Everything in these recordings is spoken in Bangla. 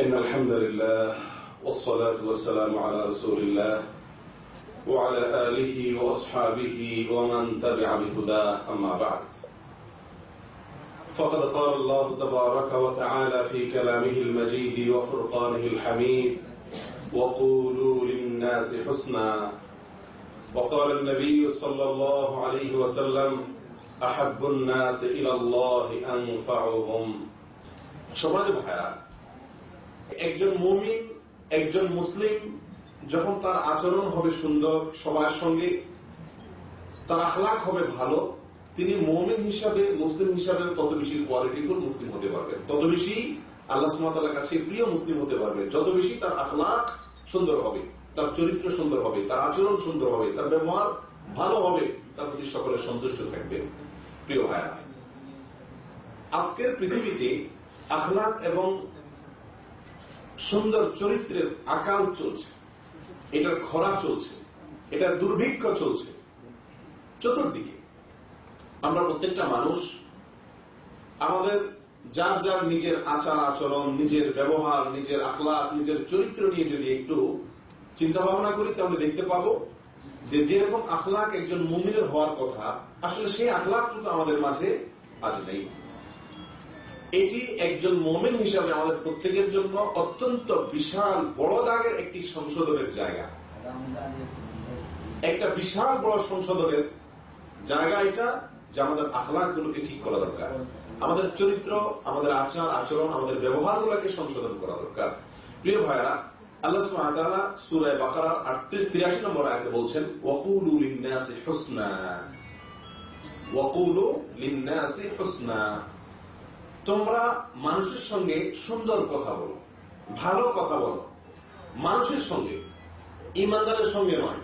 إن الحمد لله والصلاة والسلام على رسول الله وعلى آله وأصحابه ومن تبع بهداه. أما بعد فقد قال الله تبارك وتعالى في كلامه المجيد وفرقانه الحميد وقولوا للناس حسنا. وقال النبي صلى الله عليه وسلم أحب الناس إلى الله أنفعهم. شباب حياتي একজন মুমিন, একজন মুসলিম, যখন তার আচরণ হবে সুন্দর, সবার সঙ্গে তার আখলাখ হবে ভালো, তিনি মৌমিন হিসাবে, মুসলিম হিসাবে তত বেশি কোয়ালিটিফুল মুসলিম হতে পারবেন। তত বেশি আল্লাহ সুমাতার কাছে প্রিয় মুসলিম হতে পারবে যত বেশি তার আখলাখ সুন্দর হবে, তার চরিত্র সুন্দর হবে, তার আচরণ সুন্দর হবে, তার ব্যবহার ভালো হবে, তার প্রতি সকলে সন্তুষ্ট থাকবে। প্রিয় ভাইয়া আজকের পৃথিবীতে আখলাক এবং সুন্দর চরিত্রের আকাল চলছে। এটার খরা চলছে। এটার দুর্ভিক্ষ চলছে। চতুর্দিকে আমরা প্রত্যেকটা মানুষ, আমাদের যার যার নিজের আচার আচরণ, নিজের ব্যবহার, নিজের আখলাক নিজের চরিত্র নিয়ে যদি একটু চিন্তা ভাবনা করি, তাহলে দেখতে পাবো যে যেরকম আখলাক একজন মুমিনের হওয়ার কথা, আসলে সেই আখলাকটুকু আমাদের মাঝে আজ নেই। এটি একজন মোমেন হিসাবে আমাদের প্রত্যেকের জন্য অত্যন্ত বিশাল বড় দাগের একটি সংশোধনের জায়গা। একটা বিশাল বড় সংশোধনের জায়গা এটা যে আমাদের আখলাক গুলোকে ঠিক করা দরকার। আমাদের চরিত্র, আমাদের আচার, আচরণ, আমাদের ব্যবহার গুলোকে সংশোধন করা দরকার। প্রিয় ভাইরা আল্লাহ সুরায় নম্বর বলছেন তোমরা মানুষের সঙ্গে সুন্দর কথা বলো, ভালো কথা বলো। মানুষের সঙ্গে, ইমানদারের সঙ্গে নয়।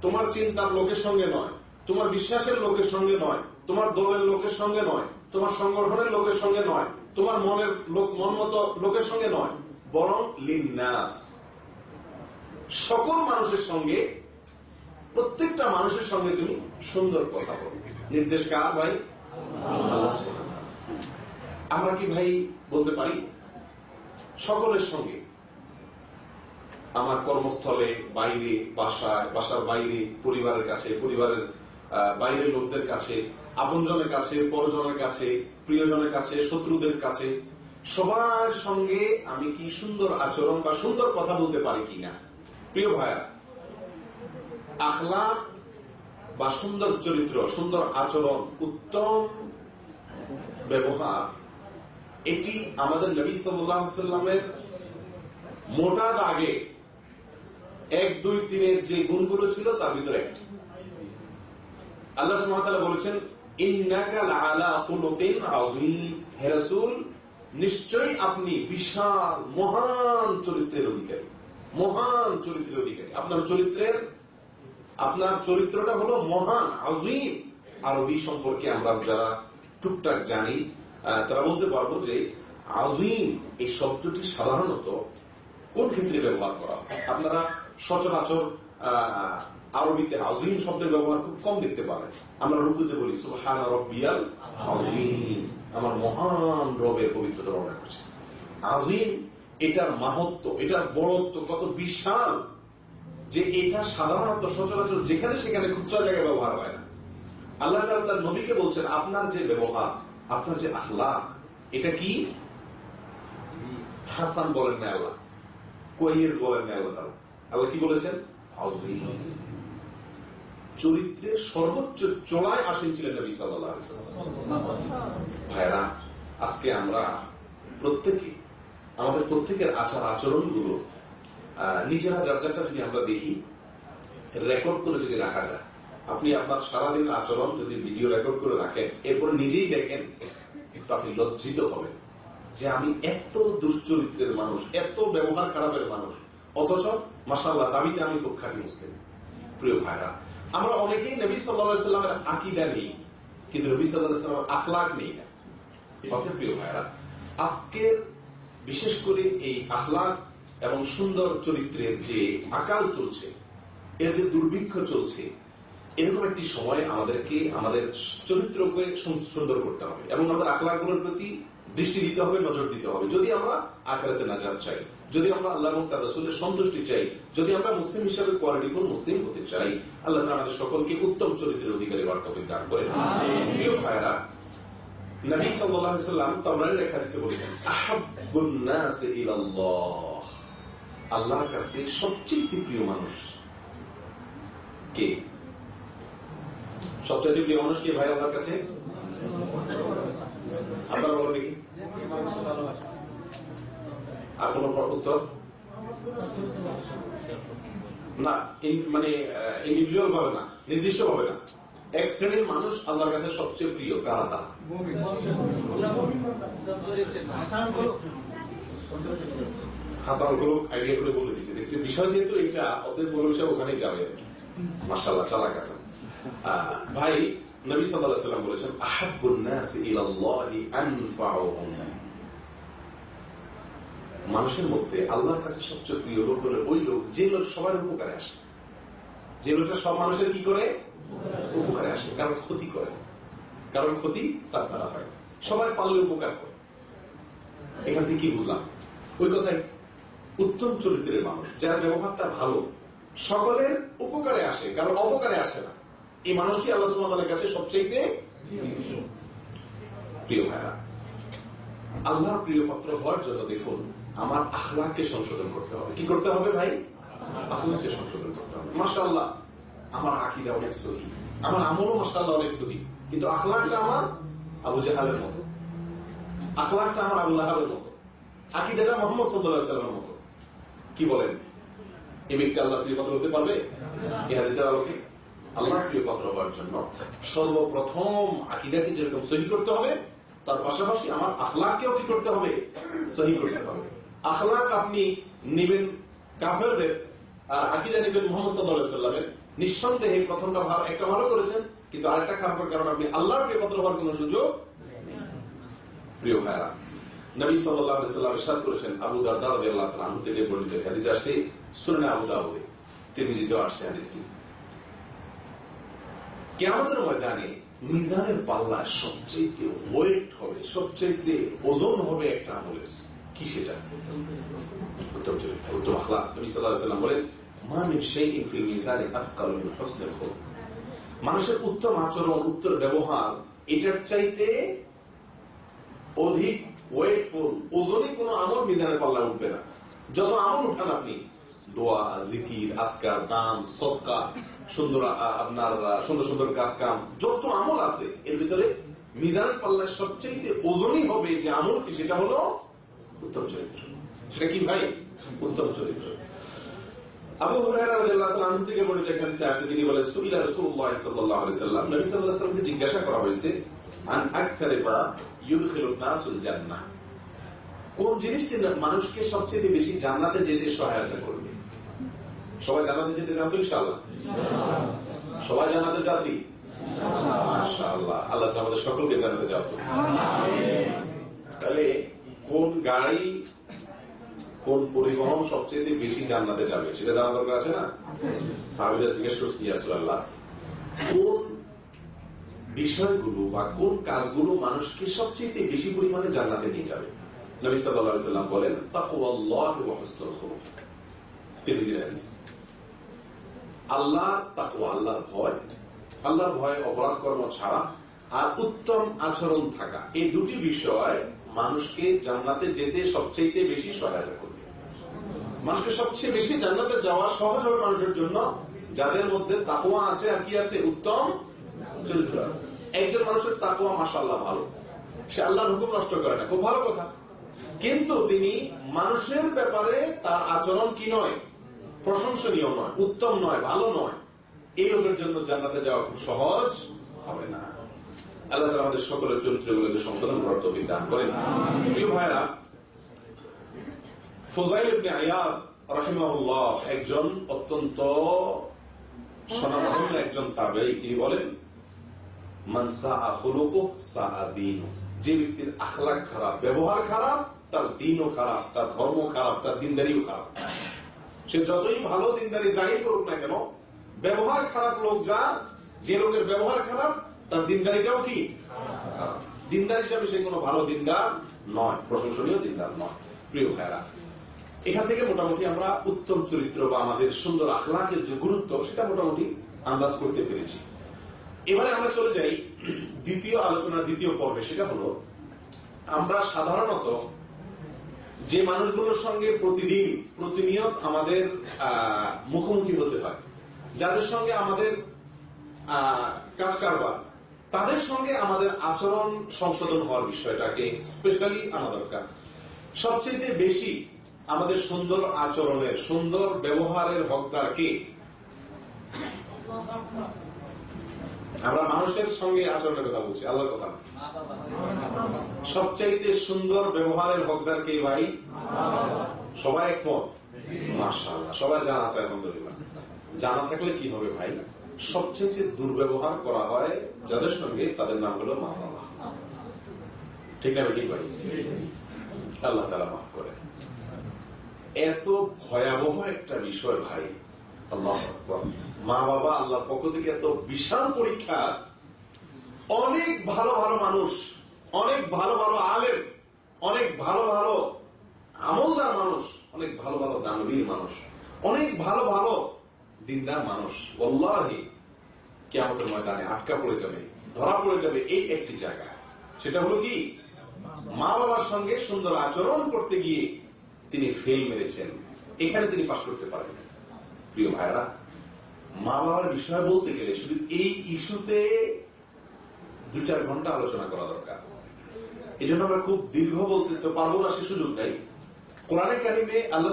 তোমার চিন্তার লোকের সঙ্গে নয়, তোমার বিশ্বাসের লোকের সঙ্গে নয়, তোমার দলের লোকের সঙ্গে নয়, তোমার সংগঠনের লোকের সঙ্গে নয়, তোমার মনের মন মতো লোকের সঙ্গে নয়, বরং লিন্নাস। সকল মানুষের সঙ্গে, প্রত্যেকটা মানুষের সঙ্গে তুমি সুন্দর কথা বলো। নির্দেশ কার ভাই? আল্লাহ। আমরা কি ভাই বলতে পারি? সকলের সঙ্গে। আমার কর্মস্থলে, বাইরে, বাসায়, বাসার বাইরে, পরিবারের কাছে, পরিবারের বাইরের লোকদের কাছে, আপনজনের কাছে, পরজনের কাছে, প্রিয়জনের কাছে, শত্রুদের কাছে, সবার সঙ্গে আমি কি সুন্দর আচরণ বা সুন্দর কথা বলতে পারি কিনা প্রিয় ভাইয়া আখলা বা সুন্দর চরিত্র, সুন্দর আচরণ, উত্তম ব্যবহার এটি আমাদের নবী সাল্লামের মোটা দাগে এক, দুই, তিনের যে গুণগুলো ছিল তার ভিতরে একটি। আল্লাহ সুমতালা বলেছেন নিশ্চয়ই আপনি বিশাল, মহান চরিত্রের অধিকারী। মহান চরিত্রের অধিকারী। আপনার চরিত্রের, আপনার চরিত্রটা হলো মহান আজিম আরবি সম্পর্কে আমরা যারা টুকটাক জানি তারা বলতে পারব যে আজিম এই শব্দটি সাধারণত কোন ক্ষেত্রে ব্যবহার করা আপনারা সচরাচর আরবিতে আজিম শব্দের ব্যবহার খুব কম দেখতে পারেন আমরা রুকুতে বলি সুহান রব্বিয়াল আমার মহান রবের পবিত্রতা বর্ণনা করছে। আজিম এটার মাহত্ব এটার বড়ত্ব কত বিশাল যে এটা সাধারণত সচরাচর যেখানে সেখানে খুচরা জায়গায় ব্যবহার হয় না। আল্লাহ তার নবীকে বলছেন, আপনার যে ব্যবহার আপনার যে আখলাক এটা কি? হাসান বলেন না আল্লাহ। কোয়েজ বলেন না আল্লাহ আল্লাহ কি বলেছেন? চরিত্রের সর্বোচ্চ চোলায় আসেন ছিলেন নবী সাল্লাহ ভাইরা আজকে আমরা প্রত্যেকে আমাদের প্রত্যেকের আচার আচরণগুলো নিজেরা যার যারটা যদি আমরা দেখি রেকর্ড করে যদি রাখা যায় আপনি আপনার সারাদিনের আচরণ যদি ভিডিও রেকর্ড করে রাখেন, এরপরে নিজেই দেখেন তো আপনি লজ্জিত হবেন যে আমি এত দুশ্চরিত্রের মানুষ, এত ব্যবহার খারাপের মানুষ। অথচ মাসাল্লাহ দাবিতে আমি খুব খাঁটি মুসলিম, প্রিয় ভাইরা। আমরা অনেকেই নবী সাল্লামের আকিদা নেই, কিন্তু নবী সাল্লাহামের আখলাক নেই। না প্রিয় ভাইরা আজকের বিশেষ করে এই আখলাক এবং সুন্দর চরিত্রের যে আকাল চলছে, এর যে দুর্ভিক্ষ চলছে এরকম একটি সময় আমাদেরকে আমাদের চরিত্রকে সুন্দর করতে হবে এবং আমাদের আখলাগুলোর প্রতি দৃষ্টি দিতে হবে নজর দিতে হবে। যদি আমরা আখেরাতে নাজাত চাই যদি আমরা আল্লাহ এবং তার রসুলের সন্তুষ্টি চাই যদি আমরা মুসলিম হিসাবে কোয়ালিটিফুল মুসলিম হতে চাই আল্লাহ আমাদের সকলকে উত্তম চরিত্রের অধিকারী বার্তফিক দান করেন। প্রিয় ভাইরা নবী সাল্লাম তমরানের রেখা দিতে বলেছেন আল্লাহর কাছে সবচেয়ে প্রিয় মানুষ কে? সবচেয়ে প্রিয় মানুষ কে ভাই আল্লাহর কাছে? আপনারা বলো দেখি। আর কোন উত্তর? না মানে ইন্ডিভিজুয়াল ভাবে না, নির্দিষ্ট ভাবে না। এক শ্রেণির মানুষ আল্লাহর কাছে সবচেয়ে প্রিয় কারা তারা? হাসান আইডিয়া করে বলে দিচ্ছে বিষয় যেহেতু এটা অতএব বড় বিষয় ওখানেই যাবে মানুষের মধ্যে আল্লাহর কাছে সবচেয়ে প্রিয় লোক হলো ওই লোক, যে লোক সবার উপকারে আসে। যে লোকটা সব মানুষের কি করে? উপকারে আসে, কারণ ক্ষতি করে। কারণ ক্ষতি তার দ্বারা হয়। সবাই পাললে উপকার করে। এখান থেকে কি বুঝলাম? ওই কথাই, উত্তম চরিত্রের মানুষ, যার ব্যবহারটা ভালো সকলের উপকারে আসে, কারণ অপকারে আসে না। এই মানুষটি আল্লাহ কাছে সবচেয়ে প্রিয় ভাইরা। আল্লাহর প্রিয় পাত্র হওয়ার জন্য দেখুন, আমার আখলাকে সংশোধন করতে হবে। কি করতে হবে ভাই? আখলাকে সংশোধন করতে হবে। মাসাল্লাহ আমার আকিদা অনেক সহি। আমার আমলও মাসাল্লাহ অনেক সহি। কিন্তু আখলাকটা আমার আবু জাহালের মতো। আখলাকটা আমার আবু লাহাবের মতো। আকিদাটা মোহাম্মদ সাল্লাহ সাল্লামের মতো। কি বলেন? এ ব্যক্তি আল্লাহ প্রিয় পাত্র হতে পারবে? আল্লাহ প্রিয় পাত্র হওয়ার জন্য সর্বপ্রথম আকিদাকে যেরকম সহি করতে হবে, তার পাশাপাশি আমার আখলাককেও কি করতে হবে? সহি করতে হবে। আখলাক আপনি নিবেন কাফেরদের, আর আকিদা নিবেন মোহাম্মদ সাল্লাহ সাল্লামের। নিঃসন্দেহে প্রথমটা ভালো, একটা ভালো করেছেন, কিন্তু আরেকটা খারাপের কারণ আপনি আল্লাহর প্রিয় পাত্র হওয়ার কোন সুযোগ প্রিয় ভাইরা নবী সাল্লাম সাদ করেছেন আবু দাদা থেকে বর্ণিত হাদিস আসছে শুনে আবু দাউদে। তিরমিজিতেও আসছে হাদিসটি। কেমতের ময়দানে মিজানের পাল্লা সবচেয়ে ওয়েট হবে সবচেয়ে ওজন হবে একটা আমলের। কি সেটা? উত্তম আখলা নবী সাল্লাম বলেন সেই ইনফিল মিজানে আফকাল হোক মানুষের উত্তম আচরণ উত্তর ব্যবহার, এটার চাইতে অধিক ওয়েটফুল। ওজনে কোনো আমল মিজানের পাল্লা উঠবে না। যত আমল উঠান আপনি। দোয়া, জিকির আসকার দাম সৎকা সুন্দর আপনার সুন্দর সুন্দর কাজ কাম, যত আমল আছে, এর ভিতরে মিজানের পাল্লার সবচেয়ে ওজনই হবে যে আমলটি, সেটা হলো উত্তম চরিত্র। সেটা কি ভাই? উত্তম চরিত্র। আবু থেকে কোন জিনিসটি মানুষকে সবচেয়ে বেশি জান্নাতে যেতে সহায়তা করবে? সবাই জানাতে যেতে চান তো ইনশাআল্লাহ? সবাই জানাতে যাত্রী মাশাআল্লাহ। আল্লাহ আমাদের সকলকে জানাতে যাও তাহলে কোন গাড়ি কোন পরিবহন সবচেয়ে বেশি জান্নাতে যাবে? সেটা জানা দরকার আছে না? সাহাবিরা জিজ্ঞেস করছি কোন বিষয়গুলো বা কোন কাজগুলো মানুষকে সবচেয়ে বেশি পরিমাণে জান্নাতে নিয়ে যাবে? নবী সাল্লাম বলেন আল্লাহ তাকু আল্লাহর ভয়। আল্লাহর ভয় অপরাধ কর্ম ছাড়া আর উত্তম আচরণ থাকা। এই দুটি বিষয় মানুষকে জান্নাতে যেতে সবচেয়ে বেশি সহায়তা করবে। মানুষকে সবচেয়ে বেশি জান্নাতে যাওয়া সহজ হবে মানুষের জন্য। যাদের মধ্যে তাকুয়া আছে আর কি আছে? উত্তম চরিত্র আছে। একজন মানুষের তাকুয়া মাসাল্লাহ ভালো। সে আল্লাহর হুকুম নষ্ট করে না। খুব ভালো কথা। কিন্তু তিনি মানুষের ব্যাপারে তার আচরণ কি নয়? প্রশংসনীয় নয়, উত্তম নয়, ভালো নয়। এই লোকের জন্য জান্নাতে যাওয়া খুব সহজ হবে না। আল্লাহ আমাদের সকলের চরিত্রগুলোকে সংশোধন করার তফিক দান করেন। ভাইরা ফজাইল ইবনে আয়াদ রহিমাহুল্লাহ একজন অত্যন্ত সনাতন একজন তাবেই তিনি বলেন যে ব্যক্তির আখলাক খারাপ, ব্যবহার খারাপ, তার দিনও খারাপ, তার ধর্ম খারাপ, তার দিনদারিও খারাপ। সে যতই ভালো দিনদারি জাহির করুক না কেন, ব্যবহার খারাপ লোক যা, যে লোকের ব্যবহার খারাপ, তার দিনদারিটাও কি? দিনদার হিসাবে সে কোনো ভালো দিনদার নয়, প্রশংসনীয় দিনদার নয়। প্রিয় ভাইরা এখান থেকে মোটামুটি আমরা উত্তম চরিত্র বা আমাদের সুন্দর আখলাকের যে গুরুত্ব, সেটা মোটামুটি আন্দাজ করতে পেরেছি। এবারে আমরা চলে যাই দ্বিতীয় আলোচনার দ্বিতীয় পর্বে, সেটা হলো আমরা সাধারণত যে মানুষগুলোর সঙ্গে প্রতিদিন, প্রতিনিয়ত আমাদের মুখোমুখি হতে হয়, যাদের সঙ্গে আমাদের কাজ কারবার তাদের সঙ্গে আমাদের আচরণ সংশোধন হওয়ার বিষয়টাকে স্পেশালি আনা দরকার। সবচেয়ে বেশি আমাদের সুন্দর আচরণের, সুন্দর ব্যবহারের হকদার কে আমরা মানুষের সঙ্গে আচরণের কথা বলছি, আল্লাহর কথা সবচাইতে সুন্দর ব্যবহারের হকদার কে ভাই? সবাই একমত? মাসাল্লাহ সবাই জানা আছে আলহামদুলিল্লাহ। জানা থাকলে কি হবে ভাই? সবচেয়ে দুর্ব্যবহার করা হয় যাদের সঙ্গে, তাদের নাম হলো মা বাবা। ঠিক না ঠিক ভাই? আল্লাহ তারা মাফ করে। এত ভয়াবহ একটা বিষয় ভাই আল্লাহ মা বাবা আল্লাহর পক্ষ থেকে এত বিশাল পরীক্ষা। অনেক ভালো ভালো মানুষ, অনেক ভালো ভালো আলেম, অনেক ভালো ভালো আমলদার মানুষ, অনেক ভালো ভালো দানবীর মানুষ, অনেক ভালো ভালো দিনদার মানুষ। বল্লাহি কেমতের ময়দানে আটকা পড়ে যাবে, ধরা পড়ে যাবে এই একটি জায়গা। সেটা হলো কি? মা বাবার সঙ্গে সুন্দর আচরণ করতে গিয়ে তিনি ফেল মেরেছেন। এখানে তিনি পাশ করতে পারেন প্রিয় ভাইরা মা বাবার বিষয় বলতে গেলে শুধু এই ইস্যুতে দু চার ঘণ্টা আলোচনা করা দরকার। এই জন্য আমরা খুব দীর্ঘ বলতে তো পারব না সে সুযোগ নাই। কোরআনে কারিমে আল্লাহ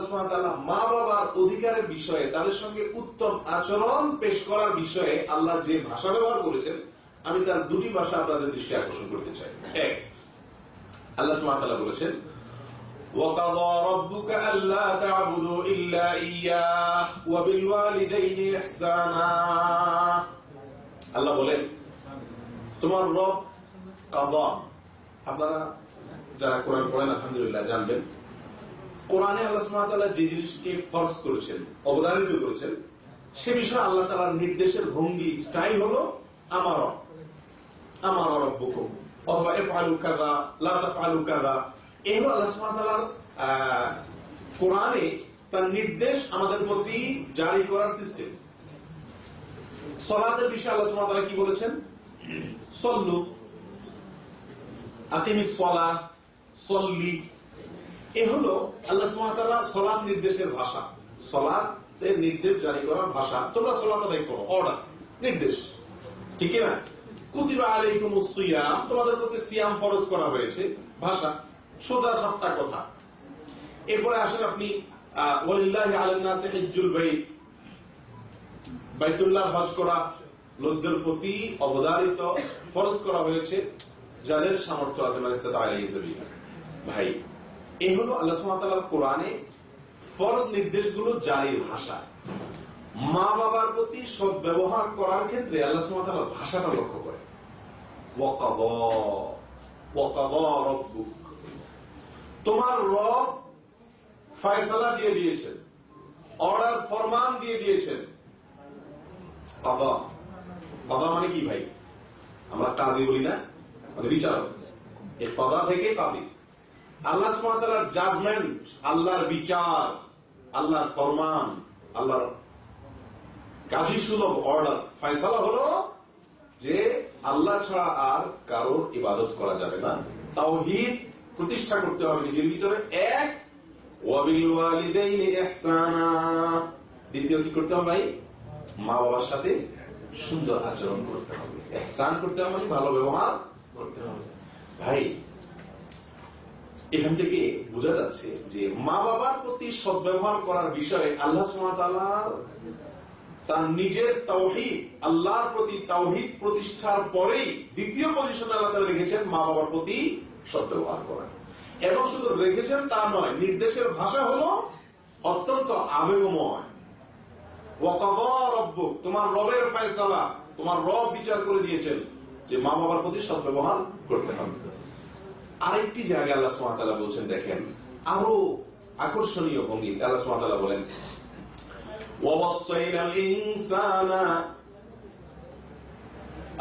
মা বাবার অধিকারের বিষয়ে, তাদের সঙ্গে উত্তম আচরণ পেশ করার বিষয়ে আল্লাহ যে ভাষা ব্যবহার করেছেন, আমি তার দুটি ভাষা আপনাদের দৃষ্টি আকর্ষণ করতে চাই। এক, আল্লাহ বলেছেন وقضى ربك ألا تعبدوا إلا إياه وبالوالدين إحسانا আল্লাহ বলেন তোমার রব কাজা আপনারা যারা কোরআন পড়েন আলহামদুলিল্লাহ জানবেন কোরআনে আল্লাহ সুমাতাল্লাহ যে জিনিসকে ফর্স করেছেন অবদানিত করেছেন সে বিষয়ে আল্লাহ তালার নির্দেশের ভঙ্গি স্টাইল হলো আমার আমার রব্বুকুম অথবা এফ আলু কাদা লাতাফ আলু কাদা এই আল্লাহ সুমাতাল্লার কোরআনে তার নির্দেশ আমাদের প্রতি জারি করার সিস্টেম সলাতের বিষয়ে আল্লাহ সুমাতাল্লাহ কি বলেছেন? সল্লু আতিমি সলা, সল্লি। এ হলো আল্লাহ সুমাতাল্লাহ সলাদ নির্দেশের ভাষা। সলাতের নির্দেশ জারি করার ভাষা। তোমরা সলাত আদায় করো, অর্ডার, নির্দেশ। ঠিক না? কুতিবা আলাইকুম সিয়াম, তোমাদের প্রতি সিয়াম ফরজ করা হয়েছে, ভাষা। সোজা সাতটা কথা। এরপরে আসেন আপনি হজ করা লোকদের প্রতি ফরজ করা হয়েছে যাদের সামর্থ্য আছে ভাই, এ হলো আল্লাহ কোরআনে ফরজ নির্দেশগুলো জারির ভাষা। মা বাবার প্রতি সৎ ব্যবহার করার ক্ষেত্রে আল্লাহ সুমাতার ভাষাটা লক্ষ্য করে। তোমার রব ফয়সালা দিয়ে দিয়েছেন। অর্ডার ফরমান দিয়ে দিয়েছেন। কাদা কাদা মানে কি ভাই? আমরা কাজী বলি না মানে বিচারক। এই কদা থেকে কাজী। আল্লাহ সুমাতার জাজমেন্ট আল্লাহর বিচার, আল্লাহর ফরমান, আল্লাহর কাজী সুলভ অর্ডার। ফয়সালা হলো যে আল্লাহ ছাড়া আর কারোর ইবাদত করা যাবে না। তাওহিদ প্রতিষ্ঠা করতে হবে নিজের ভিতরে। এক দ্বিতীয় কি করতে হবে ভাই? মা বাবার সাথে সুন্দর আচরণ করতে হবে। এহসান করতে হবে মানে ভালো ব্যবহার করতে হবে। ভাই, এখান থেকে বোঝা যাচ্ছে যে মা বাবার প্রতি সদ্ব্যবহার করার বিষয়ে আল্লাহ তার নিজের তাওহিদ, আল্লাহর প্রতি তাওহিদ প্রতিষ্ঠার পরেই দ্বিতীয় পজিশন আল্লাহ তারা রেখেছেন মা বাবার প্রতি সদ্ব্যবহার করা এবং শুধু রেখেছেন তা নয়, নির্দেশের ভাষা হলো অত্যন্ত আবেগময় তোমার রবের ফায়সালা, তোমার রব বিচার করে দিয়েছেন যে মা বাবার প্রতি সদ্ব্যবহার করতে হবে। আরেকটি জায়গায় আল্লাহ সুমাতালা বলছেন, দেখেন, আরও আকর্ষণীয় ভঙ্গি আল্লাহ সুমাতালা বলেন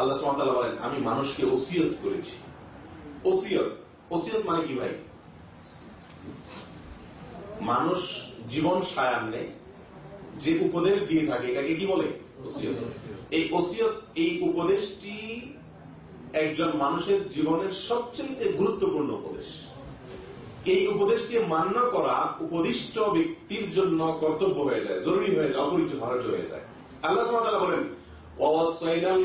আল্লাহ সুমাতালা বলেন, আমি মানুষকে ওসিয়ত করেছি। ওসিয়ত। ওসিয়ত মানে কি ভাই? মানুষ জীবন সায়ান্নে যে উপদেশ দিয়ে থাকে, এটাকে কি বলে? ওসিয়ত। এই ওসিয়ত, এই উপদেশটি একজন মানুষের জীবনের সবচেয়ে গুরুত্বপূর্ণ উপদেশ। এই উপদেশটি মান্য করা উপদিষ্ট ব্যক্তির জন্য কর্তব্য হয়ে যায়, জরুরি হয়ে যায় অপরিহার্য হয়ে যায়। আল্লাহ সুবহানাহু বলেন, "ওয়াসাইনাল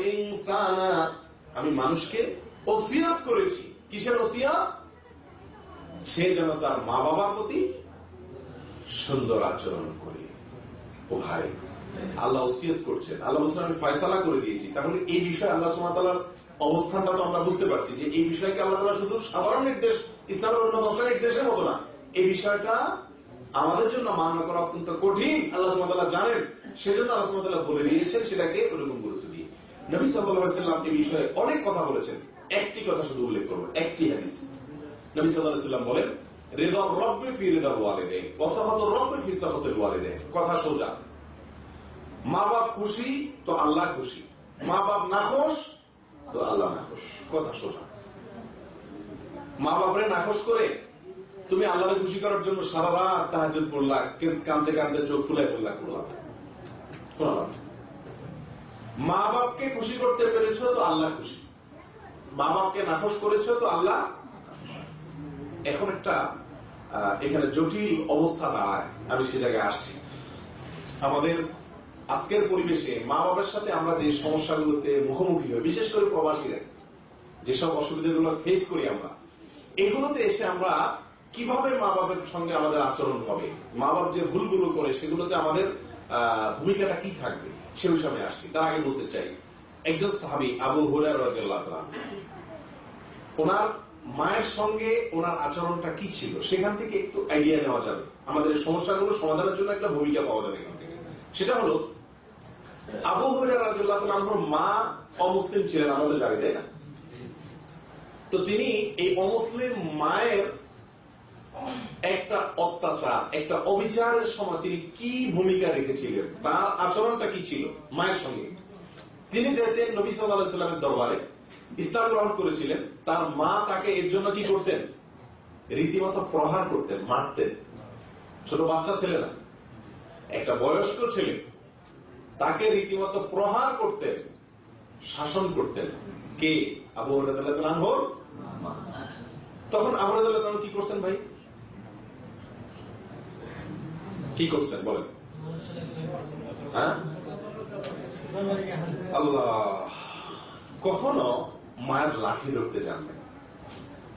আমি মানুষকে ওসিয়ত করেছি। কিসের ওসিয়ত সে যেন তার মা বাবার প্রতি সুন্দর আচরণ করে। ও ভাই, আল্লাহ ওসিয়ত করছেন। আল্লাহ বলছেন, আমি ফয়সালা করে দিয়েছি। তাহলে এই বিষয়ে আল্লাহ সুমাতালার অবস্থানটা তো আমরা বুঝতে পারছি যে এই বিষয়কে আল্লাহ তালা শুধু সাধারণ নির্দেশ, ইসলামের অন্য দশটা নির্দেশের মতো না। এই বিষয়টা আমাদের জন্য মান্য করা অত্যন্ত কঠিন। আল্লাহ সুমাতাল্লাহ জানেন, সেজন্য আল্লাহ সুমাতাল্লাহ বলে দিয়েছেন সেটাকে ওরকম গুরুত্ব দিয়ে। নবী সাল্লাহ সাল্লাম এই বিষয়ে অনেক কথা বলেছেন। একটি কথা শুধু উল্লেখ করব, একটি হাদিস। নবী সাল্লাম বলেন রেদর রব্বে ফি রব্বে ফি সহতের কথা সোজা। মা বাপ খুশি তো আল্লাহ খুশি, মা বাপ তো আল্লাহ কথা সোজা। মা বাপরে করে তুমি আল্লাহরে খুশি করার জন্য সারা রাত তাহাজ পড়লা কান্দে কান্দে চোখ ফুলে ফুল্লা করলাম। মা বাপকে খুশি করতে পেরেছ তো আল্লাহ খুশি। মা বাপকে নাখোশ করেছ তো আল্লাহ? এখন একটা এখানে জটিল অবস্থা দাঁড়ায়। আমি সে জায়গায় আসছি। আমাদের আজকের পরিবেশে মা বাবার সাথে আমরা যে সমস্যাগুলোতে মুখোমুখি হই, বিশেষ করে প্রবাসীরা, যেসব অসুবিধাগুলো ফেস করি আমরা, এগুলোতে এসে আমরা কীভাবে মা বাবার সঙ্গে আমাদের আচরণ হবে? মা বাপ যে ভুলগুলো করে, সেগুলোতে আমাদের ভূমিকাটা কি থাকবে? সে বিষয়ে আসছি। তার আগে বলতে চাই একজন সাহাবি, আবু হুরার ওনার মায়ের সঙ্গে ওনার আচরণটা কি ছিল? সেখান থেকে একটু আইডিয়া নেওয়া যাবে। আমাদের সমস্যাগুলো সমাধানের জন্য একটা ভূমিকা পাওয়া যাবে এখান থেকে। সেটা হলো, আবু হরিয়ার মা অমুসলিম ছিলেন আমাদের জানি, তাই না? তো তিনি এই অমুসলিম মায়ের একটা অত্যাচার, একটা অবিচারের সময় তিনি কি ভূমিকা রেখেছিলেন? তার আচরণটা কি ছিল মায়ের সঙ্গে? তিনি যেতেন নবী সাল্লাহ সাল্লামের দরবারে ইসলাম গ্রহণ করেছিলেন, তার মা তাকে এর জন্য কি করতেন? রীতিমতো প্রহার করতেন, মারতেন। ছোট বাচ্চা ছেলে না। একটা বয়স্ক ছেলে তাকে রীতিমতো প্রহার করতেন, শাসন করতেন। কে? আবু হর তখন আবু কি করছেন ভাই? কি করছেন বলেন। হ্যাঁ? আল্লাহ, কখনো মায়ের লাঠি ধরতে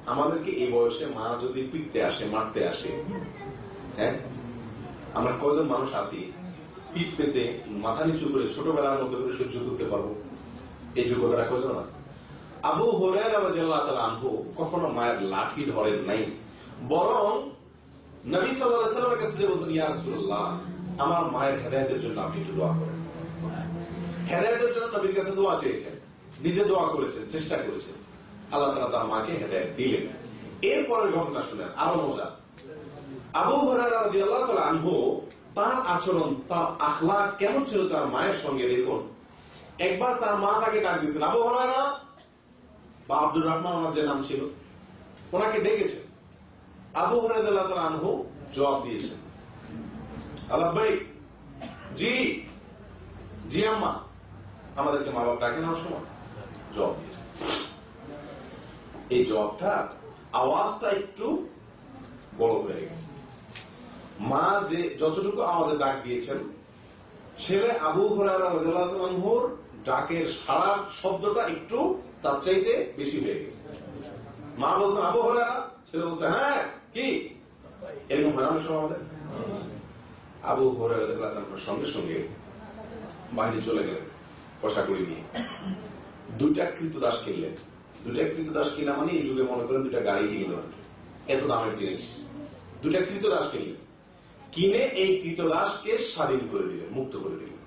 আমাদেরকে এই বয়সে মা যদি পিটতে আসে, মারতে আসে হ্যাঁ? আমরা মানুষ আছি পেতে মাথা নিচু করে ছোটবেলার মতো করে সহ্য করতে পারব? এই যোগ্যতা কজন আছে? আবু হরাই আনহু কখনো মায়ের লাঠি ধরেন নাই। বরং নবী সাল্লামের কাছে বলতেন আমার মায়ের হেদায়তের জন্য আপনি একটু দোয়া করেন। হেদায়তের জন্য নবীর কাছে দোয়া চেয়েছেন। নিজে দোয়া করেছেন, চেষ্টা করেছেন। আল্লাহ তালা তার মাকে হেদায়ত দিলেন। এরপরের ঘটনা শুনেন, আরও মজা। আবু আনহু তার আচরণ, তার আখলা কেমন ছিল তার মায়ের সঙ্গে দেখুন। একবার তার মা তাকে ডাক দিয়েছেন, আবু হরারা বা আব্দুর রহমান আমার যে নাম ছিল, ওনাকে ডেকেছেন। আবু হরাই আনহু জবাব দিয়েছেন, আল্লাহ ভাই, জি জি আম্মা। আমাদেরকে মা বাপ ডাকে নেওয়ার সময় জবাব দিয়েছেন এই জবাবটা আওয়াজটা একটু বড় হয়ে গেছে। মা যে যতটুকু আওয়াজে ডাক দিয়েছেন, ছেলে আবু হরার ডাকের সারা শব্দটা একটু তার চাইতে বেশি হয়ে গেছে। মা বলছেন, আবু হরারা ছেলে বলছে হ্যাঁ কি? এরকম হয় সময় আমাদের? আবু হরার সঙ্গে সঙ্গে বাইরে চলে গেলেন। করে নিয়ে। দুইটা কৃতদাস কিনলেন। দুইটা কৃতদাস কিনা মানে এই যুগে মনে করেন দুইটা গাড়ি কিনল এত দামের জিনিস। দুইটা কৃতদাস কিনলেন। কিনে এই কৃতদাসকে স্বাধীন করে দিলেন, মুক্ত করে দিলেন।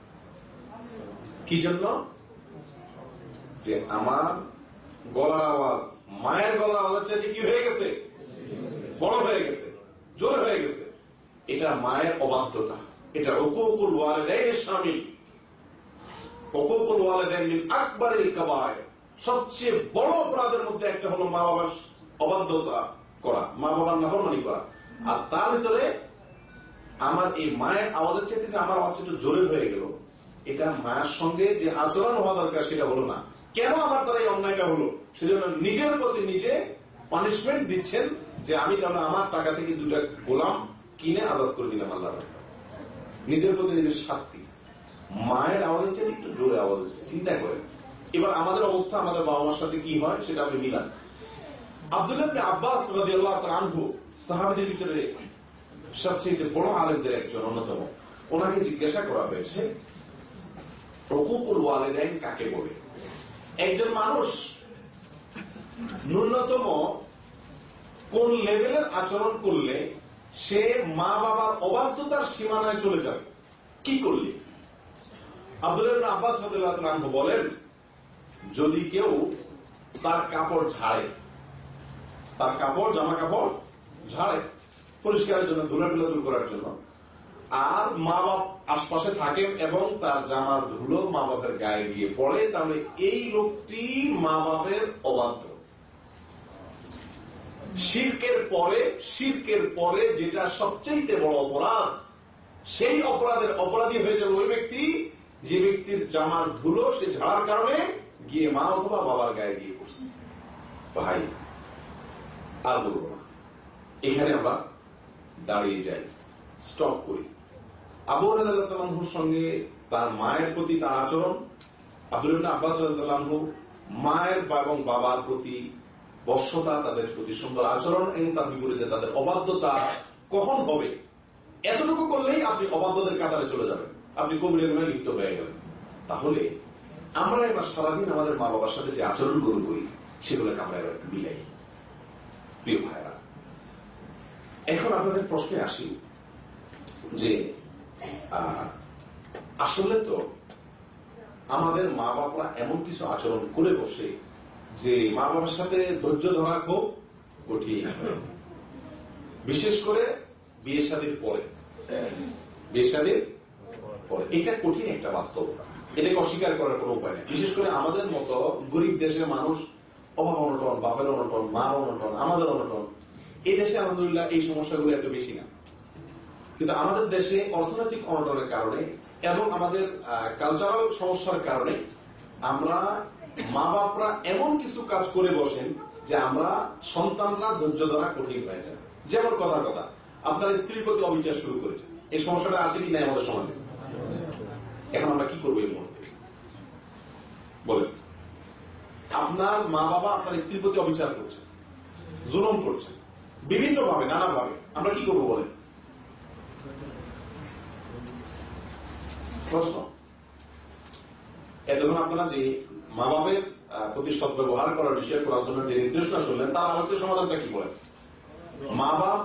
কি জন্য? যে আমার গলার আওয়াজ, মায়ের গলার আওয়াজ চাইতে কি হয়ে গেছে? বড় হয়ে গেছে, জোর হয়ে গেছে। এটা মায়ের অবাধ্যতা। এটা অকুকুল ওয়ালেদের সামিল সবচেয়ে বড় অপরাধের মধ্যে একটা হলো মা বাবার অবাধ্যতা করা, মা বাবার নাফরমানি করা। আর তার ভিতরে আমার এই মায়ের আওয়াজের চাইতে যে আমার আওয়াজটা একটু জোরে হয়ে গেল, এটা মায়ের সঙ্গে যে আচরণ হওয়া দরকার সেটা হলো না। কেন আমার দ্বারা এই অন্যায়টা হলো? সেজন্য নিজের প্রতি নিজে পানিশমেন্ট দিচ্ছেন যে আমি তাহলে আমার টাকা থেকে দুটা গোলাম কিনে আজাদ করে দিলাম আল্লাহ রাস্তা নিজের প্রতি নিজের শাস্তি মায়ের আওয়াজের চাইতে একটু জোরে আওয়াজ হচ্ছে, চিন্তা করেন। এবার আমাদের অবস্থা, আমাদের বাবা মার সাথে কি হয়, সেটা আমি মিলান। আব্দুল্লাহ আব্বাস আনহু সাহাবীদের ভিতরে সবচেয়ে বড় আলেমদের একজন, অন্যতম। ওনাকে জিজ্ঞাসা করা হয়েছে কাকে বলে? একজন মানুষ ন্যূনতম কোন লেভেলের আচরণ করলে সে মা বাবার অবাধ্যতার সীমানায় চলে যাবে? কি করলে? আব্দুল আব্বাস বলেন, যদি কেউ তার কাপড় ঝাড়ে, তার কাপড় জামা কাপড় ঝাড়ে পরিষ্কারের জন্য ধুলাটুলা দূর করার জন্য, আর মা বাপ আশপাশে থাকেন এবং তার জামার ধুলো মা বাপের গায়ে গিয়ে পড়ে, তাহলে এই লোকটি মা বাপের অবাধ্য। শির্কের পরে শির্কের পরে যেটা সবচেয়ে বড় অপরাধ, সেই অপরাধের অপরাধী হয়ে যাবে ওই ব্যক্তি যে ব্যক্তির জামার ধুলো সে ঝাড়ার কারণে গিয়ে মা অথবা বাবার গায়ে গিয়ে পড়ছে। ভাই, আর বলব না। এখানে আমরা দাঁড়িয়ে যাই স্টপ করি। আবু রাজুর সঙ্গে তার মায়ের প্রতি তার আচরণ, আব্দুল আব্বাস রাজু মায়ের এবং বাবার প্রতি বর্ষতা, তাদের প্রতি সুন্দর আচরণ, এবং তার বিপরীতে তাদের অবাধ্যতা কখন হবে? এতটুকু করলেই আপনি অবাধ্যদের কাতারে চলে যাবেন। আপনি কবিরের গুণে লিপ্ত হয়ে গেলেন? তাহলে আমরা এবার সারাদিন আমাদের মা বাবার সাথে যে আচরণ আচরণগুলো করি, সেগুলোকে আমরা এবার মিলাই। প্রিয় ভাইরা এখন আপনাদের প্রশ্নে আসি যে আসলে তো আমাদের মা বাবারা এমন কিছু আচরণ করে বসে যে মা বাবার সাথে ধৈর্য ধরা খুব কঠিন। বিশেষ করে বিয়ে শাদীর পরে। বিয়ে শাদীর পরে এটা কঠিন একটা বাস্তবতা এটাকে অস্বীকার করার কোন উপায় নেই। বিশেষ করে আমাদের মতো গরিব দেশের মানুষ, অভাব অনটন, বাপের অনটন মা অনটন, আমাদের অনটন এই দেশে আলহামদুলিল্লাহ এই সমস্যাগুলো এত বেশি না। কিন্তু আমাদের দেশে অর্থনৈতিক অনটনের কারণে এবং আমাদের কালচারাল সমস্যার কারণে আমরা মা বাপরা এমন কিছু কাজ করে বসেন যে আমরা সন্তানরা ধৈর্য ধরা কঠিন হয়ে যায়। যেমন কথার কথা, আপনার স্ত্রীর প্রতি অবিচার শুরু করেছে। এই সমস্যাটা আছে কি না আমাদের সমাজে? এখন আমরা কি করব এই মুহূর্তে? বলেন। আপনার মা বাবা আপনার স্ত্রীর প্রতি অবিচার করছে, জুলম করছে বিভিন্ন ভাবে নানা ভাবে আমরা কি করব বলেন? প্রশ্ন। এতক্ষণ আপনারা যে মা বাবের প্রতি সদ্ব্যবহার করার বিষয়ে কোরআন যে নির্দেশনা শুনলেন, তার আলোকে সমাধানটা কি বলেন? মা বাপ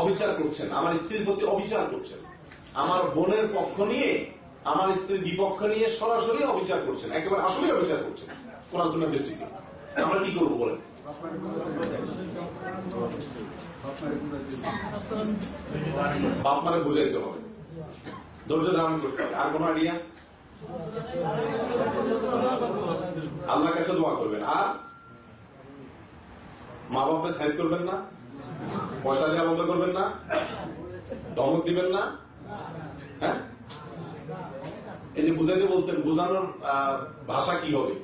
অবিচার করছেন, আমার স্ত্রীর প্রতি অবিচার করছেন। আমার বোনের পক্ষ নিয়ে আমার স্ত্রীর বিপক্ষ নিয়ে সরাসরি অবিচার করছেন, একেবারে আসলে অবিচার করছেন। সুন্নার দৃষ্টিতে। আমরা কি করব বলেন? বাপ মানে বুঝাইতে হবে। ধৈর্য ধারণ করতে হবে। আর কোন আইডিয়া আল্লাহর কাছে দোয়া করবেন। আর মা বাপকে সাইজ করবেন না, পয়সা দেওয়া বন্ধ করবেন না, ধমক দিবেন না হ্যাঁ? এই যে বুঝাইতে বলছেন বুঝানোর ভাষা কি হবে?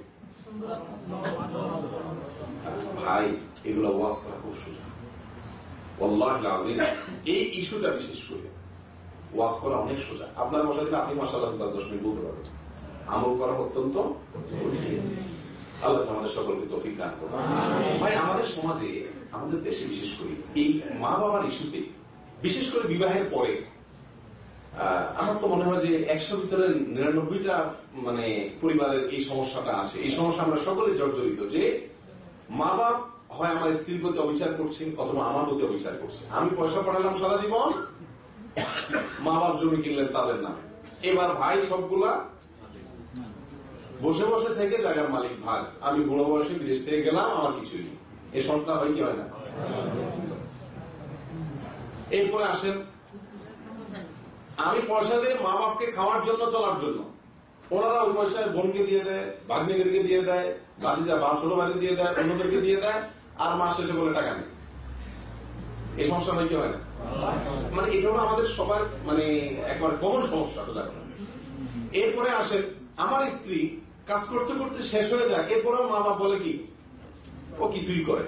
ভাই এগুলো ওয়াজ করা খুব সোজা এই ইস্যুটা বিশেষ করে ওয়াজ করা অনেক সোজা। আপনার বসা দিলে আপনি মাসাল্লাহ দশ মিনিট বলতে পারবেন। আমল করা অত্যন্ত আল্লাহ আমাদের সকলকে তফিক দান করবে ভাই আমাদের সমাজে আমাদের দেশে বিশেষ করে এই মা বাবার ইস্যুতে বিশেষ করে বিবাহের পরে আমার তো মনে হয় যে একশো ভিতরে নিরানব্বইটা মানে পরিবারের এই সমস্যাটা আছে। এই সমস্যা আমরা সকলে জর্জরিত যে মা বাপ হয় আমার স্ত্রীর প্রতি অবিচার করছে অথবা আমার প্রতি অবিচার করছে। আমি পয়সা পাঠালাম সারা জীবন মা বাপ জমি কিনলেন তাদের নামে। এবার ভাই সবগুলা বসে বসে থেকে জায়গার মালিক ভাগ আমি বুড়ো বয়সে বিদেশ থেকে গেলাম, আমার কিছুই নেই। এ সংখ্যা হয় কি হয় না? এরপরে আসেন আমি পয়সা দিয়ে মা বাপকে খাওয়ার জন্য, চলার জন্য। ওনারা ওই পয়সায় বোনকে দিয়ে দেয়, ভাগ্নিদেরকে দিয়ে দেয়, ভাতিজা বা ছোট ভাই দিয়ে দেয়, অন্যদেরকে দিয়ে দেয়, আর মাস শেষে বলে টাকা নেই। এই সমস্যা হয় কি হয় মানে এটা হলো আমাদের সবার মানে একবার কমন সমস্যা সোজা। এরপরে আসেন, আমার স্ত্রী কাজ করতে করতে শেষ হয়ে যায়, এরপরেও মা বাপ বলে কি, ও কিছুই করে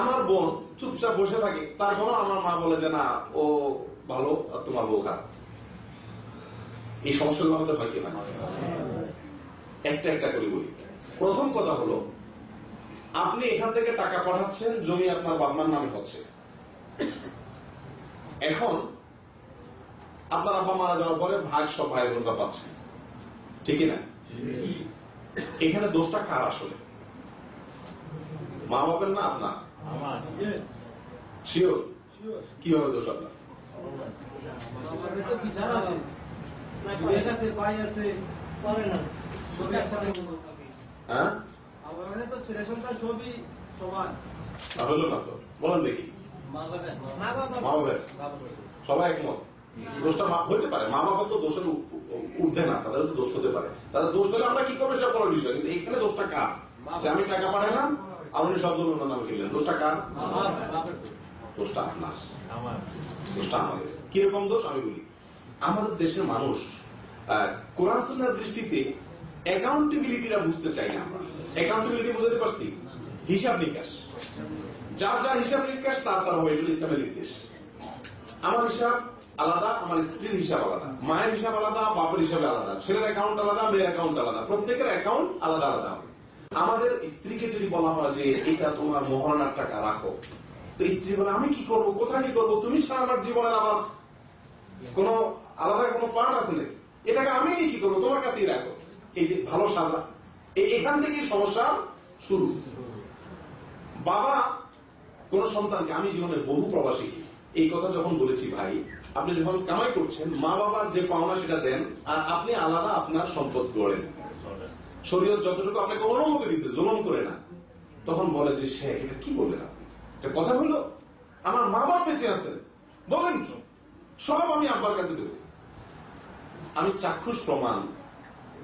আমার বোন চুপচাপ বসে থাকে তারপরও আমার মা বলে যে না, ও ভালো আর তোমার বউ খারাপ। এই সমস্যাগুলো আমাদের হয় কি হয়? না? একটা একটা করে বলি। প্রথম কথা হলো আপনি এখান থেকে টাকা পাঠাচ্ছেন জমি আপনার বাবমার নামে হচ্ছে। এখন আপনার আব্বা মারা যাওয়ার পরে ভাগ সব ভাই বোনরা পাচ্ছেন। ঠিক না? এখানে দোষটা কার আসলে? মা বাবের না আপনার? শিওর কীভাবে দোষ আপনার? হ্যাঁ? হলো না তো। বলেন দেখি। মা বাবা মা বাবের সবাই একমত? দোষটা মা- হতে পারে। মা বাবা তো দোষের উ- উ- না তাদের তো দোষ হতে পারে। তাদের দোষ হলে আমরা কি করব সেটা বড় বিষয় কিন্তু এখানে দোষটা কার? যে আমি টাকা পাঠাইলাম আপনি সব জন ওনার নামে কিনলেন দোষটা কার? দোষটা আপনার দোষটা আমাদের কীরকম দোষ? আমি বলি আমাদের দেশের মানুষ কোরআন সুন্নার দৃষ্টিতে অ্যাকাউন্টেবিলিটিটা বুঝতে চাই না আমরা। অ্যাকাউন্টেবিলিটি বুঝতে পারছি? হিসাব নিকাশ। যার যার হিসাব নিকাশ তার তার হবে এগুলো ইসলামের নির্দেশ। আমার হিসাব আলাদা আমার স্ত্রীর হিসাব আলাদা মায়ের হিসাব আলাদা বাপের হিসাব আলাদা ছেলের অ্যাকাউন্ট আলাদা মেয়ের অ্যাকাউন্ট আলাদা প্রত্যেকের অ্যাকাউন্ট আলাদা আলাদা আমাদের স্ত্রীকে যদি বলা হয় যে এটা তোমার মহারণার টাকা রাখো। তো স্ত্রী বলে, আমি কি করব? কোথায় কি করব? তুমি ছাড়া আমার জীবনের আবার কোন আলাদা কোনো পার্ট আছে না এটাকে আমি কি করব? তোমার কাছেই রাখো। এই যে ভালো সাজা। এখান থেকেই সমস্যা শুরু। বাবা কোন সন্তানকে, আমি জীবনে বহু প্রবাসী, এই কথা যখন বলেছি ভাই, আপনি যখন কামাই করছেন, মা বাবার যে পাওনা সেটা দেন, আর আপনি আলাদা আপনার সম্পদ গড়েন। শরীয়ত যতটুকু আপনাকে অনুমতি দিচ্ছে জুলুম করে না, তখন বলে যে সে এটা কি বললেন আপনি? কথা হলো, আমার মা বাপ বেঁচে আছেন বলেন কি? সব আমি আব্বার কাছে দেব। আমি চাক্ষুষ প্রমাণ।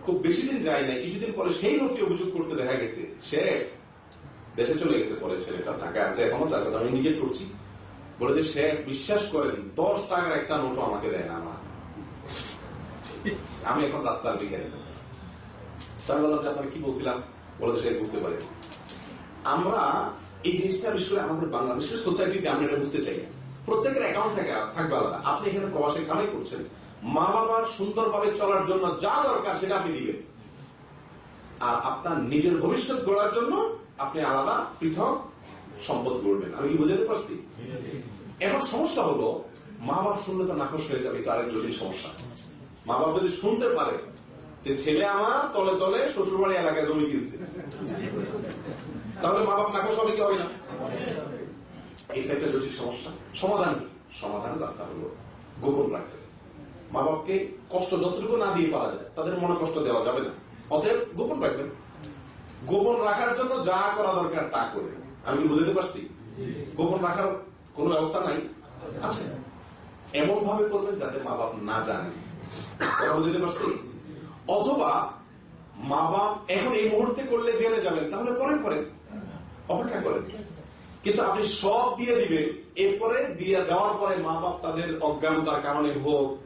খুব বেশি দিন যায় না কিছুদিন পরে সেই লোককে অভিযোগ করতে দেখা গেছে, সে দেশে চলে গেছে, পরে ছেলেটা ঢাকা আছে, এখনও তার কথা আমি ইন্ডিকেট করছি। বলে যে সে বিশ্বাস করেন, দশ টাকার একটা নোটও আমাকে দেয় না আমার আমি এখন রাস্তার বিকারে তাই বললাম যে আপনাকে কি বলছিলাম? বলে যে সে বুঝতে পারে আমরা এই জিনিসটা করে আমাদের বাংলাদেশের সোসাইটিতে আমরা এটা বুঝতে চাই। প্রত্যেকের অ্যাকাউন্ট থেকে থাকবে আলাদা। আপনি এখানে প্রবাসে কামাই করছেন। মা বাবার সুন্দরভাবে চলার জন্য যা দরকার সেটা আপনি দিবেন। আর আপনার নিজের ভবিষ্যৎ গড়ার জন্য আপনি আলাদা পৃথক সম্পদ গড়বেন। আমি কি বুঝাতে পারছি? এখন সমস্যা হলো মা বাপ শুনলে তো নাকশ হয়ে যাবে আরেক জটিল সমস্যা। মা বাপ যদি শুনতে পারে যে ছেলে আমার তলে তলে শ্বশুরবাড়ি এলাকায় জমি কিনছে। তাহলে মা বাপ নাকশ হবে কি হবে না? এটা একটা জটিল সমস্যা। সমাধান কি? সমাধান রাস্তা হলো গোপন রাখতে। মা বাপকে কষ্ট যতটুকু না দিয়ে পারা যায় তাদের মনে কষ্ট দেওয়া যাবে না। অতএব গোপন রাখবেন। গোপন রাখার জন্য যা করা দরকার তা করবেন। আমি কি বুঝতে পারছি? গোপন রাখার কোন ব্যবস্থা নাই? আছে। এমন ভাবে করবেন যাতে মা বাপ না জানে। কথা বুঝতে পারছি? অথবা মা বাপ এখন এই মুহূর্তে করলে জেনে যাবেন, তাহলে পরে করেন অপেক্ষা করেন। কিন্তু আপনি সব দিয়ে দিবেন, এরপরে দিয়ে দেওয়ার পরে মা বাপ তাদের অজ্ঞানতার কারণে হোক,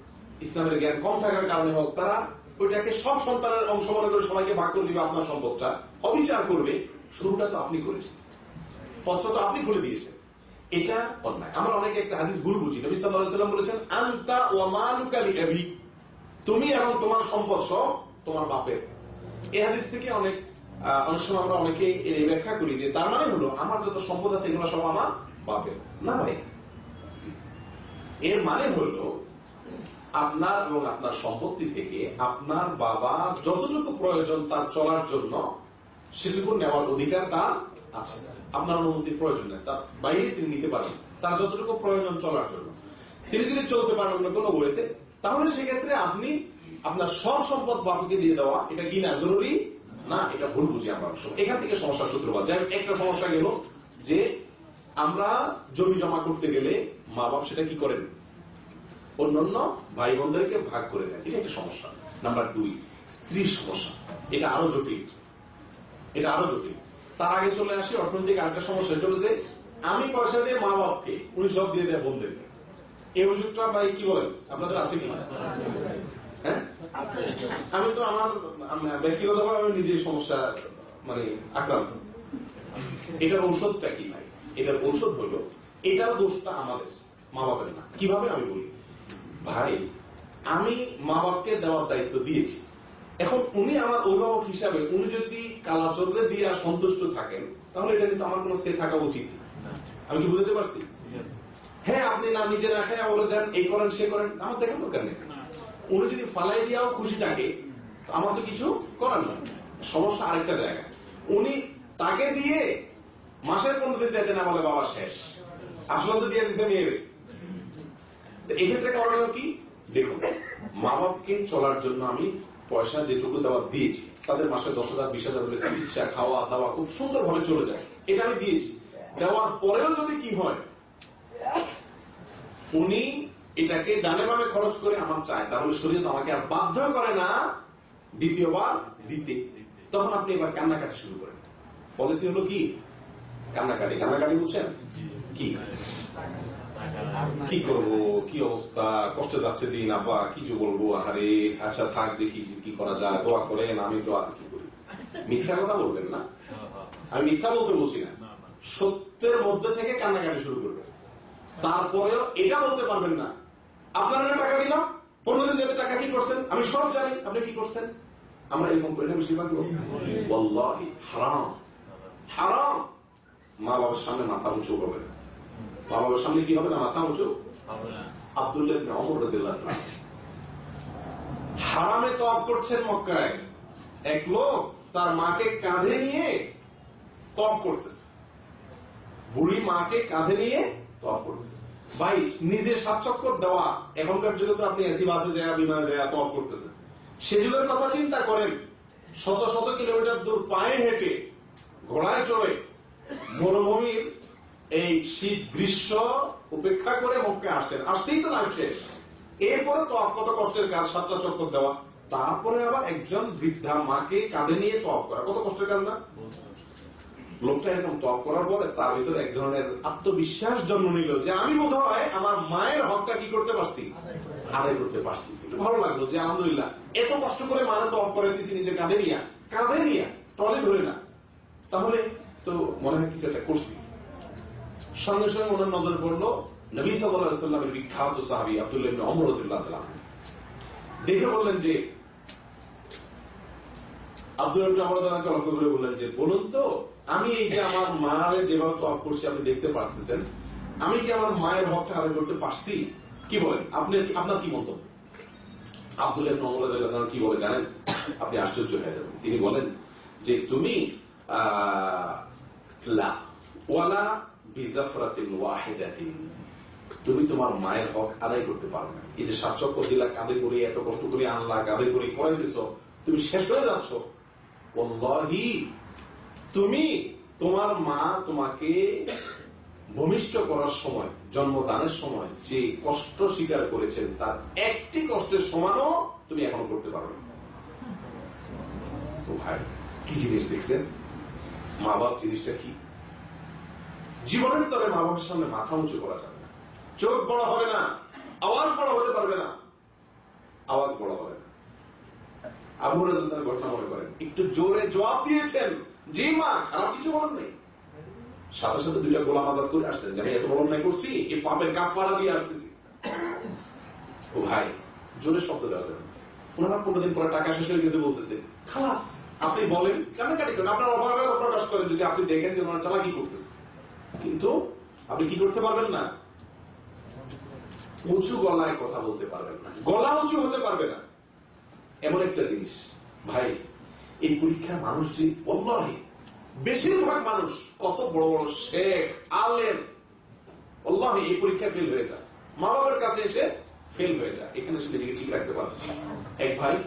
ইসলামের জ্ঞান কম থাকার কারণে হোক, তারা ওইটাকে সব সন্তানের অংশ মনে করে সবাইকে ভাগ করে দিবে আপনার সম্পদটা। অবিচার করবে, শুরুটা তো আপনি করেছেন। পথটা তো আপনি খুলে দিয়েছেন। এটা অন্যায়। আমরা অনেকে একটা হাদিস ভুল বুঝি। নবী সাল্লাম বলেছেন, আনতা ওয়া মালুকা লিআবি তুমি এবং তোমার সম্পদ সব তোমার বাপের। এই হাদিস থেকে অনেক অনেক সময় আমরা অনেকে এর ব্যাখ্যা করি যে তার মানে হলো আমার যত সম্পদ আছে এগুলো সব আমার বাপের। না ভাই। এর মানে হলো আপনার এবং আপনার সম্পত্তি থেকে আপনার বাবা যতটুকু প্রয়োজন তার চলার জন্য সেটুকু নেওয়ার অধিকার তার আছে। আপনার অনুমতির প্রয়োজন নেই, তার বাইরে তিনি নিতে পারেন। তার যতটুকু প্রয়োজন চলার জন্য। তিনি যদি চলতে পারেন অন্য কোনো বইতে তাহলে সেক্ষেত্রে আপনি আপনার সব সম্পদ বাপুকে দিয়ে দেওয়া, এটা কি না, জরুরি? না, এটা ভুল বুঝি আমরা এখান থেকে সমস্যার সূত্রপাত। যাই একটা সমস্যা গেল যে আমরা জমি জমা করতে গেলে মা বাপ সেটা কি করেন? অন্যান্য ভাই বোনদেরকে ভাগ করে দেন। এটা একটা সমস্যা। নাম্বার দুই, স্ত্রীর সমস্যা। এটা আরও জটিল। এটা আরও জটিল। তার আগে চলে আসি অর্থনৈতিক আরেকটা সমস্যা, এটা হলো যে আমি পয়সা দিয়ে মা বাপকে উনি সব দিয়ে দেয় বোনদেরকে। এই অভিযোগটা ভাই কি বলেন? আপনাদের আছে কি? হ্যাঁ? আমি তো আমার আম- ব্যক্তিগতভাবে আমি নিজের সমস্যা মানে আক্রান্ত। এটার ঔষধটা কি ভাই? এটার ঔষধ হলো এটার দোষটা আমাদের মা বাবার না। কীভাবে আমি বলি? ভাই আমি মা বাপকে দেওয়ার দায়িত্ব দিয়েছি। এখন উনি আমার অভিভাবক হিসাবে উনি যদি কালাচরলে দিয়ে আর সন্তুষ্ট থাকেন তাহলে এটা কিন্তু আমার কোনো সে থাকা উচিত আমি কি বুঝতে পারছি? হ্যাঁ আপনি না নিজে না খায় ওরে দেন, এই করেন, সে করেন, আমার দেখার দরকার নেই। উনি যদি ফালাই দিয়াও খুশি থাকে আমার তো কিছু করার না সমস্যা আরেকটা জায়গা উনি তাকে দিয়ে মাসের পনেরো দিন চাইতে না বলে বাবা শেষ। আসলে তো দিয়ে দিছে মেয়ের। এক্ষেত্রে করণীয় কি? দেখুন মা বাপকে চলার জন্য আমি পয়সা যেটুকু দেওয়া দিয়েছি, তাদের মাসে দশ হাজার, বিশ হাজার করে চিকিৎসা, খাওয়া, দাওয়া খুব সুন্দর ভাবে চলে যায়। এটা আমি দিয়েছি। দেওয়ার পরেও যদি কি হয় উনি এটাকে ডানে বামে খরচ করে আমার চায়। তাহলে শরীর আমাকে আর বাধ্য করে না দ্বিতীয়বার দিতে। তখন আপনি এবার কান্নাকাটি শুরু করেন। পলিসি হলো কি? কান্নাকাটি। কান্নাকাটি বুঝছেন? কি? কি করব? কি অবস্থা? কষ্টে যাচ্ছে দিন আব্বা কি যে বলব? আরে আচ্ছা থাক দেখি কি করা যায়। দোয়া করেন আমি তো আর কি করি? মিথ্যা কথা বলবেন না? আমি মিথ্যা বলতে বলছি না। সত্যের মধ্যে থেকে কান্নাকাটি শুরু করবেন। তারপরেও এটা বলতে পারবেন না। আপনার টাকা দিলাম পনেরো দিন যাতে টাকা কি করছেন? আমি সব জানি আপনি কি করছেন? আমরা এরকম করি না বেশিরভাগ হারাম। হারাম। মা বাবার সামনে মাথা উঁচু করবে না। মা বাবার সামনে কি হবে না মাথা উঁচু? আব্দুল্লাহ ওমর হারামে তপ করছেন মক্কায়। এক লোক তার মাকে কাঁধে নিয়ে তপ করতেছে। বুড়ি মাকে কাঁধে নিয়ে ভাই, নিজে সাত চক্কর দেওয়া, এখনকার যুগে তো আপনি এসি বাসে যায়, বিমানে যায় তপ করতেছেন সে যুগের কথা চিন্তা করেন, শত শত কিলোমিটার দূর পায়ে হেঁটে, ঘোড়ায় চড়ে, মরুভূমির এই শীত গ্রীষ্ম উপেক্ষা করে মক্কে আসছেন। আসতেই তো লাইফ শেষ। এরপরে তো কত কষ্টের কাজ, সাতটা চক্কর দেওয়া। তারপরে আবার একজন বৃদ্ধা মাকে কাঁধে নিয়ে তফ করা। কত কষ্টের কাজ না? লোকটা এরকম তপ করার পরে তার ভিতরে এক ধরনের আত্মবিশ্বাস জন্ম নিল যে আমি বোধ হয় আমার মায়ের হকটা কি করতে পারছি? আদায় করতে পারছি। একটু ভালো লাগল যে আলহামদুলিল্লাহ এত কষ্ট করে মানে তপ করে দিছি নিজের কাঁধে নিয়ে। কাঁধে নিয়ে টলে ধরে না। তাহলে তো মনে হয় কিছু একটা করছি। সঙ্গে সঙ্গে ওনার নজরে পড়ল নবী সাল্লামের বিখ্যাত সাহাবি আব্দুল্লাহ ওমর দেখে বললেন যে আব্দুল রবি আমরদানকে লক্ষ্য করে বললেন যে বলুন তো আমি এই যে আমার মায়ের যেভাবে তপ করছি, আপনি দেখতে পারতেছেন। আমি কি আমার মায়ের হকটা আদায় করতে পারছি? কি বলেন? আপনি আপনার কি মন্তব্য? আব্দুল ইবনে ওমর রাদিয়াল্লাহু তাআলা কি বলে জানেন? আপনি আশ্চর্য হয়ে যাবেন। তিনি বলেন যে, তুমি ওয়ালা বিজাফরাতিন ওয়াহিদাতিন। তুমি তোমার মায়ের হক আদায় করতে পারবে না। এই যে সাত চক্কর দিলা, কাঁধে করে এত কষ্ট করে আনলা, কাঁধে করে করে দিছ, তুমি শেষ হয়ে যাচ্ছ। তুমি তোমার মা তোমাকে ভূমিষ্ঠ করার সময়, জন্মদানের সময় যে কষ্ট স্বীকার করেছেন, তার একটি কষ্টের সমানও তুমি এখন করতে পারবে না। ভাই, কি জিনিস দেখছেন? মা বাপ জিনিসটা কি? জীবনের তরে মা বাবার সামনে মাথা উঁচু করা যাবে না। চোখ বড় হবে না, আওয়াজ বড় হতে পারবে না। আওয়াজ বড় হবে না। আবু ঘটনা মনে করেন, একটু জোরে জবাব দিয়েছেন। মা কিছু সাথে সাথে দুইটা গোলাম আজাদ করে আসছেন যে আমি এত বড় অন্যায় করছি, এই পাপের কাফারা দিয়ে আসতেছি। ও ভাই, জোরে শব্দ দেওয়া যাবে ওনারা পনেরো দিন পরে টাকা শেষ হয়ে গেছে বলতেছে, খালাস, আপনি বলেন করেন? আপনার অভাবে প্রকাশ করেন, যদি আপনি দেখেন যে চালাকি করতেছে। কিন্তু আপনি কি করতে পারবেন না? উঁচু গলায় কথা বলতে পারবেন না। গলা উঁচু হতে পারবে না। এমন একটা জিনিস। ভাই এই পরীক্ষায় মানুষ যে, অল্লাহি, বেশিরভাগ মানুষ, কত বড় বড় শেখ, আলেম, অল্লাহি, এই পরীক্ষায় ফেল হয়ে যায়। মা বাবার কাছে এসে ফেল হয়ে যায়। এখানে এসে নিজেকে ঠিক রাখতে পারবে। এক ভাই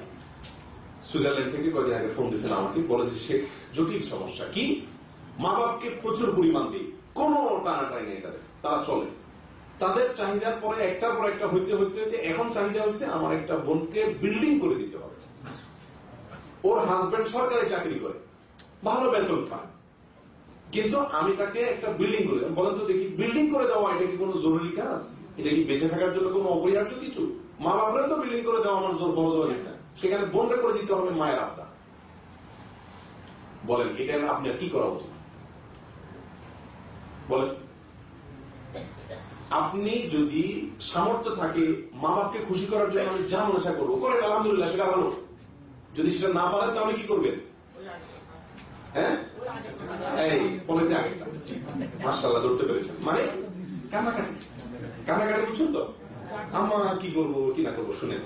সুইজারল্যান্ড থেকে কয়েকদিন আগে ফোন দিয়েছেন আমাকে, বলে যে, শেখ, জটিল সমস্যা। কি? মা বাপকে প্রচুর পরিমাণ দিই। কোন টানাটাই নেই তাদের। তারা চলে। তাদের চাহিদার পরে একটার পর একটা হইতে হইতে হইতে এখন চাহিদা হচ্ছে আমার একটা বোনকে বিল্ডিং করে দিতে হবে। ওর হাজবেন্ড সরকারি চাকরি করে। ভালো বেতন পায়। কিন্তু আমি তাকে একটা বিল্ডিং করে বলেন তো দেখি বিল্ডিং করে দেওয়া এটা কি কোনো জরুরি কাজ? এটা কি বেঁচে থাকার জন্য কোনো অপরিহার্য কিছু? মা বাবার তো বিল্ডিং করে দেওয়া আমার জোর ফরজ না। সেখানে বন্ধ করে দিতে হবে মায়ের আবদা বলেন, এটা আপনার কি করা উচিত? বলেন, আপনি যদি সামর্থ্য থাকে মা বাপকে খুশি করার জন্য আমি যা মনে করব, করেন, আলহামদুলিল্লাহ, সেটা ভালো। যদি সেটা না পারেন, তাহলে কি করবেন? হ্যাঁ? মার্শাল্লাহ ধরতে পেরেছেন। মানে বুঝছেন তো? কি করব, কি না করব, শুনেন।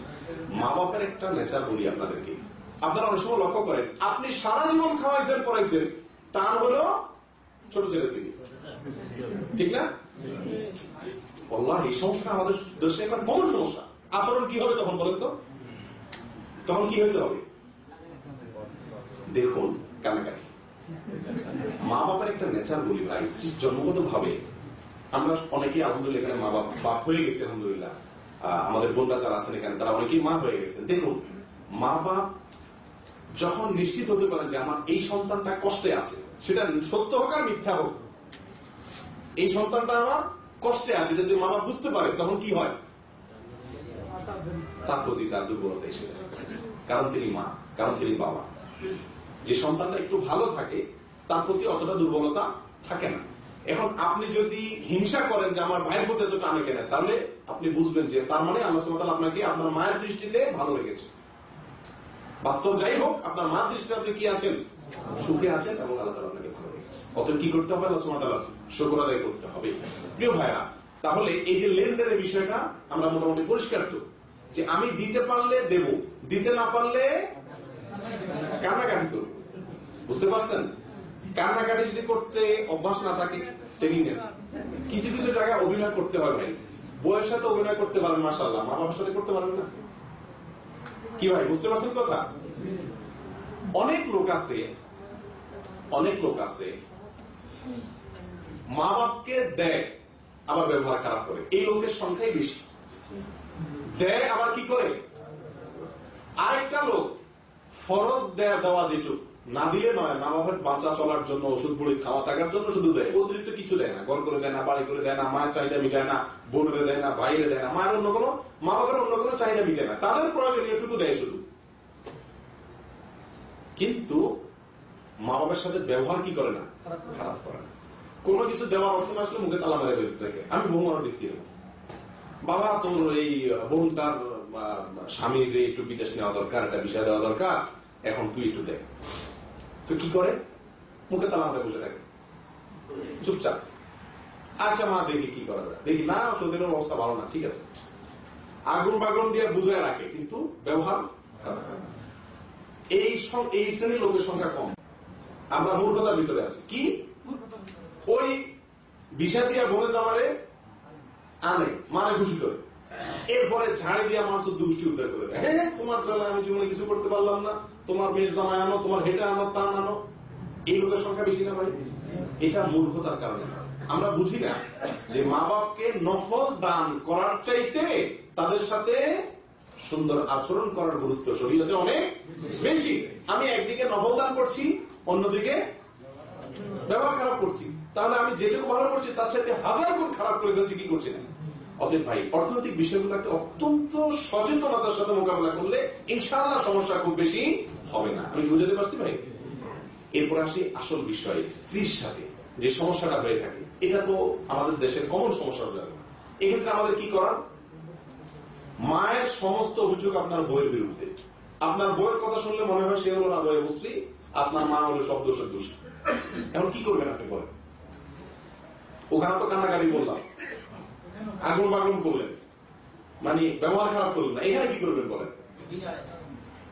মা বাপের একটা নেচার বলি আপনাদেরকে। আপনারা অনেক সময় লক্ষ্য করেন, আপনি সারা জীবন খাওয়াইছেন, পড়াইছেন, টান হলো ছোট ছেলের দিকে ঠিক না? বললাম এই সমস্যাটা আমাদের দেশে এখন কমন সমস্যা। আচরণ কি হবে তখন বলেন তো? তখন কি হইতে হবে? দেখুন কানাকাটি মা বাবার একটা নেচার বলি ভাই জন্মগত ভাবে আমরা অনেকেই আলহামদুলিল্লাহ এখানে মা বাপ বাপ হয়ে গেছে, আলহামদুলিল্লাহ। আমাদের বোনরা যারা আছেন এখানে, তারা অনেকেই মা হয়ে গেছেন। দেখুন, মা বাপ যখন নিশ্চিত হতে পারেন যে আমার এই সন্তানটা কষ্টে আছে, সেটা সত্য হোক আর মিথ্যা হোক, এই সন্তানটা আমার কষ্টে আছে যদি মা বাপ বুঝতে পারে, তখন কি হয়? তার প্রতি তার দুর্বলতা এসে যায়। কারণ তিনি মা, কারণ তিনি বাবা। যে সন্তানটা একটু ভালো থাকে, তার প্রতি অতটা দুর্বলতা থাকে না। এখন আপনি যদি হিংসা করেন যে আমার ভাইয়ের প্রতি এতটা আনে কেন, তাহলে আপনি বুঝবেন যে তার মানে আল্লাহ সুবহানাহু আপনাকে আপনার মায়ের দৃষ্টিতে ভালো রেখেছে। বাস্তব যাই হোক, আপনার মার দৃষ্টিতে আপনি কি আছেন? সুখে আছেন এবং আল্লাহ আপনাকে ভালো রেখেছে। অতএব কি করতে হবে? আল্লাহ সুবহানাহু ওয়া আদায় করতে হবে। প্রিয় ভাইরা তাহলে এই যে লেনদেনের বিষয়টা আমরা মোটামুটি পরিষ্কার তো, যে আমি দিতে পারলে দেব, দিতে না পারলে কান্নাকাটি করব। বুঝতে পারছেন? কান্নাকাটি যদি করতে অভ্যাস না থাকে ট্রেনিং নেন কিছু কিছু জায়গায় অভিনয় করতে হয় ভাই। বইয়ের সাথে অভিনয় করতে পারেন মাসাল্লাহ মা বাবার সাথে করতে পারেন না? কি ভাই, বুঝতে পারছেন কথা? অনেক লোক আছে, অনেক লোক আছে, মা বাপকে দেয়, আবার ব্যবহার খারাপ করে। এই লোকের সংখ্যাই বেশি। দেয়, আবার কি করে? আরেকটা লোক ফরজ দেয়া দেওয়া যেটুক না দিলে নয় মা বাবার বাঁচা চলার জন্য ওষুধ বড়ি খাওয়া থাকার জন্য শুধু দেয়। অতিরিক্ত কিছু দেয় না। ঘর করে দেয় না বাড়ি করে দেয় না মায়ের চাহিদা মিটায় না বোনের দেয় না বাইরে দেয় না মায়ের অন্য কোনো মা বাবার অন্য কোনো চাহিদা মিটায় না। তাদের প্রয়োজনীয়টুকু দেয় শুধু। কিন্তু মা বাবার সাথে ব্যবহার কি করে না? খারাপ করে। না। কোনো কিছু দেওয়ার অপশন আসলে মুখে তালা মেরে বেরোতে আমি বহু মানুষ দেখছি বাবা তোর এই বোনটার আহ, স্বামীর একটু বিদেশ নেওয়া দরকার একটা বিষয় দেওয়া দরকার এখন তুই একটু দেখ। তো কি করে? মুখে তালা মারে বসে থাকে। চুপচাপ। আচ্ছা মা, দেখি কি করা যায়। দেখি, না সৌদিনের অবস্থা ভালো না, ঠিক আছে। আগুন বাগুন দিয়ে বুঝে রাখে, কিন্তু ব্যবহার এই এই শ্রেণির লোকের সংখ্যা কম। আমরা মূর্খতার ভিতরে আছি। কি? ওই বিষা দিয়া বনে জামারে আনে মানে খুশি করে। এরপরে ঝাড়ে দিয়া মাছ দুষ্টি উদ্ধার করে হ্যাঁ তোমার চালা আমি জীবনে কিছু করতে পারলাম না। তোমার মেয়ের জামাই আনো, তোমার হেটা আনো, তা আনো এই লোকের সংখ্যা বেশি না ভাই? এটা মূর্খতার কারণে। আমরা বুঝি না যে মা বাপকে নফল দান করার চাইতে তাদের সাথে সুন্দর আচরণ করার গুরুত্ব শরীয়তে অনেক বেশি। আমি একদিকে নফল দান করছি, অন্যদিকে ব্যবহার খারাপ করছি। তাহলে আমি যেটুকু ভালো করছি, তার সাথে হাজার গুণ খারাপ করে ফেলছি, কি করছি না? অতএব ভাই, অর্থনৈতিক বিষয়গুলোকে অত্যন্ত সচেতনতার সাথে মোকাবেলা করলে ইনশাআল্লাহ সমস্যা খুব বেশি হবে না। আমি কি বুঝাতে পারছি ভাই? এরপর আসি আসল বিষয়, স্ত্রীর সাথে যে সমস্যাটা হয়ে থাকে। এটা তো আমাদের দেশের কমন সমস্যা হয়ে যাবে এক্ষেত্রে আমাদের কি করার? মায়ের সমস্ত অভিযোগ আপনার বইয়ের বিরুদ্ধে। আপনার বইয়ের কথা শুনলে মনে হয় সে হলো না বইয়ের মুসলি আপনার মা হলো সব দোষের দোষী এখন কি করবেন আপনি বলেন ওখানে তো কান্নাকাটি বললাম। আগুন বাগুন করলেন। মানে ব্যবহার খারাপ করলেন না। এখানে কি করবেন বলেন?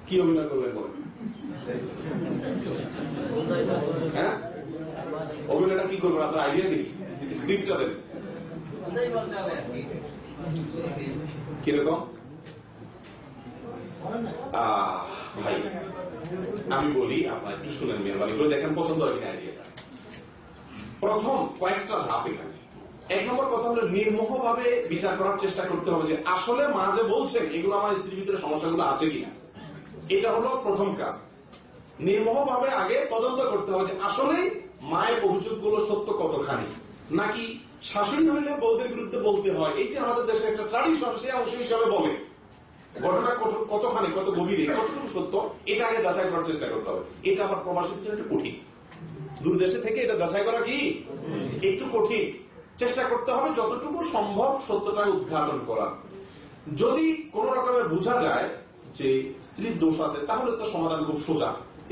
কি অভিনয় করবেন বলেন? হ্যাঁ? অভিনয়টা কি করবেন? আপনার আইডিয়া দিন স্ক্রিপ্টটা দেন কীরকম? ভাই, আমি বলি, আপনার একটু শুনেন, মেহরবানি করে দেখেন পছন্দ হয় কিনা আইডিয়াটা প্রথম কয়েকটা ধাপ এখানে। এক নম্বর কথা হলো নির্মোহ ভাবে বিচার করার চেষ্টা করতে হবে যে আসলে মা যে বলছেন, এগুলো আমার স্ত্রীর ভিতরে সমস্যাগুলো আছে কিনা। এটা হলো প্রথম কাজ। নির্মোহ ভাবে আগে তদন্ত করতে হবে যে আসলে মায়ের অভিযোগগুলো সত্য কতখানি। নাকি শাশুড়ি হইলে বউদের বিরুদ্ধে বলতে হয়, এই যে আমাদের দেশের একটা ট্রাডিশন সে অংশ হিসাবে বলে। ঘটনা কত- কতখানি, কত গভীরে কতটুকু সত্য, এটা আগে যাচাই করার চেষ্টা করতে হবে। এটা আবার প্রবাসীদের একটু কঠিন। দূর দেশে থেকে এটা যাচাই করা কি? একটু কঠিন। চেষ্টা করতে হবে যতটুকু সম্ভব সত্যটা উদ্ঘাটন করা। যদি কোন রকমের বোঝা যায় যে স্ত্রীর দোষ আছে, তাহলে তো সমাধান খুব সোজা।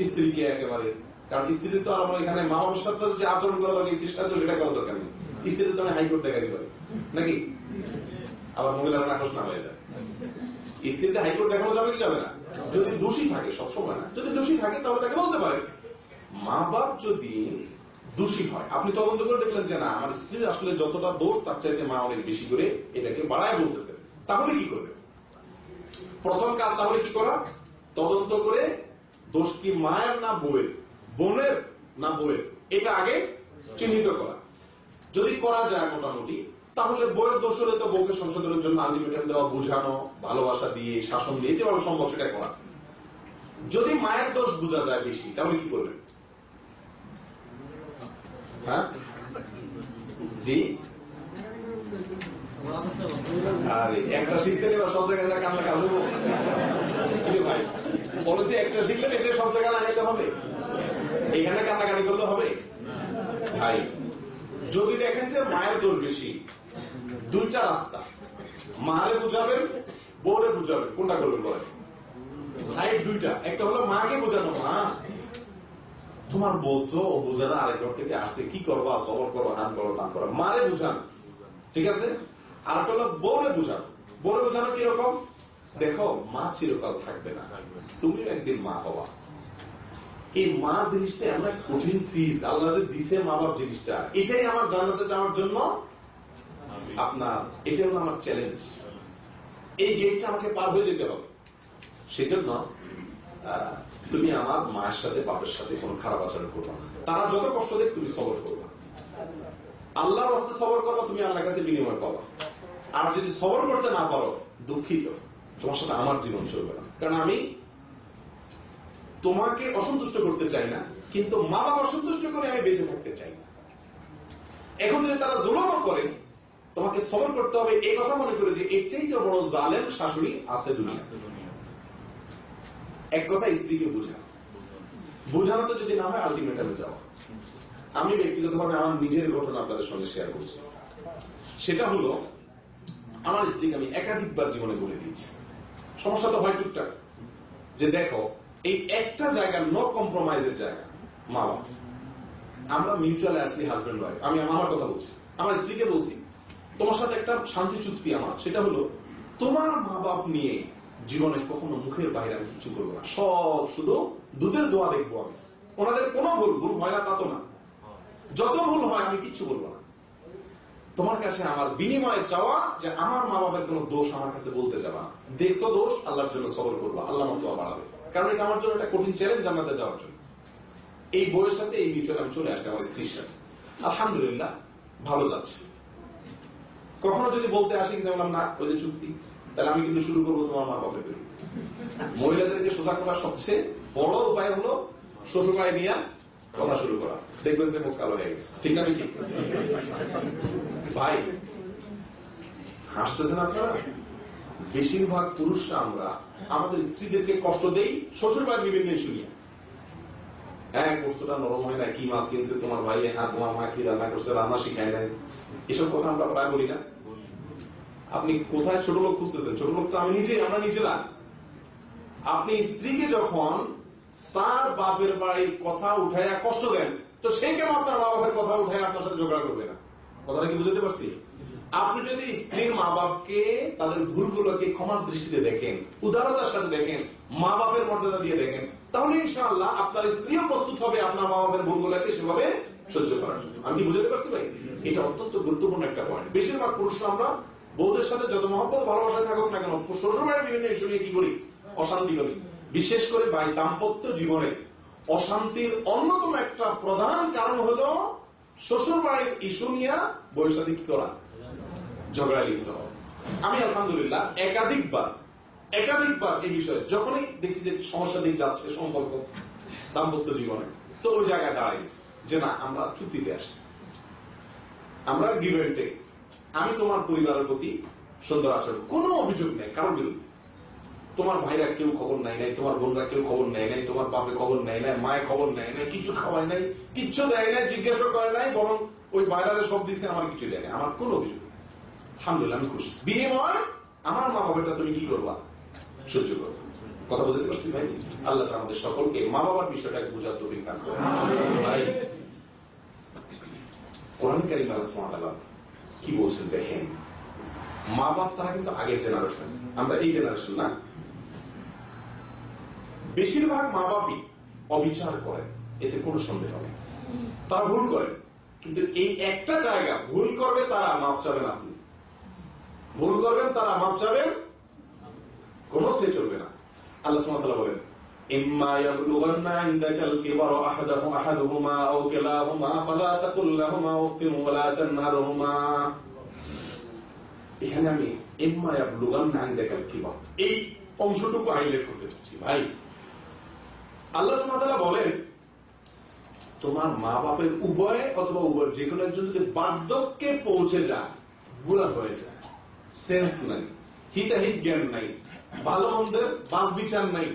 স্ত্রীকে একেবারে। কারণ স্ত্রীর তো আর আমার এখানে মা বাবার সাথে যে আচরণ করা দরকার স্ত্রীর সাথে সেটা করা দরকার নেই। স্ত্রীর তো আমি হাইকোর্ট দেখা দিতে নাকি? আবার মহিলারা না হয়ে যায়। স্ত্রীতে হাইকোর্ট দেখানো যাবে কি যাবে না? যদি দোষী থাকে, সবসময় না। যদি দোষী থাকে, তাহলে তাকে বলতে পারে। মা বাপ যদি দোষী হয়। আপনি তদন্ত করে দেখলেন যে না, আমার স্ত্রীর আসলে যতটা দোষ, তার চাইতে মা অনেক বেশি করে এটাকে বাড়ায় বলতেছে তাহলে কি করবে প্রথম কাজ তাহলে কি করা? তদন্ত করে দোষ কি মায়ের না বউয়ের? বোনের না বউয়ের? এটা আগে চিহ্নিত করা। যদি করা যায় মোটামুটি, তাহলে বইয়ের দোষ হলে তো বউকে সংশোধনের জন্য আলটিমেটাম দেওয়া বোঝানো, ভালোবাসা দিয়ে, শাসন দিয়ে যেভাবে সম্ভব সেটা করা। যদি মায়ের দোষ বোঝা যায় বেশি, তাহলে কি করবেন? হ্যাঁ? জি? আরে, একটা শিখছেন এবার সব জায়গায় ভাই? পলিসি একটা এসে সব জায়গায় লাগাইতে হবে। এখানে কান্নাকাটি করলে হবে। ভাই, যদি দেখেন যে মায়ের দোষ বেশি, দুইটা রাস্তা। মারে বুঝাবেন, বউরে বুঝাবেন। কোনটা করবেন বলেন? সাইড দুইটা। একটা হলো মাকে বোঝানো, মা। তোমার তো ও বুঝে না, আরেক ঘর থেকে আসছে, কি করবা? সবর করো হান করো টান করো মারে বুঝান। ঠিক আছে? আর হলো বউরে বুঝানো। বউরে বুঝানো কীরকম দেখো, মা চিরকাল থাকবে না। তুমিও একদিন মা হওয়া এই মা জিনিসটা এক কঠিন সিজ। আল্লাহ যে দিছে মা বাপ জিনিসটা। এটাই আমার জানাতে যাওয়ার জন্য আপনার এটা হলো আমার চ্যালেঞ্জ এই গেটটা আমাকে পার হয়ে যেতে হবে। সেজন্য তুমি আমার মায়ের সাথে, বাপের সাথে কোনো খারাপ আচরণ করবে তারা যত কষ্ট দেখ, তুমি সবর করবে। আল্লাহর বাস্তে সবর করবা, তুমি আল্লাহর কাছে বিনিময় পাবা। আর যদি সবর করতে না পারো, দুঃখিত। তোমার সাথে আমার জীবন চলবে না। কারণ আমি তোমাকে অসন্তুষ্ট করতে চাই না, কিন্তু মা বাবা অসন্তুষ্ট করে আমি বেঁচে থাকতে চাই না। এখন যদি তারা জুলমও করে, তোমাকে সবর করতে হবে, এই কথা মনে করে যে এর চাইতে বড় জালেম শাশুড়ি আছে দুনিয়া এক কথা স্ত্রীকে বোঝা। বোঝানো তো যদি না হয় আলটিমেটামে যাওয়া আমি ব্যক্তিগতভাবে আমার নিজের ঘটনা আপনাদের সঙ্গে শেয়ার করছি। সেটা হলো, আমার স্ত্রীকে আমি একাধিকবার জীবনে বলে দিয়েছি। সমস্যা তো হয় টুকটাক। যে দেখো, এই একটা জায়গা নো কম্প্রোমাইজের জায়গা, মা বাবা। আমরা মিউচুয়াল আসছি হাজব্যান্ড ওয়াইফ আমি আমার কথা বলছি। আমার স্ত্রীকে বলছি, তোমার সাথে একটা শান্তি চুক্তি আমার। সেটা হলো, তোমার মা বাপ নিয়ে জীবনে কখনো মুখের বাইরে আমি কিছু করব না। সব শুধু দুধের দোয়া দেখব আমি। ওনাদের কোনো ভুল ভুল হয় না তা তো না। যত ভুল হয় আমি কিচ্ছু বলব না। তোমার কাছে আমার বিনিময়ে চাওয়া যে আমার মা বাবার কোনো দোষ আমার কাছে বলতে যাবা দেখছ দোষ, আল্লাহর জন্য সবর করব, আল্লাহ মতো বাড়াবে। কারণ এটা আমার জন্য একটা কঠিন চ্যালেঞ্জ জানাতে যাওয়ার জন্য। এই বইয়ের সাথে এই মিউচুয়াল আমি চলে আসছি আমার স্ত্রীর সাথে। আলহামদুলিল্লাহ, ভালো যাচ্ছে। কখনো যদি বলতে আসি যে বললাম, না, ওই যে চুক্তি। তাহলে আমি কিন্তু শুরু করব তোমার মা বাপের মহিলাদেরকে সোজা করার সবচেয়ে বড় উপায় হলো শ্বশুর বাড়ি নিয়ে কথা শুরু করা। দেখবেন যে মুখ কালো হয়ে গেছে। ঠিক আমি ঠিক? ভাই, হাসতেছেন আপনারা? বেশিরভাগ পুরুষরা আমরা আমাদের স্ত্রীদেরকে কষ্ট দেই শ্বশুর বাড়ির বিভিন্ন ইস্যু নিয়ে হ্যাঁ গোস্তটা নরম হয় না কি মাছ কিনছে তোমার ভাই হ্যাঁ তোমার মা কি রান্না করছে? রান্না শিখায় নাই। এসব কথা আমরা প্রায় বলি না। আপনি কোথায় ছোট লোক খুঁজতেছেন? ছোট লোক তো আমি নিজে আমরা নিজেরা। আপনি স্ত্রীকে যখন তার বাপের বাড়ির কথা উঠাইয়া কষ্ট দেন, তো সে কেন আপনার মা বাপের কথা উঠাই আপনার সাথে ঝগড়া করবে না? কথাটা কি বুঝতে পারছি? আপনি যদি স্ত্রীর মা বাপকে তাদের ভুলগুলোকে ক্ষমার দৃষ্টিতে দেখেন, উদারতার সাথে দেখেন মা বাপের মর্যাদা দিয়ে দেখেন, তাহলে ইনশাআল্লাহ আপনার স্ত্রীও প্রস্তুত হবে আপনার মা বাপের ভুলগুলোকে সেভাবে সহ্য করার জন্য। আমি কি বুঝতে পারছি ভাই? এটা অত্যন্ত গুরুত্বপূর্ণ একটা পয়েন্ট বেশিরভাগ পুরুষরা আমরা বউদের সাথে যত মহব্বত ভালোবাসা থাকুক না কেন শ্বশুর বাড়ির বিভিন্ন ইস্যু নিয়ে কি করি? অশান্তি করি। বিশেষ করে ভাই দাম্পত্য জীবনে অশান্তির অন্যতম একটা প্রধান কারণ হলো শ্বশুর বাড়ির ইস্যু নিয়ে বউয়ের সাথে কি করা? ঝগড়া লিপ্ত আমি আলহামদুলিল্লাহ একাধিকবার একাধিকবার এই বিষয়ে যখনই দেখছি যে সমস্যা দিক যাচ্ছে, সম্পর্ক, দাম্পত্য জীবনে, তো ওই জায়গায় দাঁড়াই যে না, আমরা চুক্তিতে আসি। আমরা গিভ এন্ড টেক আমি তোমার পরিবারের প্রতি সুন্দর আচরণ কোনো অভিযোগ নেই কারোর বিরুদ্ধে। তোমার ভাইরা কেউ খবর নেয় নাই তোমার বোনরা কেউ খবর নেয় নাই তোমার বাপে খবর নেয় নাই মায়ের খবর নেয় নাই কিছু খাওয়ায় নাই কিচ্ছু দেয় নাই জিজ্ঞাসা করে নাই বরং ওই বাইরে সব দিছে আমার কিছু দেয় নাই। আমার কোনো অভিযোগ। আলহামদুলিল্লাহ আমি খুশি। বিনিময় আমার মা বাবাটা তুমি কি করবা? সহ্য করবে। কথা বলতে পারছি ভাই? আল্লাহ আমাদের সকলকে মা বাবার বিষয়টাকে বোঝার তৌফিক দান করে ভাই কোরআন কারিম আল্লাহ কি বলছেন দেখেন? মা বাপ তারা কিন্তু আগের জেনারেশন আমরা এই জেনারেশন না? বেশিরভাগ মা বাপই অবিচার করেন, এতে কোনো সন্দেহ নেই। তারা ভুল করেন, কিন্তু এই একটা জায়গা, ভুল করবে তারা, মাপ চাবেন আপনি। ভুল করবেন তারা, মাপ চাবেন? কোন সে চলবে না। আল্লাহ সুবহানাহু বলেন إما يبلغن عندك الكبر أحده أحدهما أو كلاهما فلا تقل لهما أف ولا تنهرهما এখানে আমি ইম্মা ইয়াবলুগান্না ইনদাকাল কিবার এই অংশটুকু হাইলাইট করতে চাচ্ছি ভাই আল্লাহ সুবহানাহু ওয়া তাআলা বলেন তোমার মা বাপের উভয় অথবা উভয় যে কোনো একজন যদি বার্ধক্যে পৌঁছে যায় বুড়া হয়ে যায় সেন্স নাই হিতাহিত জ্ঞান নাই ভালো মন্দের বাস বিচার নাই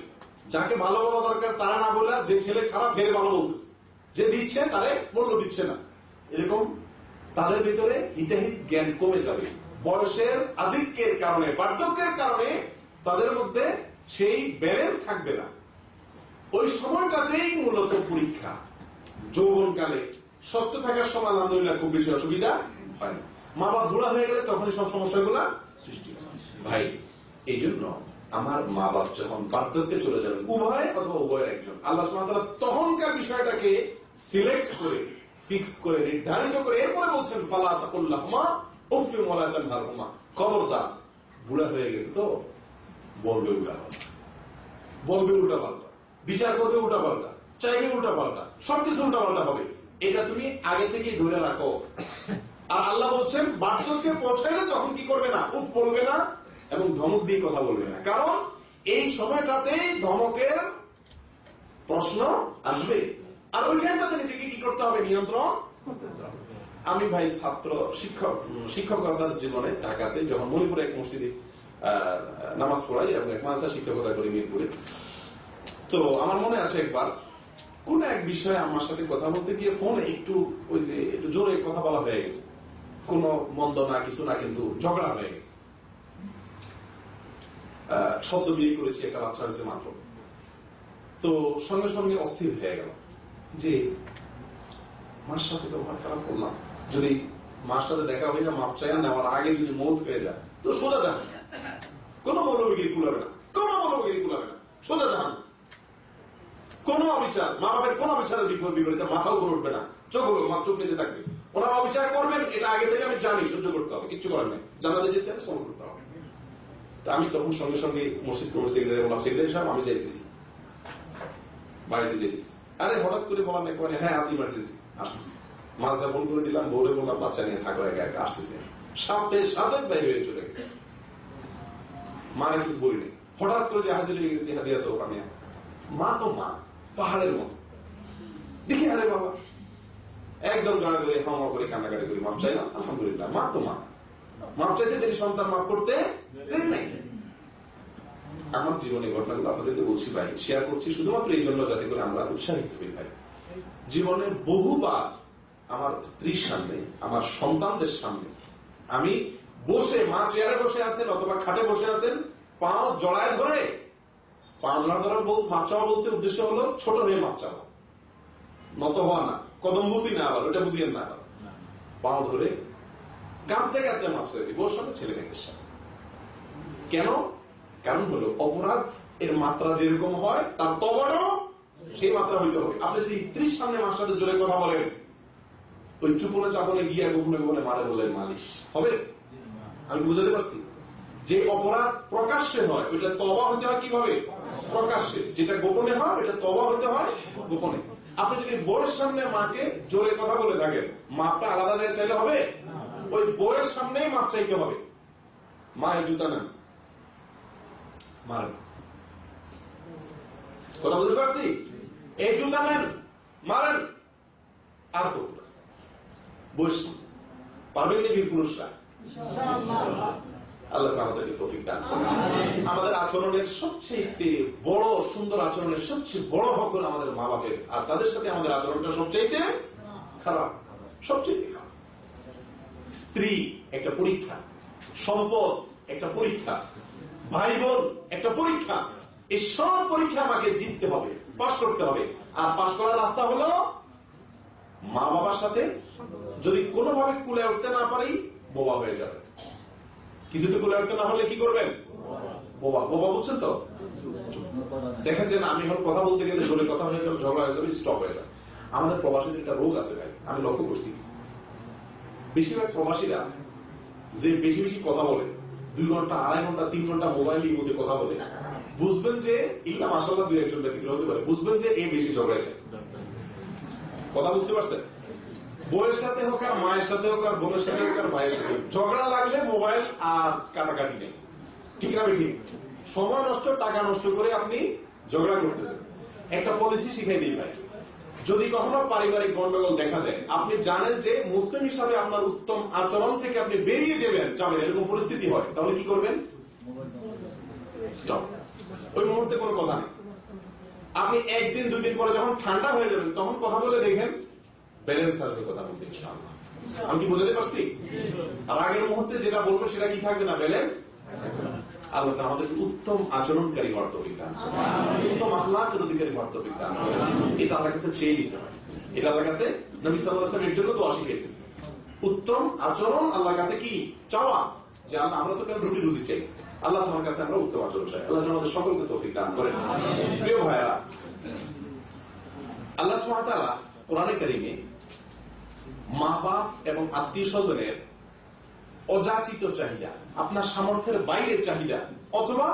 যাকে ভালো বলা দরকার তারা না বলে যে ছেলে খারাপ ঘেরে ভালো বলতেছে। যে দিচ্ছে তারে মূল্য দিচ্ছে না। এরকম তাদের ভিতরে হিতাহিত জ্ঞান কমে যাবে। বয়সের আধিক্যের কারণে, বার্ধক্যের কারণে তাদের মধ্যে সেই ব্যালেন্স থাকবে না। ওই সময়টাতেই মূলত পরীক্ষা। যৌবনকালে সত্য থাকার সময় আলহামদুলিল্লাহ খুব বেশি অসুবিধা হয় মা বাবা বুড়া হয়ে গেলে তখনই সব সমস্যাগুলো সৃষ্টি হয়। ভাই এই জন্য আমার মা বাপ যখন বার্ধক্যে চলে যাবেন, উভয় অথবা উভয়ের একজন, আল্লাহ তাআলা তখনকার বিষয়টাকে সিলেক্ট করে ফিক্স করে, নির্ধারিত করে, এরপরে বলছেন, ফালা তাকুল্লাহুমা তানহারহুমা। খবরদার, বুড়া হয়ে গেছে তো? বলবে উল্টা পাল্টা। বলবে উল্টা পাল্টা। বিচার করবে উল্টা পাল্টা। চাইবে উল্টা পাল্টা। সবকিছু উল্টা পাল্টা হবে। এটা তুমি আগে থেকে ধরে রাখো। আর আল্লাহ বলছেন বার্ধক্যে পৌঁছাইলে তখন কি করবে না? উফ, বলবে না। এবং ধমক দিয়ে কথা বলবে না। কারণ এই সময়টাতেই ধমকের প্রশ্ন আসবে। আর ওইখানটাতে নিজেকে কি করতে হবে? নিয়ন্ত্রণ আমি ভাই ছাত্র শিক্ষক শিক্ষকতার জীবনে ঢাকাতে যখন মণিপুরে এক মসজিদে নামাজ পড়াই এবং এক মাদ্রাসা শিক্ষকতা করি মিরপুরে। তো আমার মনে আছে একবার, কোন এক বিষয়ে আমার সাথে কথা বলতে গিয়ে ফোনে একটু ওই যে একটু জোরে কথা বলা হয়ে গেছে। কোন মন্দ না কিছু না কিন্তু ঝগড়া হয়ে গেছে। সদ্য বিয়ে করেছি একটা বাচ্চা হয়েছে মাত্র। তো সঙ্গে সঙ্গে অস্থির হয়ে গেল যে, মার সাথে ব্যবহার খারাপ করলাম। যদি মার সাথে দেখা হয়ে যায়, মাপ চাই নেওয়ার আগে যদি মত হয়ে যায়, তো সোজা যান। কোন মৌলবিগিরি কুলাবে না। কোন মৌলবিগিরি কুলাবে না। সোজা যান। কোন অবিচার মা বাপের কোন অবিচারের বিপরীতে মাথা উপর উঠবে না। চোখ মা চোখ নিচে থাকবে। ওনারা অবিচার করবেন, এটা আগে থেকে আমি জানি, সহ্য করতে হবে, কিচ্ছু করার নেই। জানাতে যেতে হবে শ্রম করতে তা আমি তখন সঙ্গে সঙ্গে মসজিদ কমিটি সেক্রেটারি বললাম, সেক্রেটারি সাহেব, আমি যাইতেছি। বাড়িতে যেতেছি আরে হঠাৎ করে বললাম একবারে হ্যাঁ আসি ইমার্জেন্সি আসতেছি। মাঝে ফোন করে দিলাম, বউরে বললাম, বাচ্চা নিয়ে থাকো, একা একা, আসতেছে সাথে সাথে বাইরে হয়ে চলে গেছে। মারে কিছু বলিনি হঠাৎ করে যে হাজির হয়ে গেছি, হাদিয়া তো আমি মা তো মা, পাহাড়ের মতো। দেখি, আরে বাবা। একদম জড়া ধরে হাওয়া করে কান্নাকাটি করি মাপ চাই না, আলহামদুলিল্লাহ, মা তো মা। চাইতে দেরি সন্তান মাফ করতে নাই। আমার জীবনে ঘটনাগুলো আপনাদেরকে বলছি ভাই শেয়ার করছি শুধুমাত্র এই জন্য যাতে করে আমরা উৎসাহিত হই ভাই। জীবনে বহুবার আমার স্ত্রীর সামনে, আমার সন্তানদের সামনে আমি বসে, মা চেয়ারে বসে আছেন অথবা খাটে বসে আছেন, পাও জড়ায় ধরে, পাও জড়া ধরা বল- মাপ চাওয়া বলতে উদ্দেশ্য হলো ছোট হয়ে মাপ চাওয়া। নত হওয়া না, কদম বুঝি না আবার, ওটা বুঝিয়েন না পাও ধরে কাঁদতে কাঁদতে মাপ চাইছি বোর সামনে ছেলে মেয়েদের সামনে কেন? কারণ হলো, অপরাধ এর মাত্রা যেরকম হয়, তার তবারও সেই মাত্রা হইতে হবে। আপনি যদি স্ত্রীর সামনে মার সাথে জোরে কথা বলেন, ওই চুপনে চাপনে গিয়া গোপনে গোপনে মারে বললেন, মালিশ। হবে? আমি বুঝাতে পারছি? যে অপরাধ প্রকাশ্যে হয়, ওইটা তবা হতে হয় কীভাবে? প্রকাশ্যে। যেটা গোপনে হয়, ওইটা তবা হতে হয় গোপনে। আপনি যদি বউয়ের সামনে মাকে জোরে কথা বলে থাকেন, মাপটা আলাদা জায়গায় চাইলে হবে? ওই বউয়ের সামনেই মাপ চাইতে হবে। মা এই জুতা নেন মারেন কথা বুঝতে পারছি? এই জুতা নেন মারেন। আর করব না। বয়স পারবেন না বীর পুরুষরা? আল্লাহ তাআলা আমাদেরকে তৌফিক দান আমাদের আচরণের সবচেয়ে বড় সুন্দর আচরণের সবচেয়ে বড় হক আমাদের মা বাপের আর তাদের সাথে আমাদের আচরণটা সবচেয়ে খারাপ সবচেয়ে খারাপ। স্ত্রী একটা পরীক্ষা, সম্পদ একটা পরীক্ষা ভাই বোন একটা পরীক্ষা, এই সব পরীক্ষা আমাকে জিততে হবে, পাশ করতে হবে। আর পাশ করার রাস্তা হলো মা বাবার সাথে যদি কোনোভাবে কুলে উঠতে না পারি, বোবা হয়ে যাবে। কিছুতে কুলে উঠতে না হলে কি করবেন? বোবা। বোবা বুঝছেন তো? দেখেন যে আমি এখন কথা বলতে গেলে জোরে কথা হয়ে গেলে ঝগড়া হয়ে যাবে স্টপ হয়ে যাবে। আমাদের প্রবাসীদের একটা রোগ আছে ভাই, আমি লক্ষ্য করছি। বেশিরভাগ প্রবাসীরা যে বেশি বেশি কথা বলে, দুই ঘণ্টা, আড়াই ঘণ্টা, তিন ঘণ্টা মোবাইলের মধ্যে কথা বলে, বুঝবেন যে ইল্লা মাসাল্লাহ দুই একজন ব্যক্তিগত হতে পারে। বুঝবেন যে এই বেশি ঝগড়া এটা। কথা বুঝতে পারছেন? বউয়ের সাথে হোক আর মায়ের সাথে হোক আর বোনের সাথে হোক আর ভাইয়ের সাথে ঝগড়া লাগলে মোবাইল আর কাটাকাটি নেই। ঠিক না ঠিক সময় নষ্ট, টাকা নষ্ট করে আপনি ঝগড়া করতেছেন। একটা পলিসি শিখাই দিই ভাই। যদি কখনো পারিবারিক গন্ডগোল দেখা দেয়, আপনি জানেন যে মুসলিম হিসাবে আপনার উত্তম আচরণ থেকে আপনি বেরিয়ে যাবেন যাবেন এরকম পরিস্থিতি হয়। তাহলে কি করবেন? ওই মুহূর্তে কোনো কথা নেই। আপনি একদিন, দুই দিন পরে যখন ঠান্ডা হয়ে যাবেন, তখন কথা বলে দেখেন ব্যালেন্স আসবে কথা বলতে আমি কি বোঝাতে পারছি? আর আগের মুহূর্তে যেটা বলব সেটা কি থাকবে না? ব্যালেন্স আল্লাহ আমাদের উত্তম আচরণকারী দান উত্তম আখলাকের অধিকারী দান এটা আল্লাহ কাছে চেয়ে নিতে হয়। এটা আল্লাহ কাছে নবী ওয়াসাল্লাম এর জন্য দোয়া শিখেছেন উত্তম আচরণ আল্লাহর কাছে কি? চাওয়া। যে আল্লাহ আমরা তো কেন রুটি রুজি চাই? আল্লাহ তোমার কাছে আমরা উত্তম আচরণ চাই। আল্লাহ আমাদের সকলকে তৌফিক দান করেন। প্রিয় ভাইরা আল্লাহ তাআলা কোরআনে কারিমে মা বাপ এবং আত্মীয় স্বজনের অযাচিত চাহিদা আপনার সামর্থ্যের বাইরে চাহিদা অথবা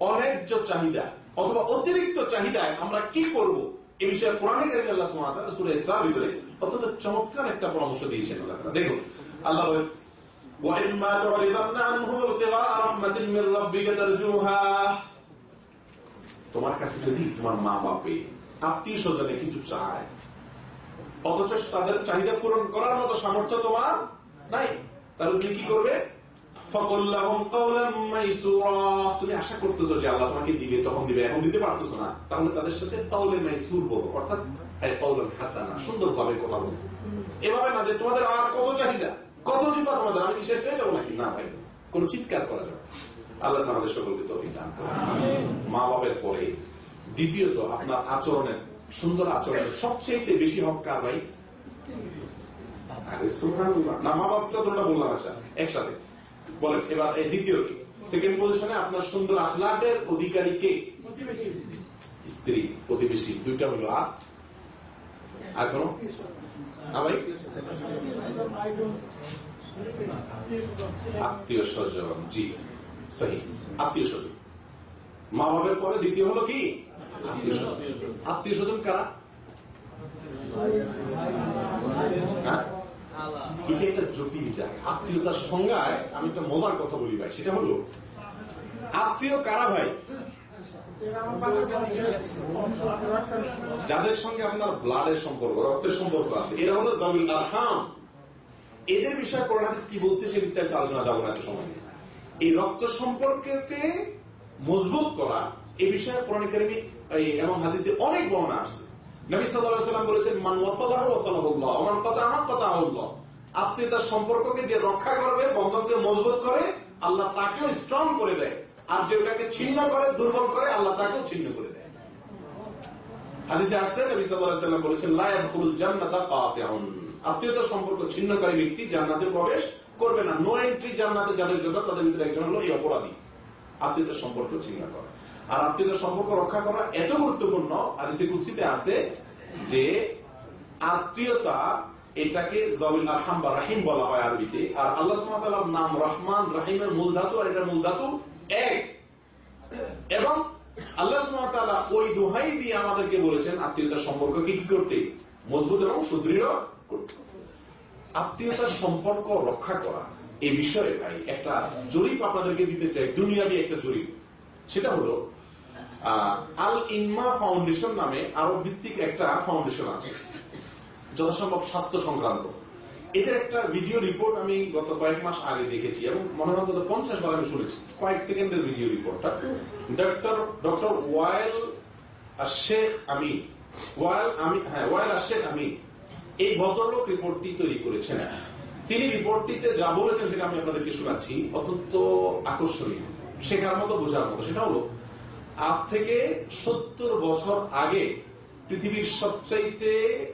অন্যায্য চাহিদা অথবা অতিরিক্ত চাহিদায় আমরা কি করব এ বিষয়ে কোরআনে কারিমে আল্লাহ সুবহানাহু ওয়া তাআলা সূরা ইসরার ভিতরে অত্যন্ত চমৎকার একটা পরামর্শ দিয়েছেন আল্লাহ তাআলা। দেখুন আল্লাহ বলেন وَإِمَّا تُعْرِضَنَّ عَنْهُمْ ابْتِغَاءَ رَحْمَةٍ مِّن رَّبِّكَ تَرْجُوهَا তোমার কাছে যদি তোমার মা বাপে আত্মীয় স্বজনে কিছু চায় অথচ তাদের চাহিদা পূরণ করার মতো সামর্থ্য তোমার নাই তাহলে তুমি কি করবে? তুমি আশা করতেছো যে আল্লাহ তোমাকে দিবে তখন দিবে। এখন দিতে পারতেছো না। তাহলে তাদের সাথে কাউলে মাইসুর বলো। অর্থাৎ কাউলান হাসানা সুন্দরভাবে কথা বলো। এভাবে না যে তোমাদের আর কত চাহিদা? কত তোমাদের? আমি কি শেষ পেয়ে যাব নাকি? না ভাই কোন চিৎকার করা যাবে আল্লাহ আমাদের সকলকে তৌফিক দান মা বাবার পরে দ্বিতীয়ত আপনার আচরণের সুন্দর আচরণের সবচেয়ে বেশি হক কার ভাই? মা বললাম আচ্ছা একসাথে। বলেন, এবার দ্বিতীয় কি? সেকেন্ড পজিশনে আপনার সুন্দর অধিকারী কে? স্ত্রী, প্রতিবেশী, দুইটা হলো আর? আর কোন? আত্মীয় স্বজন, জি আত্মীয় স্বজন। মা বাবার পরে দ্বিতীয় হলো কি? আত্মীয় স্বজন। আত্মীয় স্বজন কারা? হ্যাঁ? এটা জটিল জায়গা। আত্মীয়তার সংজ্ঞায় আমি একটা মজার কথা বলি ভাই, সেটা হলো, আত্মীয় কারা ভাই? যাদের সঙ্গে আপনার ব্লাডের সম্পর্ক, রক্তের সম্পর্ক আছে, এরা হলো জামিল আরহাম। এদের বিষয়ে কোরআন কি বলছে সে বিস্তারিত আলোচনা যাব না, এত সময় এই রক্ত সম্পর্ককে মজবুত করা এই বিষয়ে কোরআন কারিমে এবং হাদিসে অনেক বর্ণনা আছে। নবী আলাইহি সাল্লাম বলেছেন, মান ওয়াসালাহু ওয়াসালাহুল্লাহ ওয়া মান কাতাআহু কাতাআহুল্লাহ আত্মীয়তার সম্পর্ককে যে রক্ষা করবে, বন্ধনকে মজবুত করে, আল্লাহ তাকেও স্ট্রং করে দেয়। আর যে ওটাকে ছিন্ন করে, দুর্বল করে, আল্লাহ তাকেও ছিন্ন করে দেয়। সম্পর্ক ছিন্নকারী ব্যক্তি, জান্নাতে প্রবেশ করবে না। নো এন্ট্রি জান্নাতে যাদের জন্য তাদের ভিতরে একজন হলো এই অপরাধী। আত্মীয়তার সম্পর্ক ছিন্ন করা আর আত্মীয়তার সম্পর্ক রক্ষা করা এত গুরুত্বপূর্ণ, হাদিসে কুৎসিতে আছে যে আত্মীয়তা এটাকে জবিল আরহাম বা রাহিম বলা হয় আরবিতে। আর আল্লাহ তাআলার নাম রহমান, রাহিমের মূল ধাতু আর এটার মূল ধাতু এক। এবং আল্লাহ তাআলা ওই দোহাই দিয়ে আমাদেরকে বলেছেন আত্মীয়তার সম্পর্ককে কি কি করতে? মজবুত এবং সুদৃঢ় করতে। আত্মীয়তার সম্পর্ক রক্ষা করা এই বিষয়ে ভাই, একটা জরিপ আপনাদেরকে দিতে চাই, দুনিয়াবি একটা জরিপ। সেটা হলো আল ইনমা ফাউন্ডেশন নামে আরব ভিত্তিক একটা ফাউন্ডেশন আছে। যথাসম্ভব স্বাস্থ্য সংক্রান্ত। এদের একটা ভিডিও রিপোর্ট আমি গত কয়েক মাস আগে দেখেছি এবং মনে হয় অন্তত পঞ্চাশ বার আমি শুনেছি। কয়েক সেকেন্ডের ভিডিও রিপোর্টটা ডক্টর ডক্টর ওয়াইল আর শেখ আমিন। ওয়াইল আমি হ্যাঁ ওয়াইল শেখ আমিন। এই ভদ্রলোক রিপোর্টটি তৈরি করেছেন। তিনি রিপোর্টটিতে যা বলেছেন সেটা আমি আপনাদেরকে শোনাচ্ছি, অত্যন্ত আকর্ষণীয়। শেখার মতো বোঝার মতো। সেটা হলো আজ থেকে সত্তর বছর আগে পৃথিবীর সবচাইতে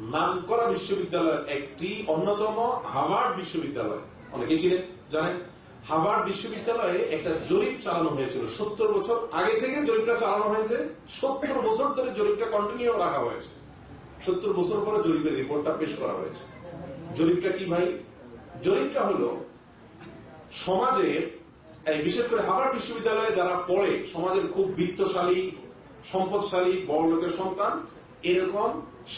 নাম করা বিশ্ববিদ্যালয়ের একটি অন্যতম হাভার্ড বিশ্ববিদ্যালয়। অনেকে চিনেন, জানেন? হাভার্ড বিশ্ববিদ্যালয়ে একটা জরিপ চালানো হয়েছিল। সত্তর বছর আগে থেকে জরিপটা চালানো হয়েছে। সত্তর বছর ধরে জরিপটা কন্টিনিউ রাখা হয়েছে। সত্তর বছর পরে জরিপের রিপোর্টটা পেশ করা হয়েছে। জরিপটা কি ভাই? জরিপটা হলো, সমাজের বিশেষ করে হাভার্ড বিশ্ববিদ্যালয়ে যারা পড়ে, সমাজের খুব বৃত্তশালী, সম্পদশালী বড় লোকের সন্তান, এরকম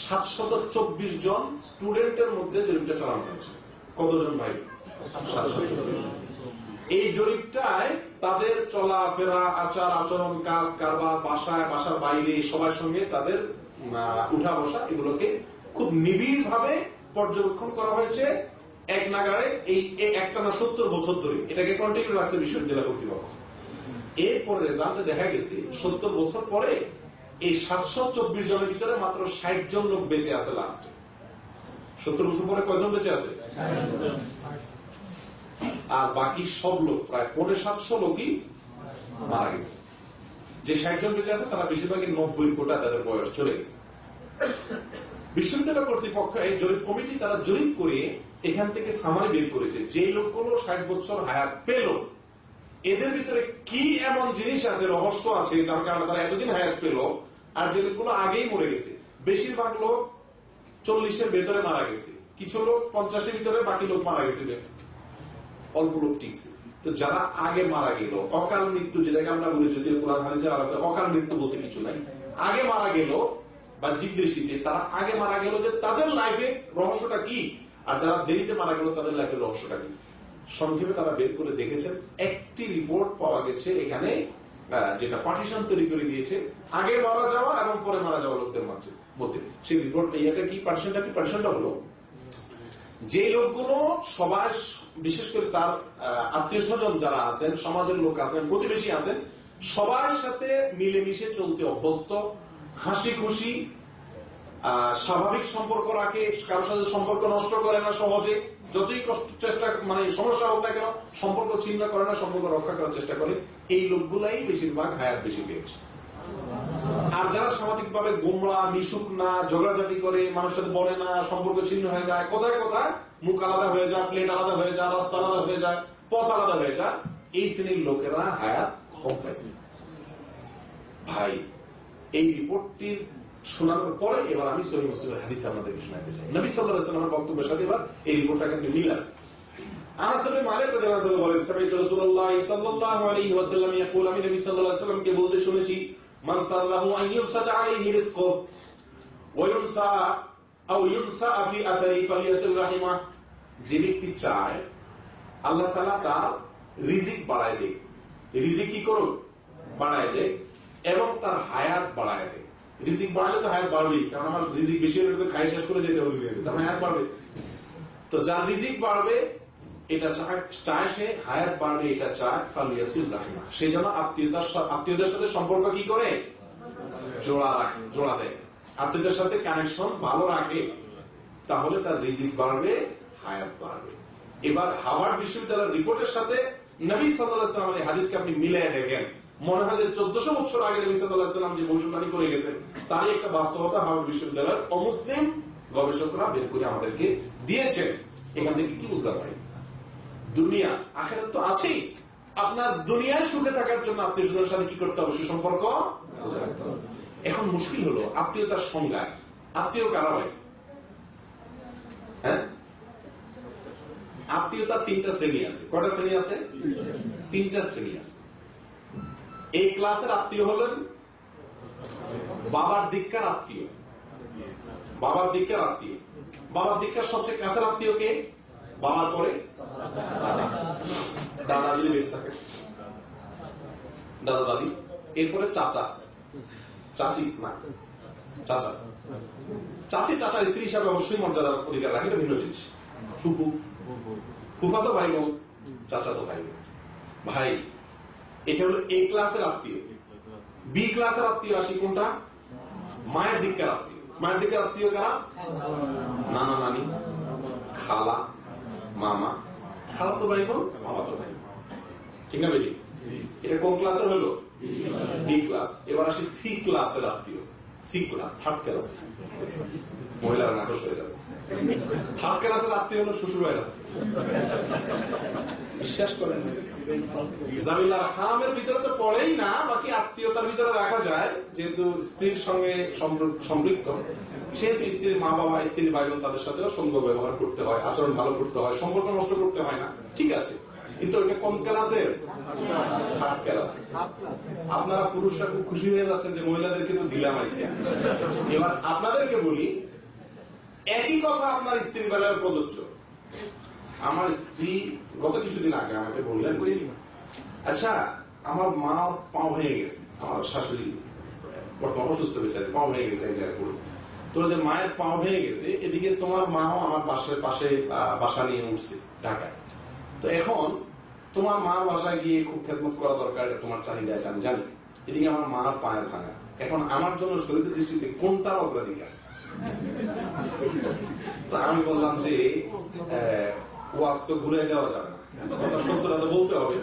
সাতশত চব্বিশ জন স্টুডেন্টের মধ্যে জরিপটা চালানো হয়েছে। কতজন ভাই? এই জরিপটায় তাদের চলাফেরা, আচার, আচরণ, কাজ, কারবার, বাসায়, বাসার বাইরে, সবার সঙ্গে তাদের উঠা বসা এগুলোকে খুব নিবিড় ভাবে পর্যবেক্ষণ করা হয়েছে। এক নাগারে এই একটা না সত্তর বছর ধরে এটাকে কন্টিনিউ রাখছে বিশ্ববিদ্যালয় কর্তৃপক্ষ। এরপরে রেজাল্টে দেখা গেছে, সত্তর বছর পরে এই সাতশো চব্বিশ জনের ভিতরে মাত্র ষাট জন লোক বেঁচে আছে লাস্টে সত্তর বছর পরে কয়জন বেঁচে আছে? আর বাকি সব লোক, প্রায় পনেরো সাতশো লোকই মারা গেছে। যে ষাট জন বেঁচে আছে, তারা বেশিরভাগই নব্বই কোটা তাদের বয়স চলে গেছে। বিশ্ববিদ্যালয় কর্তৃপক্ষ এই জরিপ কমিটি তারা জরিপ করে এখান থেকে সামারি বের করেছে। যে লোকগুলো ষাট বছর হায়াত পেল, এদের ভিতরে কি এমন জিনিস আছে, রহস্য আছে, যার কারণে তারা এতদিন হায়াত পেল আর যে লোকগুলো আগেই মরে গেছে? বেশিরভাগ লোক চল্লিশের ভেতরে মারা গেছে। কিছু লোক পঞ্চাশের ভিতরে, বাকি লোক মারা গেছে অল্প লোক টিকছে। তো যারা আগে মারা গেল, অকাল মৃত্যু, যেটাকে আমরা বলি যদি অকাল মৃত্যু বলতে কিছু নাই, আগে মারা গেল বাহ্যিক দৃষ্টিতে তারা আগে মারা গেল যে তাদের লাইফে রহস্যটা কি? আর যারা দেরিতে মারা গেল, তাদের লাইফের রহস্যটা কি? সংক্ষেপে তারা বের করে দেখেছেন, একটি রিপোর্ট পাওয়া গেছে এখানে যেটা পার্টিশন তৈরি করে দিয়েছে, আগে মারা যাওয়া এবং পরে মারা যাওয়া লোকদের মধ্যে মধ্যে। সেই রিপোর্ট এইটা কি? পার্টিশনটা কি? পার্টিশনটা হলো, যে লোকগুলো সবার বিশেষ করে তার আত্মীয় স্বজন যারা আছেন, সমাজের লোক আছেন, প্রতিবেশী আছেন, সবার সাথে মিলেমিশে চলতে অভ্যস্ত হাসি খুশি স্বাভাবিক সম্পর্ক রাখে, কারোর সাথে সম্পর্ক নষ্ট করে না সহজে, যতই কষ্ট, চেষ্টা মানে সমস্যা হোক না কেন, সম্পর্ক ছিন্ন করে না, সম্পর্ক রক্ষা করার চেষ্টা করে, এই লোকগুলাই বেশিরভাগ হায়াত বেশি পেয়েছে। আর যারা সামাজিক ভাবে গোমরা, মিশুক না, ঝগড়াঝাটি করে, মানুষের বলে না, সম্পর্ক ছিন্ন হয়ে যায়, কোথায় কোথায় মুখ আলাদা হয়ে যায়, প্লেট আলাদা হয়ে যায়, রাস্তা আলাদা হয়ে যায়, পথ আলাদা হয়ে যায়, এই শ্রেণির লোকেরা হায়াত কম পাইছে। ভাই এই রিপোর্টটির শোনানোর পরে এবার আমি সহি মুসলিমের হাদিস আপনাদেরকে শোনাতে চাই। নবী সাল্লাহামের বক্তব্যের সাথে এবার এই রিপোর্টটাকে আপনি মিলান শুনেছি যে ব্যক্তি চায়, আল্লাহ তার রিজিক বাড়ায় দেখ রিজিক কি করুক? বাড়ায় দেখ এবং তার হায়াত বাড়ায় দেখ রিজিক বাড়লে তো হায়াত বাড়বেই, কারণ আমার রিজিক বেশি হলে খাই শেষ করে যেতে হবে তার হায়াত বাড়বে। তো যার রিজিক বাড়বে, এটা চায় সে, হায়াত বাড়বে এটা চায় ফালিয়াসুল রাহিমা। সে যেন আত্মীয়তার আত্মীয়দের সাথে সম্পর্ক কি করে? জোড়া রাখে, জোড়া দেয়। আত্মীয়দের সাথে কানেকশন ভালো রাখে, তাহলে তার রিজিক বাড়বে, হায়াত বাড়বে। এবার হাওয়ার্ড বিশ্ববিদ্যালয়ের রিপোর্টের সাথে নবী সাল্লাহ হাদিসকে আপনি মিলিয়ে দেখেন। মনে হয় যে চোদ্দশো বছর আগে নবী সাল্লাম যে ভবিষ্যৎবাণী করে গেছেন, তারই একটা বাস্তবতা হাওয়ার্ড বিশ্ববিদ্যালয়ের অমুসলিম গবেষকরা বের করে আমাদেরকে দিয়েছেন। এখান থেকে কি বুঝলাম ভাই? দুনিয়া, আখেরাত তো আছেই। আপনার দুনিয়ায় সুখে থাকার জন্য আত্মীয় স্বজনের সাথে কি করতে হবে? সুসম্পর্ক? এখন মুশকিল হলো, আত্মীয়তার সংজ্ঞায়। আত্মীয় কারা ভাই? হ্যাঁ? আত্মীয়তার তিনটা শ্রেণি আছে। কটা শ্রেণি আছে? তিনটা শ্রেণি আছে। এই ক্লাসের আত্মীয় হলেন বাবার দিককার আত্মীয়। বাবার দিককার আত্মীয়। বাবার দিককার সবচেয়ে কাছের আত্মীয় কে? বাবার পরে দাদা। যদি বেশ থাকে। দাদা, দাদি। এরপরে চাচা। চাচি, না। চাচা। চাচি চাচার স্ত্রী হিসাবে অবশ্যই মর্যাদার অধিকার রাখে। এটা ভিন্ন জিনিস। ফুপু ফুফা তো ভাই বোন চাচা তো ভাই বোন। ভাই, এটা হলো এ ক্লাসের আত্মীয়। বি ক্লাসের আত্মীয় আসি কোনটা? মায়ের দিককার আত্মীয়। মায়ের দিকের আত্মীয় কারা? নানা নানি, খালা, মামা। খালা তো ভাই বোন মামা তো ভাই ঠিক না বেটি? এটা কোন ক্লাসের হলো? বি ক্লাস এবার আসি সি ক্লাসের আত্মীয়। সি ক্লাস থার্ড ক্লাস মহিলারা নাকশ হয়ে যাবে। থার্ড ক্লাসের আত্মীয় হলো শ্বশুর ভাইরা। বিশ্বাস করেন হামের ভিতরে তো পড়েই না, বাকি আত্মীয়তার ভিতরে রাখা যায়, যেহেতু স্ত্রীর সঙ্গে সম্পৃ- সম্পৃক্ত। সেহেতু স্ত্রীর মা বাবা, স্ত্রীর বোন তাদের সাথেও সঙ্গ ব্যবহার করতে হয়, আচরণ ভালো করতে হয়, সম্পর্ক নষ্ট করতে হয় না। ঠিক আছে। কিন্তু ওইটা কোন ক্লাসের? আপনারা পুরুষরা খুব খুশি হয়ে যাচ্ছেন যে মহিলাদেরকে তো দিলাম আজকে। এবার আপনাদেরকে বলি, একই কথা আপনার স্ত্রীর বেলায় প্রযোজ্য। আমার স্ত্রী গত কিছুদিন আগে আমাকে বললেন আচ্ছা আমার মা পাও ভেঙে গেছে। আমার শাশুড়ি বর্তমান অসুস্থ হয়েছে পাও ভেঙে গেছে এক জায়গায় তো যে মায়ের পাও ভেঙে গেছে, এদিকে তোমার মাও আমার পাশে পাশে বাসা নিয়ে উঠছে ঢাকায়। তো এখন তোমার মা বাসায় গিয়ে খুব খেদমত করা দরকার, এটা তোমার চাহিদা আমি জানি। এদিকে আমার মা পায়ের ভাঙা। এখন আমার জন্য শরীরের দৃষ্টিতে কোনটার অগ্রাধিকার? আমি বললাম যে ওয়াজ তো ঘুরে দেওয়া যাবে না। সত্যটা তো বলতে হবে।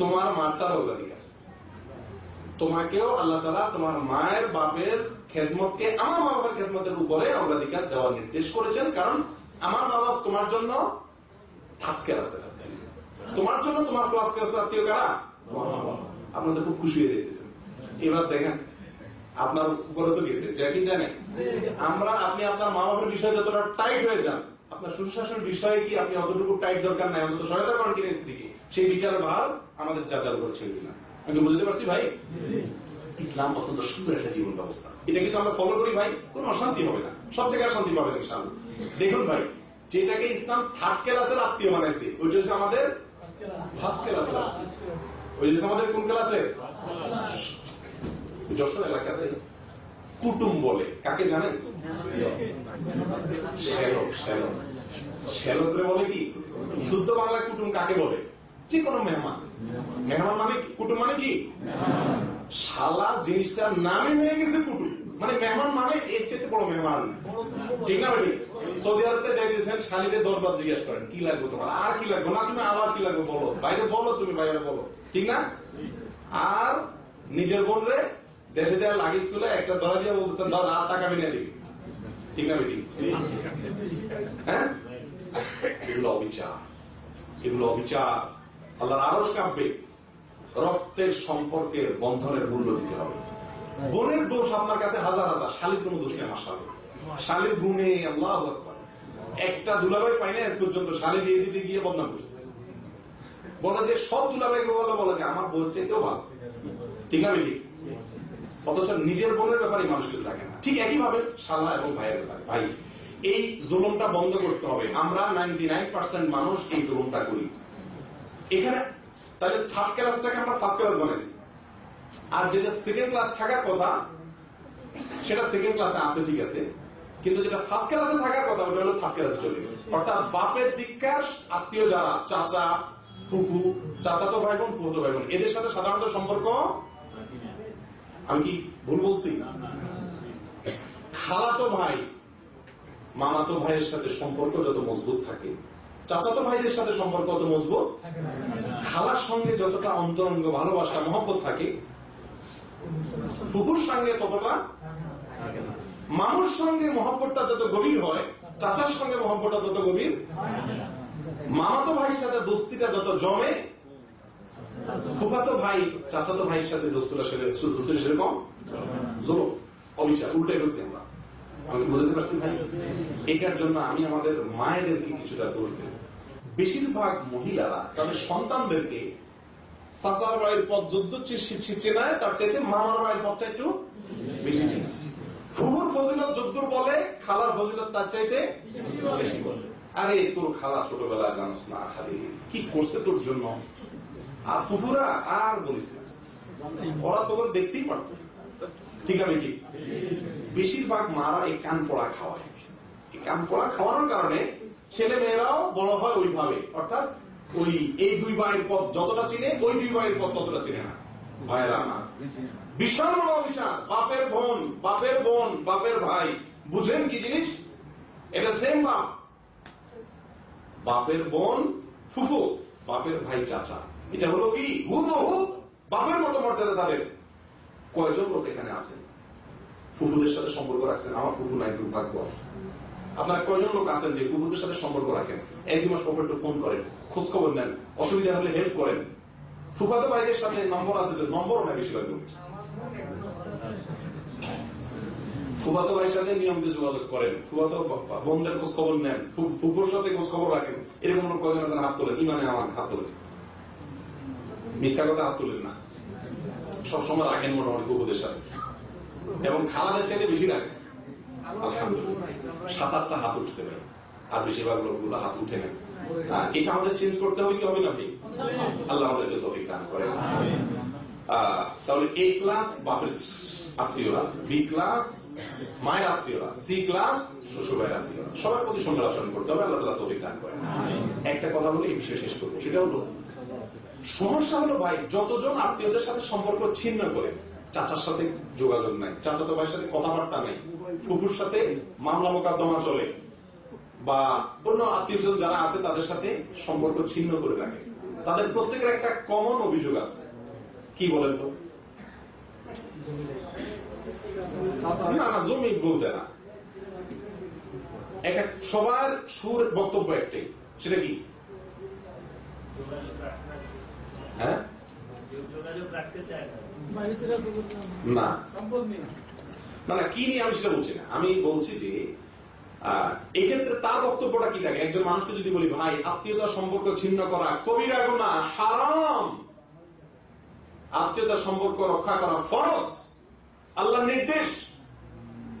তোমার মাটার অগ্রাধিকার। তোমাকেও আল্লাহ তালা তোমার মায়ের বাপের খেদমতকে আমার মা বাবার খেদমতের উপরে অগ্রাধিকার দেওয়ার নির্দেশ করেছেন, কারণ আমার মা বাপ তোমার জন্য থাককে আছে তোমার জন্য তোমার ক্লাস ক্লাস আত্মীয় কারা। আপনাদের খুব খুশি হয়ে যেতেছেন এবার দেখেন আপনার উপরে তো গেছে যে কি জানে। আমরা আপনি আপনার মা বাবার বিষয়ে যতটা টাইট হয়ে যান আপনার সুশাসনের বিষয়ে কি আপনি অতটুকু টাইট দরকার নাই? অন্তত সহায়তা করেন কিনা স্ত্রীকে? সেই বিচারের ভার আমাদের চাচার উপর ছেড়ে দিলাম। আমি বুঝতে পারছি ভাই? ইসলাম অত্যন্ত সুন্দর একটা জীবন ব্যবস্থা। এটা কিন্তু আমরা ফলো করি ভাই কোনো অশান্তি হবে না। সব জায়গায় শান্তি পাবেন ইনশাআল্লাহ। দেখুন ভাই যেটাকে ইসলাম থার্ড ক্লাসের আত্মীয় বানাইছে ওইটা হচ্ছে আমাদের কুটুম বলে। কাকে বলে কি? শুদ্ধ বাংলা কুটুম কাকে বলে? যে কোনো মেহমান। মেহমান মানে? কুটুম মানে কি? শালা, জিনিসটার নামে হয়ে গেছে কুটুম। মানে মেহমান মানে এর চেয়ে বড় মেহমান। ঠিক না বেটি সৌদি আরবে যাইতেছেন শালিদের দরবার জিজ্ঞেস করেন, কি লাগবে তোমার? আর কি লাগবে? না, তুমি আবার কি লাগবে বলো? বাইরে বলো, তুমি বাইরে বলো। ঠিক না? আর নিজের বোন রে দেশে যায় লাগেজ খুলে একটা ধরা দিয়ে বলতেছেন দাদা আর টাকা বিনিয়ে দিবি ঠিক না বেটি হ্যাঁ? এগুলো অবিচার। এগুলো অবিচার। আল্লাহর আরস কাঁপবে। রক্তের সম্পর্কের বন্ধনের মূল্য দিতে হবে। বোনের দোষ আপনার কাছে হাজার হাজার, শালির কোনো দোষ নেই মাসাল শালির গুণে আল্লাহ একটা দুলাভাই পাই না আজ পর্যন্ত, শালি বিয়ে দিতে গিয়ে বদনাম করছে। বলে যে, সব দুলাভাইকে বলে বলে যে, আমার বোন চাইতেও ভালো ঠিক না ঠিক অথচ নিজের বোনের ব্যাপারে মানুষ কিন্তু থাকে না। ঠিক একইভাবে শালা এবং ভাইয়ের ব্যাপারে। ভাই, এই জুলুমটা বন্ধ করতে হবে। আমরা নাইনটি মানুষ এই জুলুমটা করি। এখানে, তাহলে থার্ড ক্লাসটাকে আমরা ফার্স্ট ক্লাস বানাইছি। আর যেটা সেকেন্ড ক্লাস থাকার কথা সেটা সেকেন্ড ক্লাসে আছে ঠিক আছে। কিন্তু যেটা ফার্স্ট ক্লাসে থাকার কথা ওটা হলো থার্ড ক্লাসে চলে গেছে। অর্থাৎ বাপের দিককার আত্মীয় যারা চাচা ফুফু চাচা তো ভাই বোন ফুফু তো ভাই বোন এদের সাথে সাধারণত সম্পর্ক আমি কি ভুল বলছি? খালাতো ভাই মামাতো ভাইয়ের সাথে সম্পর্ক যত মজবুত থাকে। চাচাতো ভাইদের সাথে সম্পর্ক অত মজবুত খালার সঙ্গে যতটা অন্তরঙ্গ ভালোবাসা মহব্বত থাকে ফুপুর সঙ্গে ততটা মামুর সঙ্গে মহব্বতটা যত গভীর হয়, চাচার সঙ্গে মহব্বতটা তত গভীর? মামাতো ভাইয়ের সাথে দোস্তিটা যত জমে, ফুফাতো ভাই, চাচাতো ভাইয়ের সাথে দোস্তুরা সেরকম জোর, অবিচার, উল্টাই হচ্ছে আমরা। আমি বুঝতে পারছি ভাই? এটার জন্য আমি আমাদের মায়েদেরকে কিছুটা দোষ দেব। বেশিরভাগ মহিলারা তাদের সন্তানদেরকে চাচার বাড়ির পথ যুদ্ধ চেনায়, তার চাইতে মামার বাড়ির পথটা একটু বেশি চেনে ফুফুর ফজিলত যদ্দুর বলে, খালার ফজিলত তার চাইতে বেশি বলে। আরে, তোর খালা ছোটবেলা জানিস না, খালি কি করছে তোর জন্য? আর ফুফুরা আর বলিস না। ওরা তো করে দেখতেই পারতো। ঠিক আছে ঠিক বেশিরভাগ মারা এই কান পড়া খাওয়ায়। এই কান পড়া খাওয়ানোর কারণে ছেলে মেয়েরাও বড় হয় ওইভাবে। অর্থাৎ ওই এই দুই ভাইয়ের পথ যতটা চিনে, ওই দুই ভাইয়ের পথ ততটা চিনে না। ভাইয়েরা আমার বিশাল বড় অভিশাপ, বাপের বোন বাপের বোন, বাপের ভাই বুঝেন কি জিনিস? এটা সেম বাপ। বাপের বোন ফুফু, বাপের ভাই চাচা। এটা হলো কি? হুবহু বাপের মতো মর্যাদা তাদের। কয়জন লোক এখানে আছেন ফুফুদের সাথে সম্পর্ক রাখছেন? আমার ফুফু নাই, দুর্ভাগ্য। আপনারা কয়জন লোক আছেন যে ফুফুদের সাথে সম্পর্ক রাখেন? এক, দুই মাস পর একটু ফোন করেন খোঁজ খবর নেন, অসুবিধা হলে হেল্প করেন। ফুফাতো ভাইদের সাথে নম্বর আছে যে নম্বরও নাই বেশিরভাগ লোকের। ফুফাতো ভাইয়ের সাথে নিয়মিত যোগাযোগ করেন, ফুফাতো বোনদের খোঁজ খবর নেন, ফু- ফুফুর সাথে খোঁজ খবর রাখেন। এরকম লোক কয়জন আছেন? হাত তোলেন, ইমানে আমার হাত তোলেন। মিথ্যা কথা হাত তোলেন না। সবসময় রাখেন মোটামুটি ফুফুদের সাথে। এবং খালাদের চাইতে বেশি রাখেন। সাত আটটা হাত উঠছে ভাই আর বেশিরভাগ লোকগুলো হাত উঠে নেন এটা আমাদের চেঞ্জ করতে হবে কি হবে না আল্লাহ আমাদেরকে তফিক দান করে। তাহলে এ ক্লাস বাপের আত্মীয়রা বি ক্লাস মায়ের আত্মীয়রা সি ক্লাস শ্বশুর আত্মীয়রা। সবার প্রতি সুন্দর আচরণ করতে হবে, আল্লাহ তালা তফিক দান করে। একটা কথা বলে এই বিষয়ে শেষ করব। সেটা হলো, সমস্যা হলো ভাই, যতজন আত্মীয়দের সাথে সম্পর্ক ছিন্ন করে চাচার সাথে যোগাযোগ নাই। চাচাতো ভাইয়ের সাথে কথাবার্তা নাই। ফুফুর সাথে মামলা মোকদ্দমা চলে বা অন্য আত্মীয় যারা আছে তাদের সাথে সম্পর্ক ছিন্ন করে রাখে। তাদের প্রত্যেকের একটা কমন অভিযোগ আছে। কি বলেন তো? না জমি বলতে না। সবার সুর বক্তব্য একটাই। সেটা কি? হ্যাঁ? যোগাযোগ রাখতে চায় না। না। না না কি নিয়ে আমি সেটা বলছি না। আমি বলছি যে এক্ষেত্রে তার বক্তব্যটা কি থাকে? একজন মানুষকে যদি বলি ভাই আত্মীয়তার সম্পর্ক ছিন্ন করা কবিরা গুণা হারাম। আত্মীয়তার সম্পর্ক রক্ষা করা ফরজ। আল্লাহর নির্দেশ।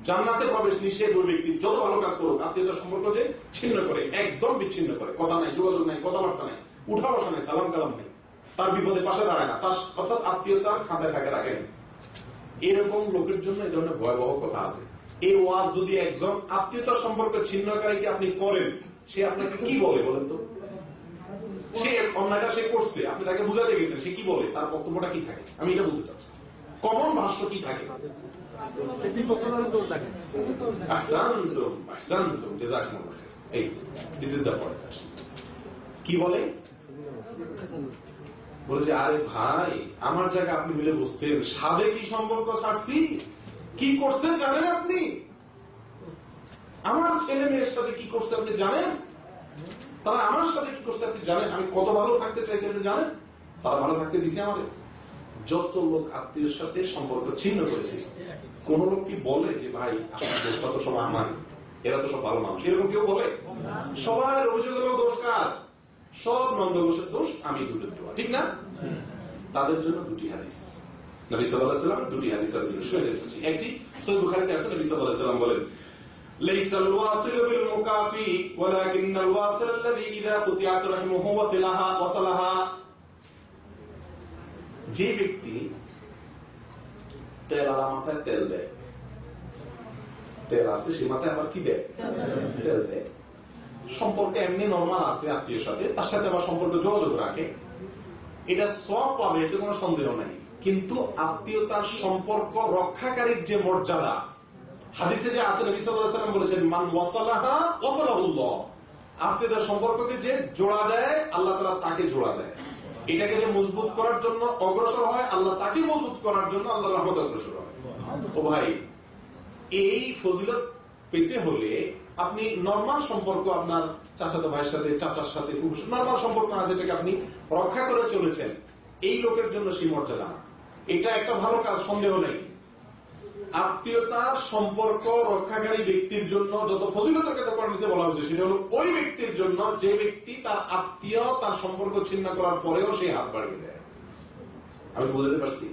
জান্নাতে প্রবেশ নিষেধ ওই ব্যক্তি যত ভালো কাজ করুক আত্মীয়তার সম্পর্ক যে ছিন্ন করে একদম বিচ্ছিন্ন করে। কথা নাই যোগাযোগ নাই কথাবার্তা নাই উঠা বসা নাই সালাম কালাম নেই। তার বিপদে পাশে দাঁড়ায় না। তার অর্থাৎ আত্মীয়তার খাঁচায় থাকে রাখেনি এরকম লোকের জন্য এই ধরনের ভয়াবহ কথা আছে। এই ওয়াজ যদি একজন আত্মীয়তার সম্পর্ক ছিন্নকারীকে আপনি করেন, সে আপনাকে কি বলে বলেন তো? সে অন্যায়টা সে করছে, আপনি তাকে বুঝাতে গেছেন, সে কি বলে? তার বক্তব্যটা কি থাকে? আমি এটা বলতে চাচ্ছি। কমন ভাষ্য কি থাকে? কি বলে? বলেছে, আরে ভাই, আমার জায়গা আপনি মিলে বসছেন। সাদে কি সম্পর্ক ছাড়ছি কি করছেন জানেন আপনি? আমার ছেলে মেয়ের সাথে কি করছে আপনি জানেন? তারা আমার সাথে কি করছে আপনি জানেন? আমি কত ভালো থাকতে চাইছি, আপনি জানেন? তারা ভালো থাকতে দিছে আমাদের। যত লোক আত্মীয়ের সাথে সম্পর্ক ছিন্ন করেছে, কোন লোক কি বলে যে, ভাই, আসলে সব আমার এরা তো সব ভালো মানুষ। এরকম কেউ বলে? সবার অভিযোগ দোষ কার? সব নন্দ ঘোষের দোষ আমি দুধের দোয়া ঠিক না তাদের জন্য দুটি হাদিস নবী সাল্লাহ সাল্লাম দুটি হাদিস তাদের জন্য শুনে দিয়েছি একটি সৈব বুখারিতে আছে নবী সাল্লাহ সাল্লাম বলেন ليس الواصل بالمكافي ولكن الواصل الذي إذا قطعت رحمه وصلها وصلها যে ব্যক্তি তেল আলা মাথায় তেল দেয় তেল আছে সে মাথায় আবার কি দেয় তেল দেয় সম্পর্ক এমনি নর্মাল আছে আত্মীয় সাথে, তার সাথে আবার সম্পর্ক যোগাযোগ রাখে। এটা সব পাবে এটা কোনো সন্দেহ নাই। কিন্তু আত্মীয়তার সম্পর্ক রক্ষাকারীর যে মর্যাদা, হাদিসে যে আছে, নবী আলাইহি বলেছেন, মান ওয়াসালাহা আত্মীয়তার সম্পর্ককে যে জোড়া দেয়, আল্লাহ তাআলা তাকে জোড়া দেয়। এটাকে যে মজবুত করার জন্য অগ্রসর হয়, আল্লাহ তাকে মজবুত করার জন্য আল্লাহ রহমত অগ্রসর হয়। ও ভাই, এই ফজিলত পেতে হলে আপনি নর্মাল সম্পর্ক আপনার চাচাতো ভাইয়ের সাথে, চাচার সাথে নর্মাল সম্পর্ক আছে যেটাকে আপনি রক্ষা করে চলেছেন, এই লোকের জন্য সেই মর্যাদা না। এটা একটা ভালো কাজ, সন্দেহ নেই। আত্মীয়তার সম্পর্ক রক্ষাকারী ব্যক্তির জন্য যত ফজিলতের কথা হাদিসে বলা হয়েছে, সেটা হলো ওই ব্যক্তির জন্য যে ব্যক্তি তার আত্মীয় তার সম্পর্ক ছিন্ন করার পরেও সে হাত বাড়িয়ে দেয়। আমি বুঝতে পারছি?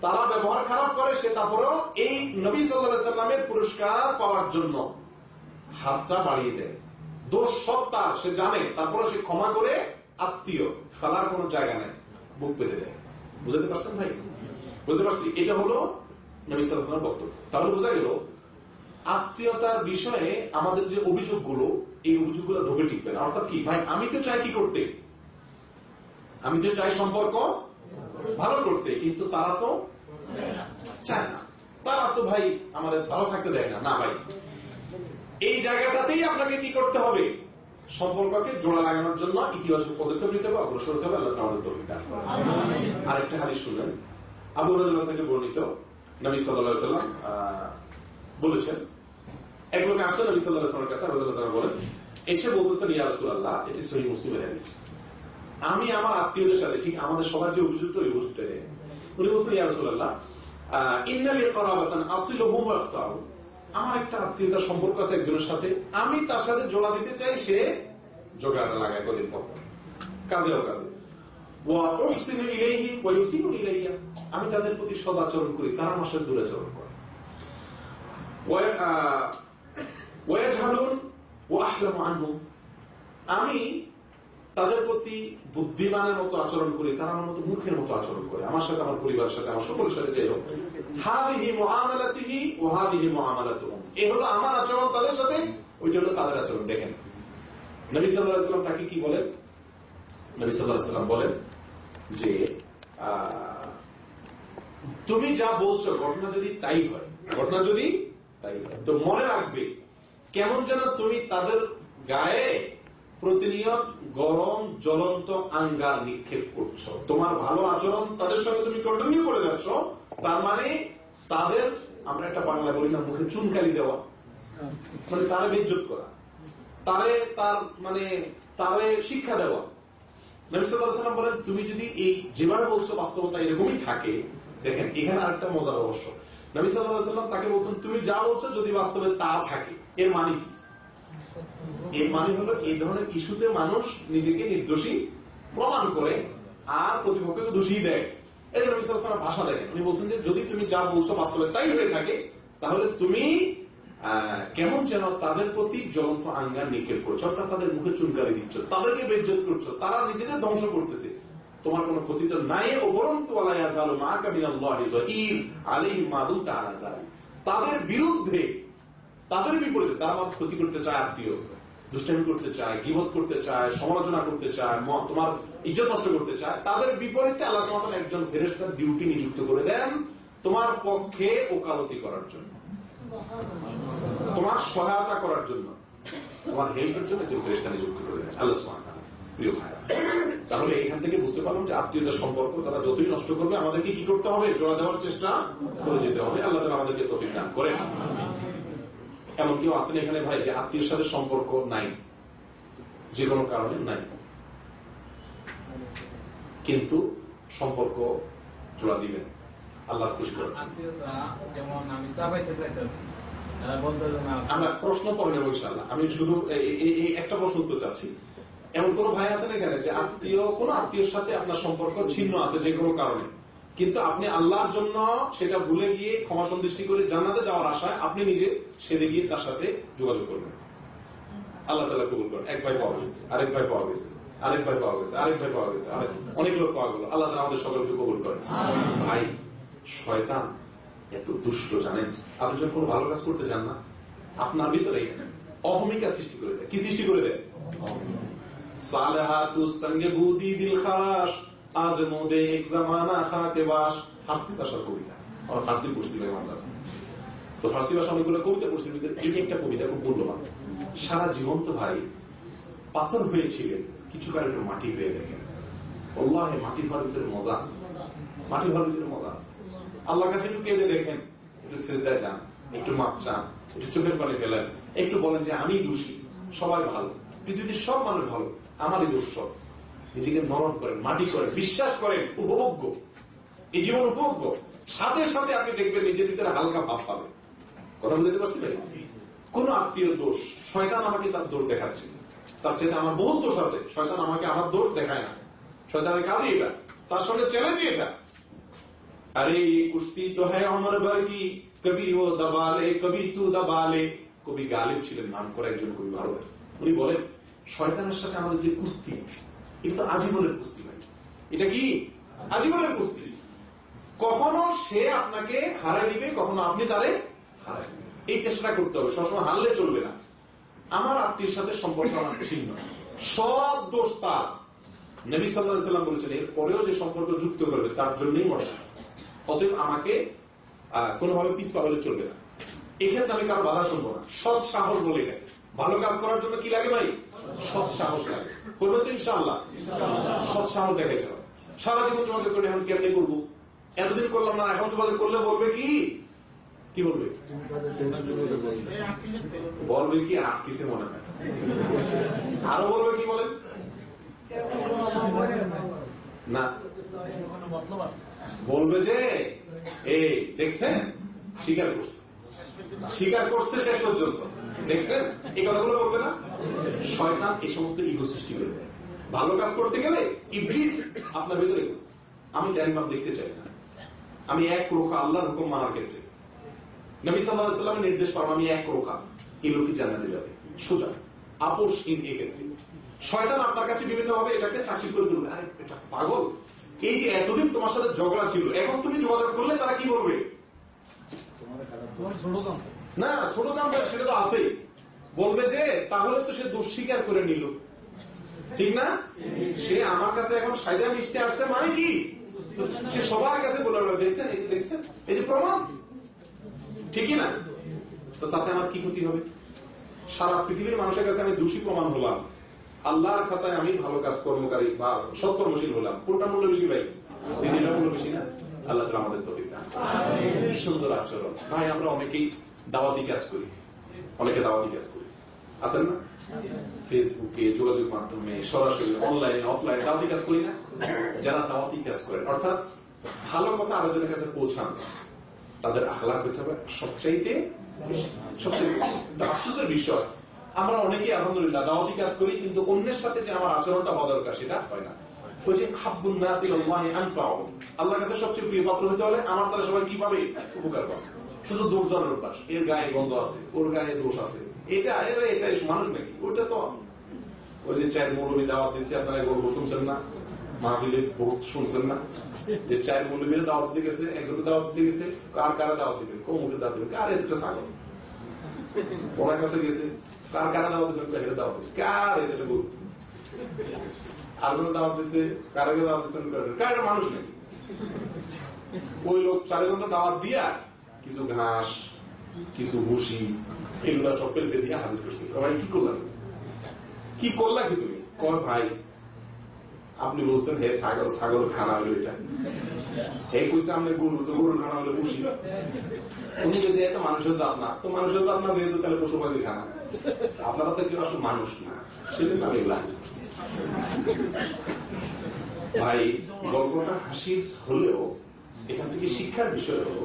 তারা ব্যবহার খারাপ করে, সে তারপরেও এই নবী সাল্লাহ সাল্লামের পুরস্কার পাওয়ার জন্য হাতটা বাড়িয়ে দেয়। দোষ সব তার, সে জানে, তারপরে সে ক্ষমা করে আত্মীয়, ফেলার কোন জায়গা নেই, বুক পেতে দেয়। বুঝতে পারছেন ভাই? বুঝতে পারছি? এটা হলো নবী সাল্লামের বক্তব্য। তাহলে বোঝা গেল, আত্মীয়তার বিষয়ে আমাদের যে অভিযোগগুলো, এই অভিযোগগুলো ঢোকে টিকবে না। অর্থাৎ কি, ভাই, আমি তো চাই কি করতে? আমি তো চাই সম্পর্ক ভালো করতে কিন্তু তারা তো চায় না। তারা তো ভাই আমাদের ভালো থাকতে দেয় না। না ভাই এই জায়গাটাতেই আপনাকে কি করতে হবে? সম্পর্ককে জোড়া লাগানোর জন্য ইতিবাচক পদক্ষেপ নিতে হবে অগ্রসর হতে হবে আল্লাহ আমাদের তৌফিক দান আরেকটা হাদিস শুনলেন। আবু রাজুল্লাহ থেকে বর্ণিত নবী সাল্লাম বলেছেন এক লোক আসলে নবী সাল্লাহ কাছে আবু বলেন এসে বলতেছেন ইয়া রাসূলুল্লাহ এটি সহি মুসলিমের হাদিস। আমি আমার আত্মীয়দের সাথে, ঠিক আমাদের সবার যে অভিযুক্ত ওই অভিযুক্ত উনি বলছেন, ইয়া ওয়া আমার একটা আত্মীয়তার সম্পর্ক আছে একজনের সাথে। আমি তার সাথে জোড়া দিতে চাই, সে জোগাড়টা লাগায় কদিন পর। কাজে। আমি তাদের প্রতি সদাচরণ করি, তারা আমার সাথে দুরাচরণ করে। আমি তাদের প্রতি বুদ্ধিমানের মতো আচরণ করি, তারা আমার মতো মূর্খের মতো আচরণ করে, আমার সাথে আমার পরিবারের সাথে, আমার সকলের সাথে যাই হোক। হাদিহি মুআমালাতিহি ওয়া হাদিহি মুআমালাতুহুম। এই হলো আমার আচরণ তাদের সাথে, ওইটা হলো তাদের আচরণ। দেখেন, নবী সাল্লাল্লাহু আলাইহি ওয়াসাল্লাম তাকে কি বলেন? নবী সাল্লাল্লাহু আলাইহি ওয়াসাল্লাম বলেন যে তুমি যা বলছো, ঘটনা যদি তাই হয়, ঘটনা যদি তাই হয়, তো মনে রাখবে, কেমন যেন তুমি তাদের গায়ে প্রতিনিয়ত গরম, জ্বলন্ত আঙ্গার নিক্ষেপ করছ। তোমার ভালো আচরণ তাদের সঙ্গে তুমি কন্টিনিউ করে যাচ্ছ। তার মানে তাদের, আমরা একটা বাংলা বলি না, মুখে চুনকালি দেওয়া। মানে তারে বিদ্যুৎ করা। তারে তার মানে তারে শিক্ষা দেওয়া। বলেন, তুমি যদি এই যেভাবে বলছো, বাস্তবতা এরকমই থাকে। দেখেন, এখানে আরেকটা মজার অবশ্য নবী সাল্লাল্লাহু তাকে বলছেন, তুমি যা বলছো যদি বাস্তবে তা থাকে, এর মানে কি? এর মানে হলো এই ধরনের ইস্যুতে মানুষ নিজেকে নির্দোষী প্রমাণ করে, আর প্রতিপক্ষকে দোষী দেয়। এই যে নবী সাল্লাল্লাহু আলাইহি ওয়াসাল্লাম ভাষা দেখেন, উনি বলছেন যে যদি তুমি যা বলছো বাস্তবে তাই হয়ে থাকে, তাহলে তুমি কেমন যেন তাদের প্রতি জ্বলন্ত আঙ্গার নিক্ষেপ করছ, অর্থাৎ তাদের মুখে চুনকারি দিচ্ছ, তাদেরকে বেজ্জত করছ, তারা নিজেদের ধ্বংস করতেছে। তোমার কোনো ক্ষতি তো নাই উপরন্তু আলাইয়া জালু মা কামিনাল্লাহি যাহির আলাইহি মা দুনতা তাদের বিরুদ্ধে তাদের বিপরীতে তারা আমার ক্ষতি করতে চায় আত্মীয়, দুষ্টামি করতে চায়, গিবত করতে চায়, সমালোচনা করতে চায় তোমার ইজ্জত নষ্ট করতে চায়, তাদের বিপরীতে আল্লাহ একজন ফেরেশতার ডিউটি নিযুক্ত করে দেন তোমার পক্ষে ওকালতি করার জন্য। তোমার সহায়তা করার জন্য। তোমার হেল্পের জন্য একজন ফেরেশতা নিযুক্ত করে দেন, আল্লাহ প্রিয় ভাইরা তাহলে এখান থেকে বুঝতে পারলাম যে আত্মীয়তার সম্পর্ক তারা যতই নষ্ট করবে, আমাদেরকে কি করতে হবে? জোড়া দেওয়ার চেষ্টা করে যেতে হবে। আল্লাহ আমাদেরকে তৌফিক দান করেন। এমন কেউ আছেন এখানে ভাই যে আত্মীয় সাথে সম্পর্ক নাই। যে কোনো কারণে নাই। কিন্তু সম্পর্ক জোড়া দিবেন। আল্লাহ খুশি তারা বলতে আমরা প্রশ্ন পরে নেব ইনশাল্লাহ আমি শুধু একটা প্রশ্ন উত্তর চাচ্ছি। এমন কোন ভাই আছেন এখানে যে আত্মীয় কোন আত্মীয়ের সাথে আপনার সম্পর্ক ছিন্ন আছে যে কোনো কারণে? কিন্তু আপনি আল্লাহর জন্য সেটা ভুলে গিয়ে ক্ষমা সন্তুষ্টি করে জান্নাতে যাওয়ার আশায় আপনি নিজে সেদে গিয়ে তার সাথে যোগাযোগ করবেন। আল্লাহ তালা কবুল করেন। এক ভাই পাওয়া গেছে, আরেক ভাই পাওয়া গেছে, আরেক ভাই পাওয়া গেছে, আরেক ভাই পাওয়া গেছে, আরেক অনেক লোক পাওয়া গেল। আল্লাহ তালা আমাদের সকলকে কবুল করেন। ভাই, শয়তান এত দুষ্ট, জানেন? আপনি যখন কোনো ভালো কাজ করতে চান না, আপনার ভিতরে অহমিকা সৃষ্টি করে দেয়। কি সৃষ্টি করে দেয়? সালেহাতু সঙ্গে বুদি দিল খালাস আজ মোদে খাকে বাস ফার্সি ভাষার কবিতা। ফার্সি পড়ছি ভাই তো ফার্সি ভাষা অনেকগুলো কবিতা পড়ছি এই একটা কবিতা খুব মূল্যবান। সারা জীবন তো ভাই পাথর হয়েছিলেন কিছু মাটি হয়ে দেখেন। আল্লাহ মাটি হওয়ার ভিতরে মজা আছে। মাটি হওয়ার ভিতরে মজা আছে। কাছে একটু কেঁদে দেখেন, একটু সেজদায় একটু মাপ চান, একটু চোখের পানি ফেলেন, একটু বলেন যে, আমি দোষী, সবাই ভালো, পৃথিবীতে সব মানুষ ভালো, আমারই দোষ সব। নিজেকে মরণ করেন, মাটি করেন, বিশ্বাস করেন, উপভোগ্য। এই জীবন উপভোগ্য। সাথে সাথে আপনি দেখবেন নিজের ভিতরে হালকা ভাব পাবেন। কথা বলতে পারছি ভাই কোন আত্মীয় দোষ, শয়তান আমাকে তার দোষ দেখাচ্ছে তার চেয়ে আমার বহু দোষ আছে। শয়তান আমাকে আমার দোষ দেখায় না। শয়তানের কাজই এটা। তার সঙ্গে চ্যালেঞ্জ এটা। আরে, কুস্তি তো হ্যাঁ অমর কি কবি ও দাবালে, কবি তু দাবালে। কবি গালিব ছিলেন, নাম করা একজন কবি ভারতের। উনি বলেন, শয়তানের সাথে আমাদের যে কুস্তি এটা তো আজীবনের কুস্তি ভাই। এটা কি? আজীবনের কুস্তি। কখনো সে আপনাকে হারাই দিবে, কখনো আপনি তারে হারাই এই চেষ্টা করতে হবে, সবসময় হারলে চলবে না। আমার আত্মীয়ের সাথে সম্পর্ক আমার ছিন্ন। সব দোষ তার। নবী সাল্লাম বলেছেন এর পরেও যে সম্পর্ক যুক্ত করবে, তার জন্যই মনে অতএব আমাকে কোনোভাবে পিছপা হলে চলবে না। এক্ষেত্রে আমি কারও বাধা শুনব না। সৎ সাহস বলে এটাকে। ভালো কাজ করার জন্য কি লাগে ভাই? সারা জীবন করে এখন কেমনি করব? এতদিন করলাম না, এখন করলে বলবে কি? কি বলবে? বলবে কি মনে হয় আরও বলবে কি বলেন? না। বলবে যে, এই, দেখছেন? স্বীকার করছে। স্বীকার করছে শেষ পর্যন্ত। দেখছেন? এই কথাগুলো বলবে না? শয়তান এই সমস্ত ইগো সৃষ্টি করে দেয়। ভালো কাজ করতে গেলে ইবলিস আপনার ভেতরে আমি ড্যানমাপ দেখতে চাই না। আমি এক রোখা আল্লাহর হুকুম মানার ক্ষেত্রে। নবী সাল্লাহ সাল্লামের নির্দেশ পাবো আমি এক রোখা। এই লোকটি জানাতে যাবে। সোজা। আপোষহীন ক্ষেত্রে। শয়তান আপনার কাছে বিভিন্ন ভাবে এটাকে চাকরি করে তুলবে। আরে, এটা পাগল। এই যে এতদিন তোমার সাথে ঝগড়া ছিল, এখন তুমি যোগাযোগ করলে তারা কি বলবে? তোমার না ছোট কাম সেটা তো আছেই। বলবে যে তাহলে তো সে দোষ স্বীকার করে নিল। ঠিক না? সে আমার কাছে এখন সাইদা মিশতে আসছে মানে কি? সে সবার কাছে বলে বেড়াবে, দেখছেন এই যে দেখছেন এই যে প্রমাণ। ঠিকই না? তো তাতে আমার কি ক্ষতি হবে? সারা পৃথিবীর মানুষের কাছে আমি দোষী প্রমাণ হলাম। আল্লাহর খাতায় আমি ভালো কাজ কর্মকারী বা সৎকর্মশীল হলাম। কোনটা মূল্য বেশি ভাই? দিদিটা মূল্য বেশি না? আল্লাহ আমাদের তো সুন্দর আচরণ। ভাই আমরা অনেকেই দাওয়াতি কাজ করি। অনেকে দাওয়াতি কাজ করি। আছেন না? ফেসবুকে যোগাযোগ মাধ্যমে, সরাসরি অনলাইনে, অফলাইনে দাওয়াতি কাজ করি না। যারা দাওয়াতি কাজ করেন, অর্থাৎ ভালো কথা আরেকজনের কাছে পৌঁছান, তাদের আখলাখ হইতে হবে সবচাইতে আফসোসের বিষয়, আমরা অনেকেই আলহামদুলিল্লাহ দাওয়াতি কাজ করি, কিন্তু অন্যের সাথে যে আমার আচরণটা হওয়া দরকার, সেটা হয় না। আল্লাহর কাছে সবচেয়ে প্রিয় পাত্র হতে হলে আমার দ্বারা সবাই কি পাবে? উপকার পাবে। শুধু দেওয়ার অভ্যাস। এর গায়ে গন্ধ আছে, ওর গায়ে দোষ আছে। এটা এটা মানুষ নাকি? ওটা তো ওই যে চায়ের মৌলবী দাওয়াত দিচ্ছে আপনারা গল্প শুনছেন না। শুনছেন না। যে চায়ের দাওয়াত দিয়ে গেছে একজনের দাওয়াত দিয়ে গেছে, কার কারা দাওয়াত দিবেন? দিবেন? কার? ছাগল। ওনার কাছে গেছে, কার কারা দাওয়াত দিচ্ছে কার? আরেকজন দাওয়াত দিচ্ছে কার আগে দাওয়াত দিচ্ছেন কার মানুষ নাকি? ওই লোক চারি ঘণ্টা দাওয়াত দিয়া কিছু ঘাস, কিছু ভুসি। এগুলা সব পেলতে দিয়ে হাজির করছে। ভাই কি করলাম কি করলা কি তুমি? কয় ভাই, আপনি বলছেন, হে ছাগল ছাগল খানা হলো এটা। হে কইছে, আপনি গরু, তো গরু খানা হলো বুঝি উনি কেছে এত মানুষের জাত না। তো মানুষের জাত না, যেহেতু তাহলে পশু পাখি খানা। আপনারা তো কেউ আসলে মানুষ না, সেজন্য আমি এগুলা ভাই, গল্পটা হাসির হলেও, এখান থেকে শিক্ষার বিষয় হলো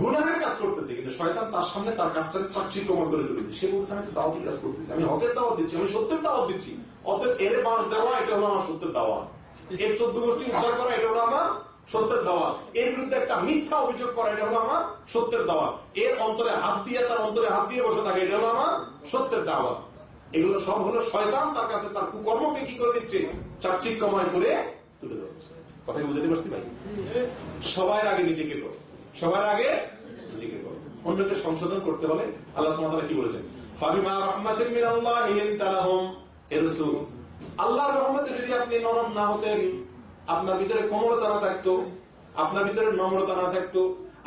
গুনাহের কাজ করতেছে, কিন্তু শয়তান তার সামনে তার কাজটা চাকচিক্যময় করে তুলে দিচ্ছে। সে বলছে আমি তো কাজ করতেছি, আমি হকের দাওয়াত দিচ্ছি, আমি সত্যের দাওয়াত দিচ্ছি। অতএব এর বাঁশ দেওয়া, এটা হলো আমার সত্যের দাওয়াত এর চোদ্দ গোষ্ঠী উদ্ধার করা, এটা হলো আমার সত্যের দাওয়াত এর বিরুদ্ধে একটা মিথ্যা অভিযোগ করা, এটা হলো আমার সত্যের দাওয়াত এর অন্তরে হাত দিয়ে, তার অন্তরে হাত দিয়ে বসে থাকে, এটা হলো আমার সত্যের দাওয়াত এগুলো সব হলো শয়তান তার কাছে তার কুকর্মকে কি করে দিচ্ছে? চাকচিক্যময় করে তুলে দিচ্ছে কথা বুঝতে পারছি ভাই? সবার আগে নিজেকে করো। সবার আগে অন্যকে সংশোধন করতে হলে আল্লাহ সুবহানাহু কি বলেছেন? ফাবিমা রাহমাতিন মিনাল্লাহি লিনতালাহুম হে রাসূল, আল্লাহর রহমতে যদি আপনি নরম না হতেন, আপনার ভিতরে কোমলতা না থাকতো, আপনার ভিতরে নম্রতা না থাকতো,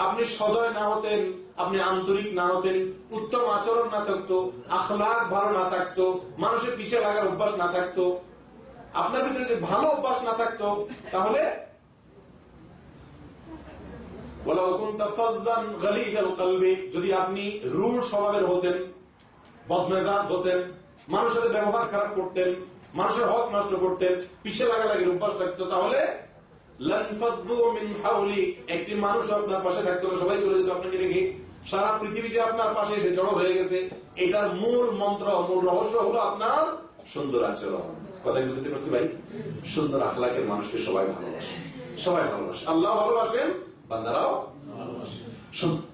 আপনি সদয় না হতেন, আপনি আন্তরিক না হতেন, উত্তম আচরণ না থাকতো, আখলাক ভালো না থাকতো, মানুষের পিছে লাগার অভ্যাস না থাকতো, আপনার ভিতরে যদি ভালো অভ্যাস না থাকতো, তাহলে যদি আপনি রূঢ় স্বভাবের হতেন, বদমেজাজ হতেন, মানুষের ব্যবহার খারাপ করতেন, মানুষের হক নষ্ট করতেন, পিছে লাগালাগির অভ্যাস থাকতো, তাহলে একটি মানুষ আপনার পাশে থাকতো না, সবাই চলে যেত আপনাকে রেখে সারা পৃথিবী যে আপনার পাশে এসে জড়ো হয়ে গেছে, এটার মূল মন্ত্র, মূল রহস্য হলো আপনার সুন্দর আচরণ। কথা বুঝতে পারছি ভাই? সুন্দর আখলাকের মানুষকে সবাই ভালোবাসে। সবাই ভালোবাসে। আল্লাহ ভালোবাসেন বান্দারাও সুন্দর-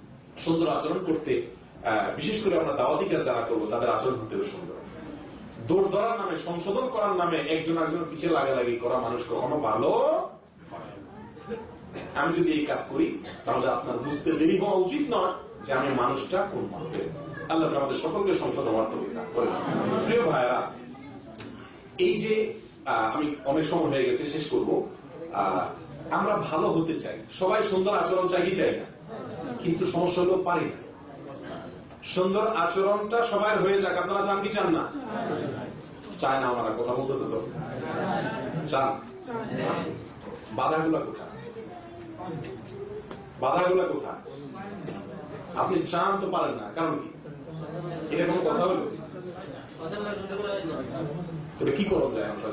আচরণ করতে বিশেষ করে আমরা দাওয়াতি কাজ যারা করব তাদের আচরণ হতে সুন্দর। দৌড় ধরার নামে সংশোধন করার নামে একজন একজনের পিছিয়ে লাগালাগি করা মানুষ কখনো ভালো আমি যদি এই কাজ করি তাহলে আপনার বুঝতে দেরি হওয়া উচিত নয় যে আমি মানুষটা কোন মাপের। আল্লাহ আমাদের সকলকে সংশোধন হওয়ার তবিতা করে প্রিয় ভাইরা এই যে আমি অনেক সময় হয়ে গেছে শেষ করব। আহ, আমরা ভালো হতে চাই। সবাই সুন্দর আচরণ চাই চাই না। কিন্তু সমস্যা হলো পারি না। সুন্দর আচরণটা সবাই হয়ে যাক। আপনারা চান কি চান না? চায় না ওনারা। কথা বলতেছে তো। চান। বাধাগুলা কোথায়? বাধাগুলা কোথায়? আপনি চান তো পারেন না। কারণ কি? এটা কোনো কথা হলো? কি করো যায় আমরা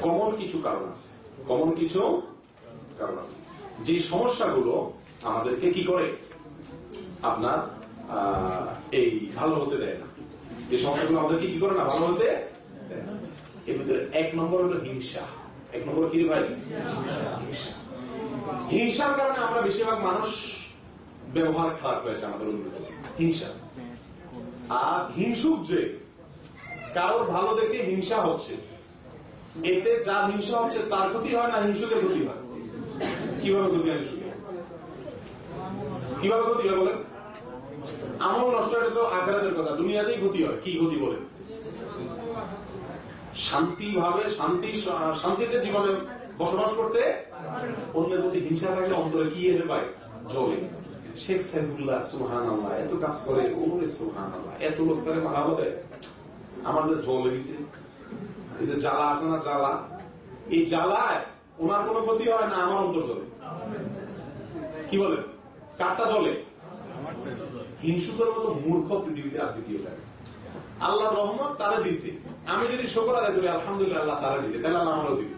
কমন কিছু কারণ আছে। কমন কিছু কারণ আছে। যে সমস্যাগুলো আমাদেরকে কি করে? আপনার এই ভালো হতে দেয় না। যে সমস্যাগুলো আমাদেরকে কি করে না ভালো হতে এর ভিতরে এক নম্বর হলো হিংসা। এক নম্বর কি ভাই? হিংসা। হিংসার কারণে আমরা বেশিরভাগ মানুষ ব্যবহার খারাপ হয়েছে আমাদের উন্নত হিংসা। আর হিংসুক যে, কারোর ভালো দেখে হিংসা হচ্ছে। এতে যার হিংসা হচ্ছে, তার ক্ষতি হয় না হিংসুকের ক্ষতি হয়? কীভাবে ক্ষতি হয় হিংসুকের কীভাবে ক্ষতি হয় বলেন? আমল নষ্ট এটা তো আখেরাতের কথা, দুনিয়াতেই ক্ষতি হয়, কি ক্ষতি বলেন? শান্তি ভাবে শান্তি, শান্তিতে জীবনে বসবাস করতে অন্যের প্রতি হিংসা থাকলে অন্তরে কি এনে পায়? জলে শেখ সাইফুল্লাহ সুহান আল্লাহ এত কাজ করে, ওরে সুহান আল্লাহ এত লোক তারা ভালো দেয়। আমার যে জল দিতে এই যে জ্বালা আছে না জ্বালা, এই জ্বালায় ওনার কোনো ক্ষতি হয় না আমার অন্তর জলে কি বলেন কাঠটা জলে হিংসুকের মতো মূর্খ পৃথিবীতে আর দ্বিতীয় থাকে আল্লাহ রহমত তারা দিছে। আমি যদি শকর আদায় করি, আলহামদুলিল্লাহ আল্লাহ তারা দিছে। তাহলে আল্লাহ আমারও দিবে।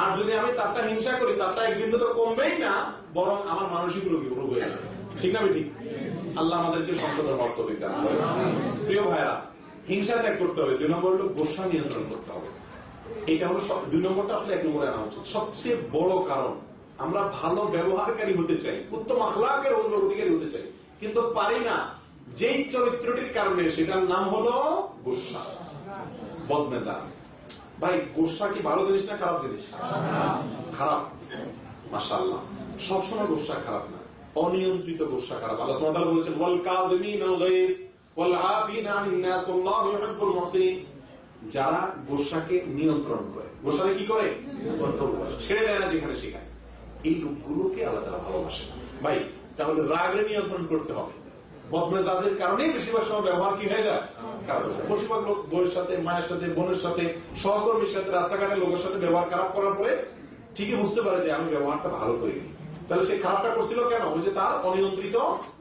আর যদি আমি তারটা হিংসা করি, তারটা একদিন তো কমবেই না, বরং আমার মানসিক রোগী রোগ হয়ে যাবে। ঠিক না ঠিক? আল্লাহ আমাদেরকে সংশোধন অর্থ বিজ্ঞান প্রিয় ভাইরা হিংসা ত্যাগ করতে হবে, দুই নম্বর হলো গোসা নিয়ন্ত্রণ করতে হবে। এটা হলো দুই নম্বরটা আসলে এক নম্বরে আনা উচিত। সবচেয়ে বড় কারণ, আমরা ভালো ব্যবহারকারী হতে চাই, উত্তম আখলাকের অধিকারী হতে চাই, কিন্তু পারি না। যেই চরিত্রটির কারণে সেটার নাম হলো গোসা। বদমেজাজ। ভাই, গোসা কি ভালো জিনিস না খারাপ জিনিস? খারাপ। মাসাল্লাহ সবসময় গোসা খারাপ না। অনিয়ন্ত্রিত গোসা খারাপ। আল্লাহ বলেছেন, ওয়াল কাযিমিন যারা গোসাকে নিয়ন্ত্রণ করে। গোসাকে কি করে? কন্ট্রোল করে। ছেড়ে দেয় না যেখানে সেখানে এই লোকগুলোকে আল্লাহ তারা ভালোবাসে ভাই তাহলে রাগরে নিয়ন্ত্রণ করতে হবে। বদমেজাজের কারণেই বেশিরভাগ সময় ব্যবহার কি হয়ে যায়? খারাপ হয়ে বেশিরভাগ লোক বউয়ের সাথে মায়ের সাথে বোনের সাথে সহকর্মীর সাথে রাস্তাঘাটের লোকের সাথে ব্যবহার খারাপ করার পরে ঠিকই বুঝতে পারে যে আমি ব্যবহারটা ভালো করিনি। তাহলে সে খারাপটা করছিল কেন? ওই যে তার অনিয়ন্ত্রিত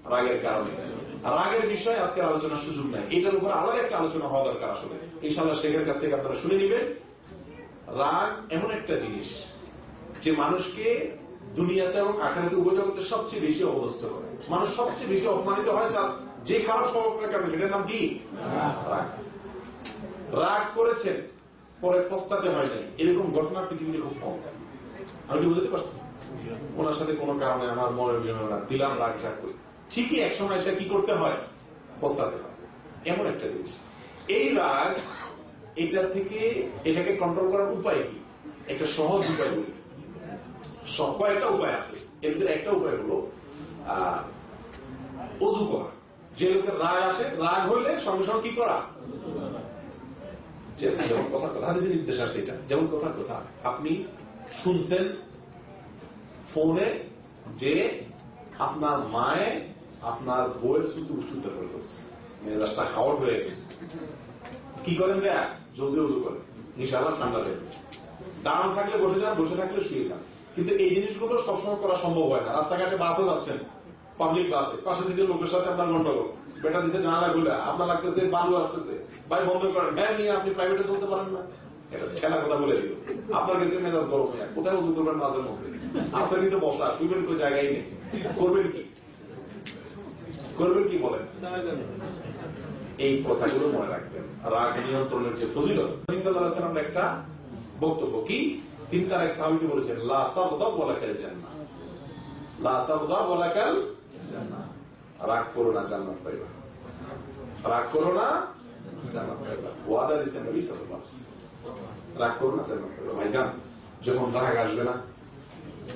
রাগের কারণে। রাগের বিষয়ে আজকের আলোচনার সুযোগ নাই। এটার উপর আলাদা একটা আলোচনা হওয়া দরকার আসলে। ইনশাল্লাহ শেখের কাছ থেকে আপনারা শুনে নিবেন। রাগ এমন একটা জিনিস যে মানুষকে দুনিয়াতে এবং আখানাতে উপজগতে সবচেয়ে বেশি অবস্থ করে। মানুষ সবচেয়ে বেশি অপমানিত হয় যার যে খারাপ স্বভাবের কারণে, সেটার নাম কি? রাগ। রাগ করেছেন, পরে পস্তাতে হয় নাই। এরকম ঘটনা পৃথিবীতে খুব কম। আমি কি বুঝতে পারছি? ওনার সাথে কোনো কারণে আমার বিনোদন দিলাম রাগ ঝাগ করি। ঠিকই এক সময় এসে কি করতে হয়? পস্তাতে হয় এমন একটা জিনিস। এই রাগ এটা থেকে এটাকে কন্ট্রোল করার উপায় কি? একটা সহজ উপায় বলি সব কয়েকটা উপায় আছে। এর ভিতরে একটা উপায় হলো অজু করা। যে লোকের রাগ আসে রাগ হইলে সঙ্গে সঙ্গে কি করা? যে- যেমন কথা কথা হাদিসে নির্দেশ আছে এটা। যেমন কথার কথা আপনি শুনছেন ফোনে যে আপনার মায়ে আপনার বইয়ের শুধু উষ্ণতা করে ফেলছে। মেজাজটা হাওয়াট হয়ে গেছে। কি করেন যে, জলদি উজু করেন। ইনশাআল্লাহ ঠান্ডা দেবে দাঁড়ানো থাকলে বসে যান, বসে থাকলে শুয়ে যান। কিন্তু এই জিনিসগুলো সবসময় করা সম্ভব হয় না। রাস্তাঘাটে বাসে যাচ্ছেন পাবলিক বাসে পাশে থেকে লোকের সাথে আপনার গন্ডগোল বেটা দিছে জানালা গুলা আপনার লাগতেছে বালু আসতেছে। ভাই বন্ধ করেন। হ্যাঁ নিয়ে আপনি প্রাইভেটে চলতে পারেন না। এটা খেলা কথা বলে দিল। আপনার কাছে মেজাজ গরম হয়ে কোথায় উজু করবেন মাঝের মধ্যে? আসেনি তো বসা, শুইবেন কোনো জায়গায় নেই। করবেন কি? করবেন কি বলেন? এই কথাগুলো মনে রাখবেন। রাগ নিয়ন্ত্রণের যে ফজিলত একটা বক্তব্য কি? তিনি তার এক সাহাবীকে বলেছেন রাগ করো না পাইবা। রাগ করো না, জান্নাত পাইবা। ওয়াদা রাগ করো না পাইবা। ভাইজান, যখন রাগ আসবে না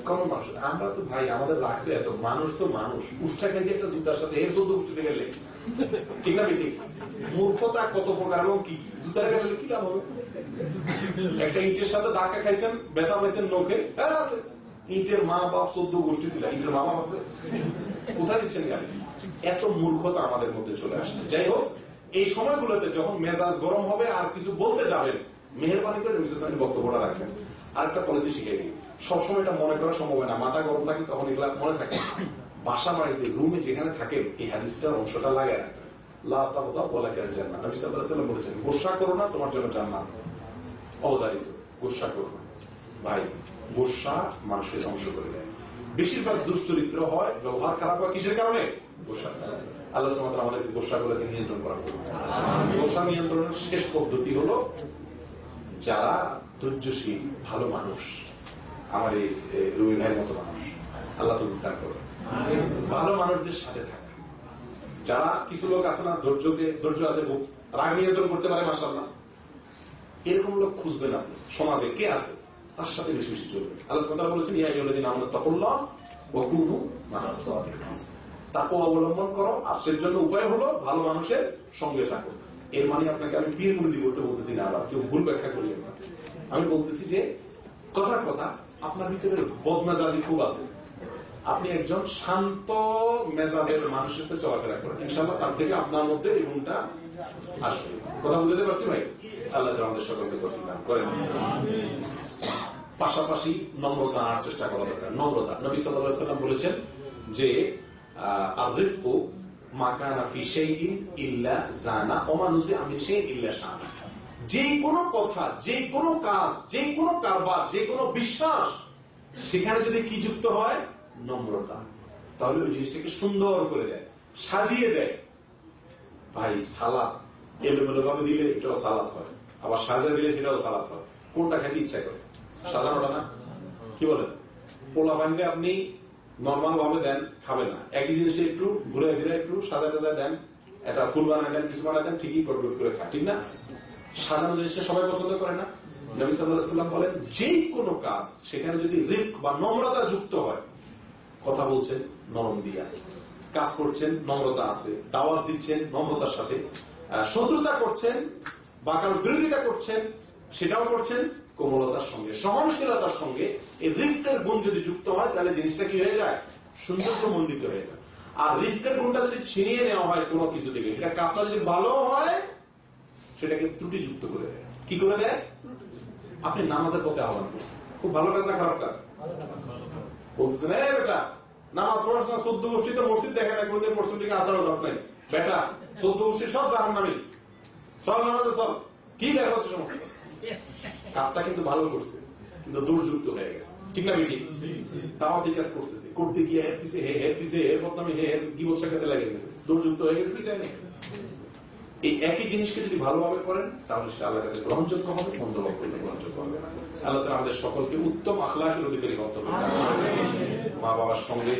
কমন মানুষ। আমরা তো ভাই আমাদের এত মানুষ তো মানুষ। উষ্ঠা খাইছে একটা জুতার সাথে এর চোদ্দ উঠতে গেলে। ঠিক না ঠিক মূর্খতা কত প্রকার এবং কি জুতার গেলে কি লাভ হবে? একটা ইটের সাথে ধাক্কা খাইছেন পাইছেন নখে হ্যাঁ, ইটের মা বাপ চোদ্দ গোষ্ঠী দিলা ইটের মা বাপ আছে। কোথায় দিচ্ছেন গাড়ি এত মূর্খতা আমাদের মধ্যে চলে আসছে। যাই হোক এই সময়গুলোতে যখন মেজাজ গরম হবে আর কিছু বলতে যাবেন মেহরবানি করে মিস্টার বক্তব্যটা রাখেন আরেকটা পলিসি শিখিয়ে দিই। সবসময় এটা মনে করা সম্ভব হয় না। মাথা গরম থাকে তখন এগুলা মনে থাকে। বাসা বাড়িতে রুমে যেখানে থাকেন এই হাদিসটার অংশটা লাগে নবী বলেছেন গোসা করো না তোমার জন্য জান্নাত। অবধারিত গোসা করো না। ভাই গোসা মানুষকে ধ্বংস করে দেয়। বেশিরভাগ দুশ্চরিত্র হয় ব্যবহার খারাপ হয় কিসের কারণে? গোসা। আল্লাহ সুবহানাহু আমাদেরকে গোসাগুলোকে নিয়ন্ত্রণ করা গোসা নিয়ন্ত্রণের শেষ পদ্ধতি হলো যারা ধৈর্যশীল ভালো মানুষ আমার এই রুবি ভাইয়ের মতো মানুষ আল্লাহ তুমি দান করো। ভালো মানুষদের সাথে থাকা। যারা কিছু লোক আছে না, ধৈর্যকে, ধৈর্য আছে রাগ নিয়ন্ত্রণ করতে পারে মাসাল্লাহ এরকম লোক খুঁজবেন আপনি। সমাজে কে আছে? তার সাথে বেশি বেশি চলবে। আল্লাহ বলেছেন, ইয়া আইয়ুহাল্লাযীনা আমানু তাকুল্লাহ ওয়া কুনু মা'আস সাদিকিন। অবলম্বন করো। আর সের জন্য উপায় হলো ভালো মানুষের সঙ্গে থাকো। এর মানে আপনাকে আমি পীর মুরিদি করতে বলতেছি না, আবার কেউ ভুল ব্যাখ্যা করি আমি বলতেছি যে কথার কথা আপনার ভিতরে বদমেজাজি খুব আছে। আপনি একজন শান্ত মেজাজের মানুষের সাথে চলাফেরা করেন। ইনশাল্লাহ তার থেকে আপনার মধ্যে এই গুণটা আসবে। কথা বুঝতে পারছি ভাই? আল্লাহ আমাদের সকলকে তৌফিক দান করেন। পাশাপাশি নম্রতা আনার চেষ্টা করা দরকার। নম্রতা। নবী সাল্লাম বলেছেন যে আর রিফকু মাকানা ফি ইল্লা জানা নুসি আমিন শাইইন ইল্লা শানা। যে কোনো কথা যে কোনো কাজ যে কোনো কারবার যে কোনো বিশ্বাস, সেখানে যদি কি যুক্ত হয়? নম্রতা। তাহলে ওই জিনিসটাকে সুন্দর করে দেয়, সাজিয়ে দেয়। ভাই সালাদ এলোমেলো ভাবে দিলে এটাও সালাদ হয়। আবার সাজা দিলে সেটাও সালাদ হয়। কোনটা খেতে ইচ্ছা করে? সাজানোটা না? কি বলেন? পোলা বানিয়ে আপনি নর্মাল ভাবে দেন, খাবে না। একই জিনিসে একটু ঘুরে ফিরে একটু সাজা টাজা দেন, একটা ফুল বানায় দেন, কিছু বানায় দেন, ঠিকই কটকট করে খায়। ঠিক না? সাজানো জিনিসটা সবাই পছন্দ করে না। নবী সাল্লাম বলেন যে কোনো কাজ সেখানে যদি রিস্ক বা নম্রতা যুক্ত হয়, কথা বলছেন নরম দিয়া। কাজ করছেন, নম্রতা আছে। দাওয়াত দিচ্ছেন নম্রতার সাথে। শত্রুতা করছেন বা কারও বিরোধিতা করছেন, সেটাও করছেন কোমলতার সঙ্গে। সহনশীলতার সঙ্গে এই রিফ্টের গুণ যদি যুক্ত হয়, তাহলে জিনিসটা কি হয়ে যায়? সৌন্দর্য মন্ডিত হয়ে যায়। আর রিফ্টের গুণটা যদি ছিনিয়ে নেওয়া হয় কোনো কিছু থেকে এটা কাজটা যদি ভালো হয় সেটাকে ত্রুটিযুক্ত করে দেয়। কি করে দেয়? আপনি নামাজের পথে আহ্বান করছেন। খুব ভালো কাজ না খারাপ কাজ? বলতেছেন এ বেটা, নামাজ সময় চোদ্দ গোষ্ঠীতে মসজিদ দেখে না কোনদিন মসজিদ থেকে আসারও কাজ নাই। বেটা, চোদ্দ গোষ্ঠী সব জাহান নামি সব নামাজে সব কি দেখো সে সমস্ত? কাজটা কিন্তু ভালো করছে, কিন্তু দুর্যুক্ত হয়ে গেছে। ঠিক না তাও ঠিক কাজ করতেছে। করতে গিয়ে হের পিছে, হে হের পিছে এর বদনামে হের বলছে খেতে লেগে গেছে। দুর্যুক্ত হয়ে গেছে, কি। এই একই জিনিসকে যদি ভালোভাবে করেন তাহলে সেটা আল্লাহ কাছে গ্রহণযোগ্য হবে মন্দভাব করলে গ্রহণযোগ্য হবে না। আল্লাহ তাআলা আমাদের সকলকে উত্তম আখলাকের অধিকারী করতে হবে মা বাবার সঙ্গে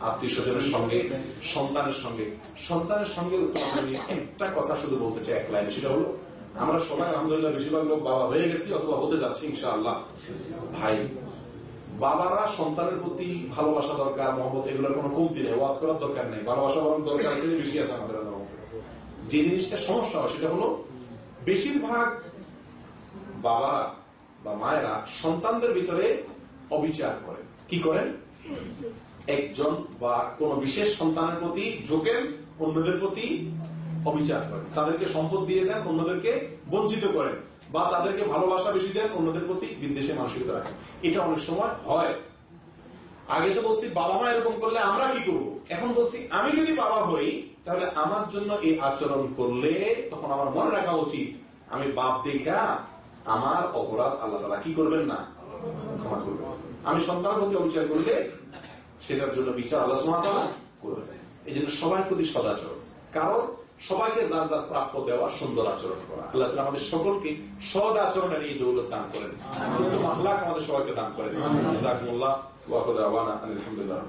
আত্মীয় স্বজনের সঙ্গে সন্তানের সঙ্গে সন্তানের সঙ্গে আমি একটা কথা শুধু বলতে চাই এক লাইনে সেটা হলো আমরা সবাই আলহামদুলিল্লাহ বেশিরভাগ লোক বাবা হয়ে গেছি অথবা হতে যাচ্ছি ইনশাআল্লাহ ভাই বাবারা সন্তানের প্রতি ভালোবাসা দরকার মহব্বত এগুলোর কোনো কমতি নেই ওয়াজ করার দরকার নেই ভালোবাসা বরং দরকার আছে বেশি আছে আমাদের। যে জিনিসটা সমস্যা হয়, সেটা হলো বেশিরভাগ বাবা বা মায়েরা সন্তানদের ভিতরে অবিচার করেন কি করেন? একজন বা কোন বিশেষ সন্তানের প্রতি ঝোঁকেন অন্যদের প্রতি অবিচার করেন। তাদেরকে সম্পদ দিয়ে দেন, অন্যদেরকে বঞ্চিত করেন বা তাদেরকে ভালোবাসা বেশি দেন, অন্যদের প্রতি বিদ্বেষে মানসিকতা রাখেন। এটা অনেক সময় হয়। আগে তো বলছি, বাবা মা এরকম করলে আমরা কি করব? এখন বলছি, আমি যদি বাবা হই তাহলে আমার জন্য এই আচরণ করলে তখন আমার মনে রাখা উচিত। আমি বাপ দেখা আমার অপরাধ আল্লাহ তালা কি করবেন না? ক্ষমা করবেন। আমি সন্তানের প্রতি অবিচার করলে সেটার জন্য বিচার আল্লাহ সুমাতালা করবেন। এই জন্য সবার প্রতি সদাচরণ কারণ সবাইকে যার যার প্রাপ্য দেওয়া সুন্দর আচরণ করা। আল্লাহ তালা আমাদের সকলকে সদ আচরণের এই দৌলত দান করেন। উত্তম আখলাক আমাদের সবাইকে দান করেন। জাকুল্লাহ আওয়ানা আলহামদুলিল্লাহ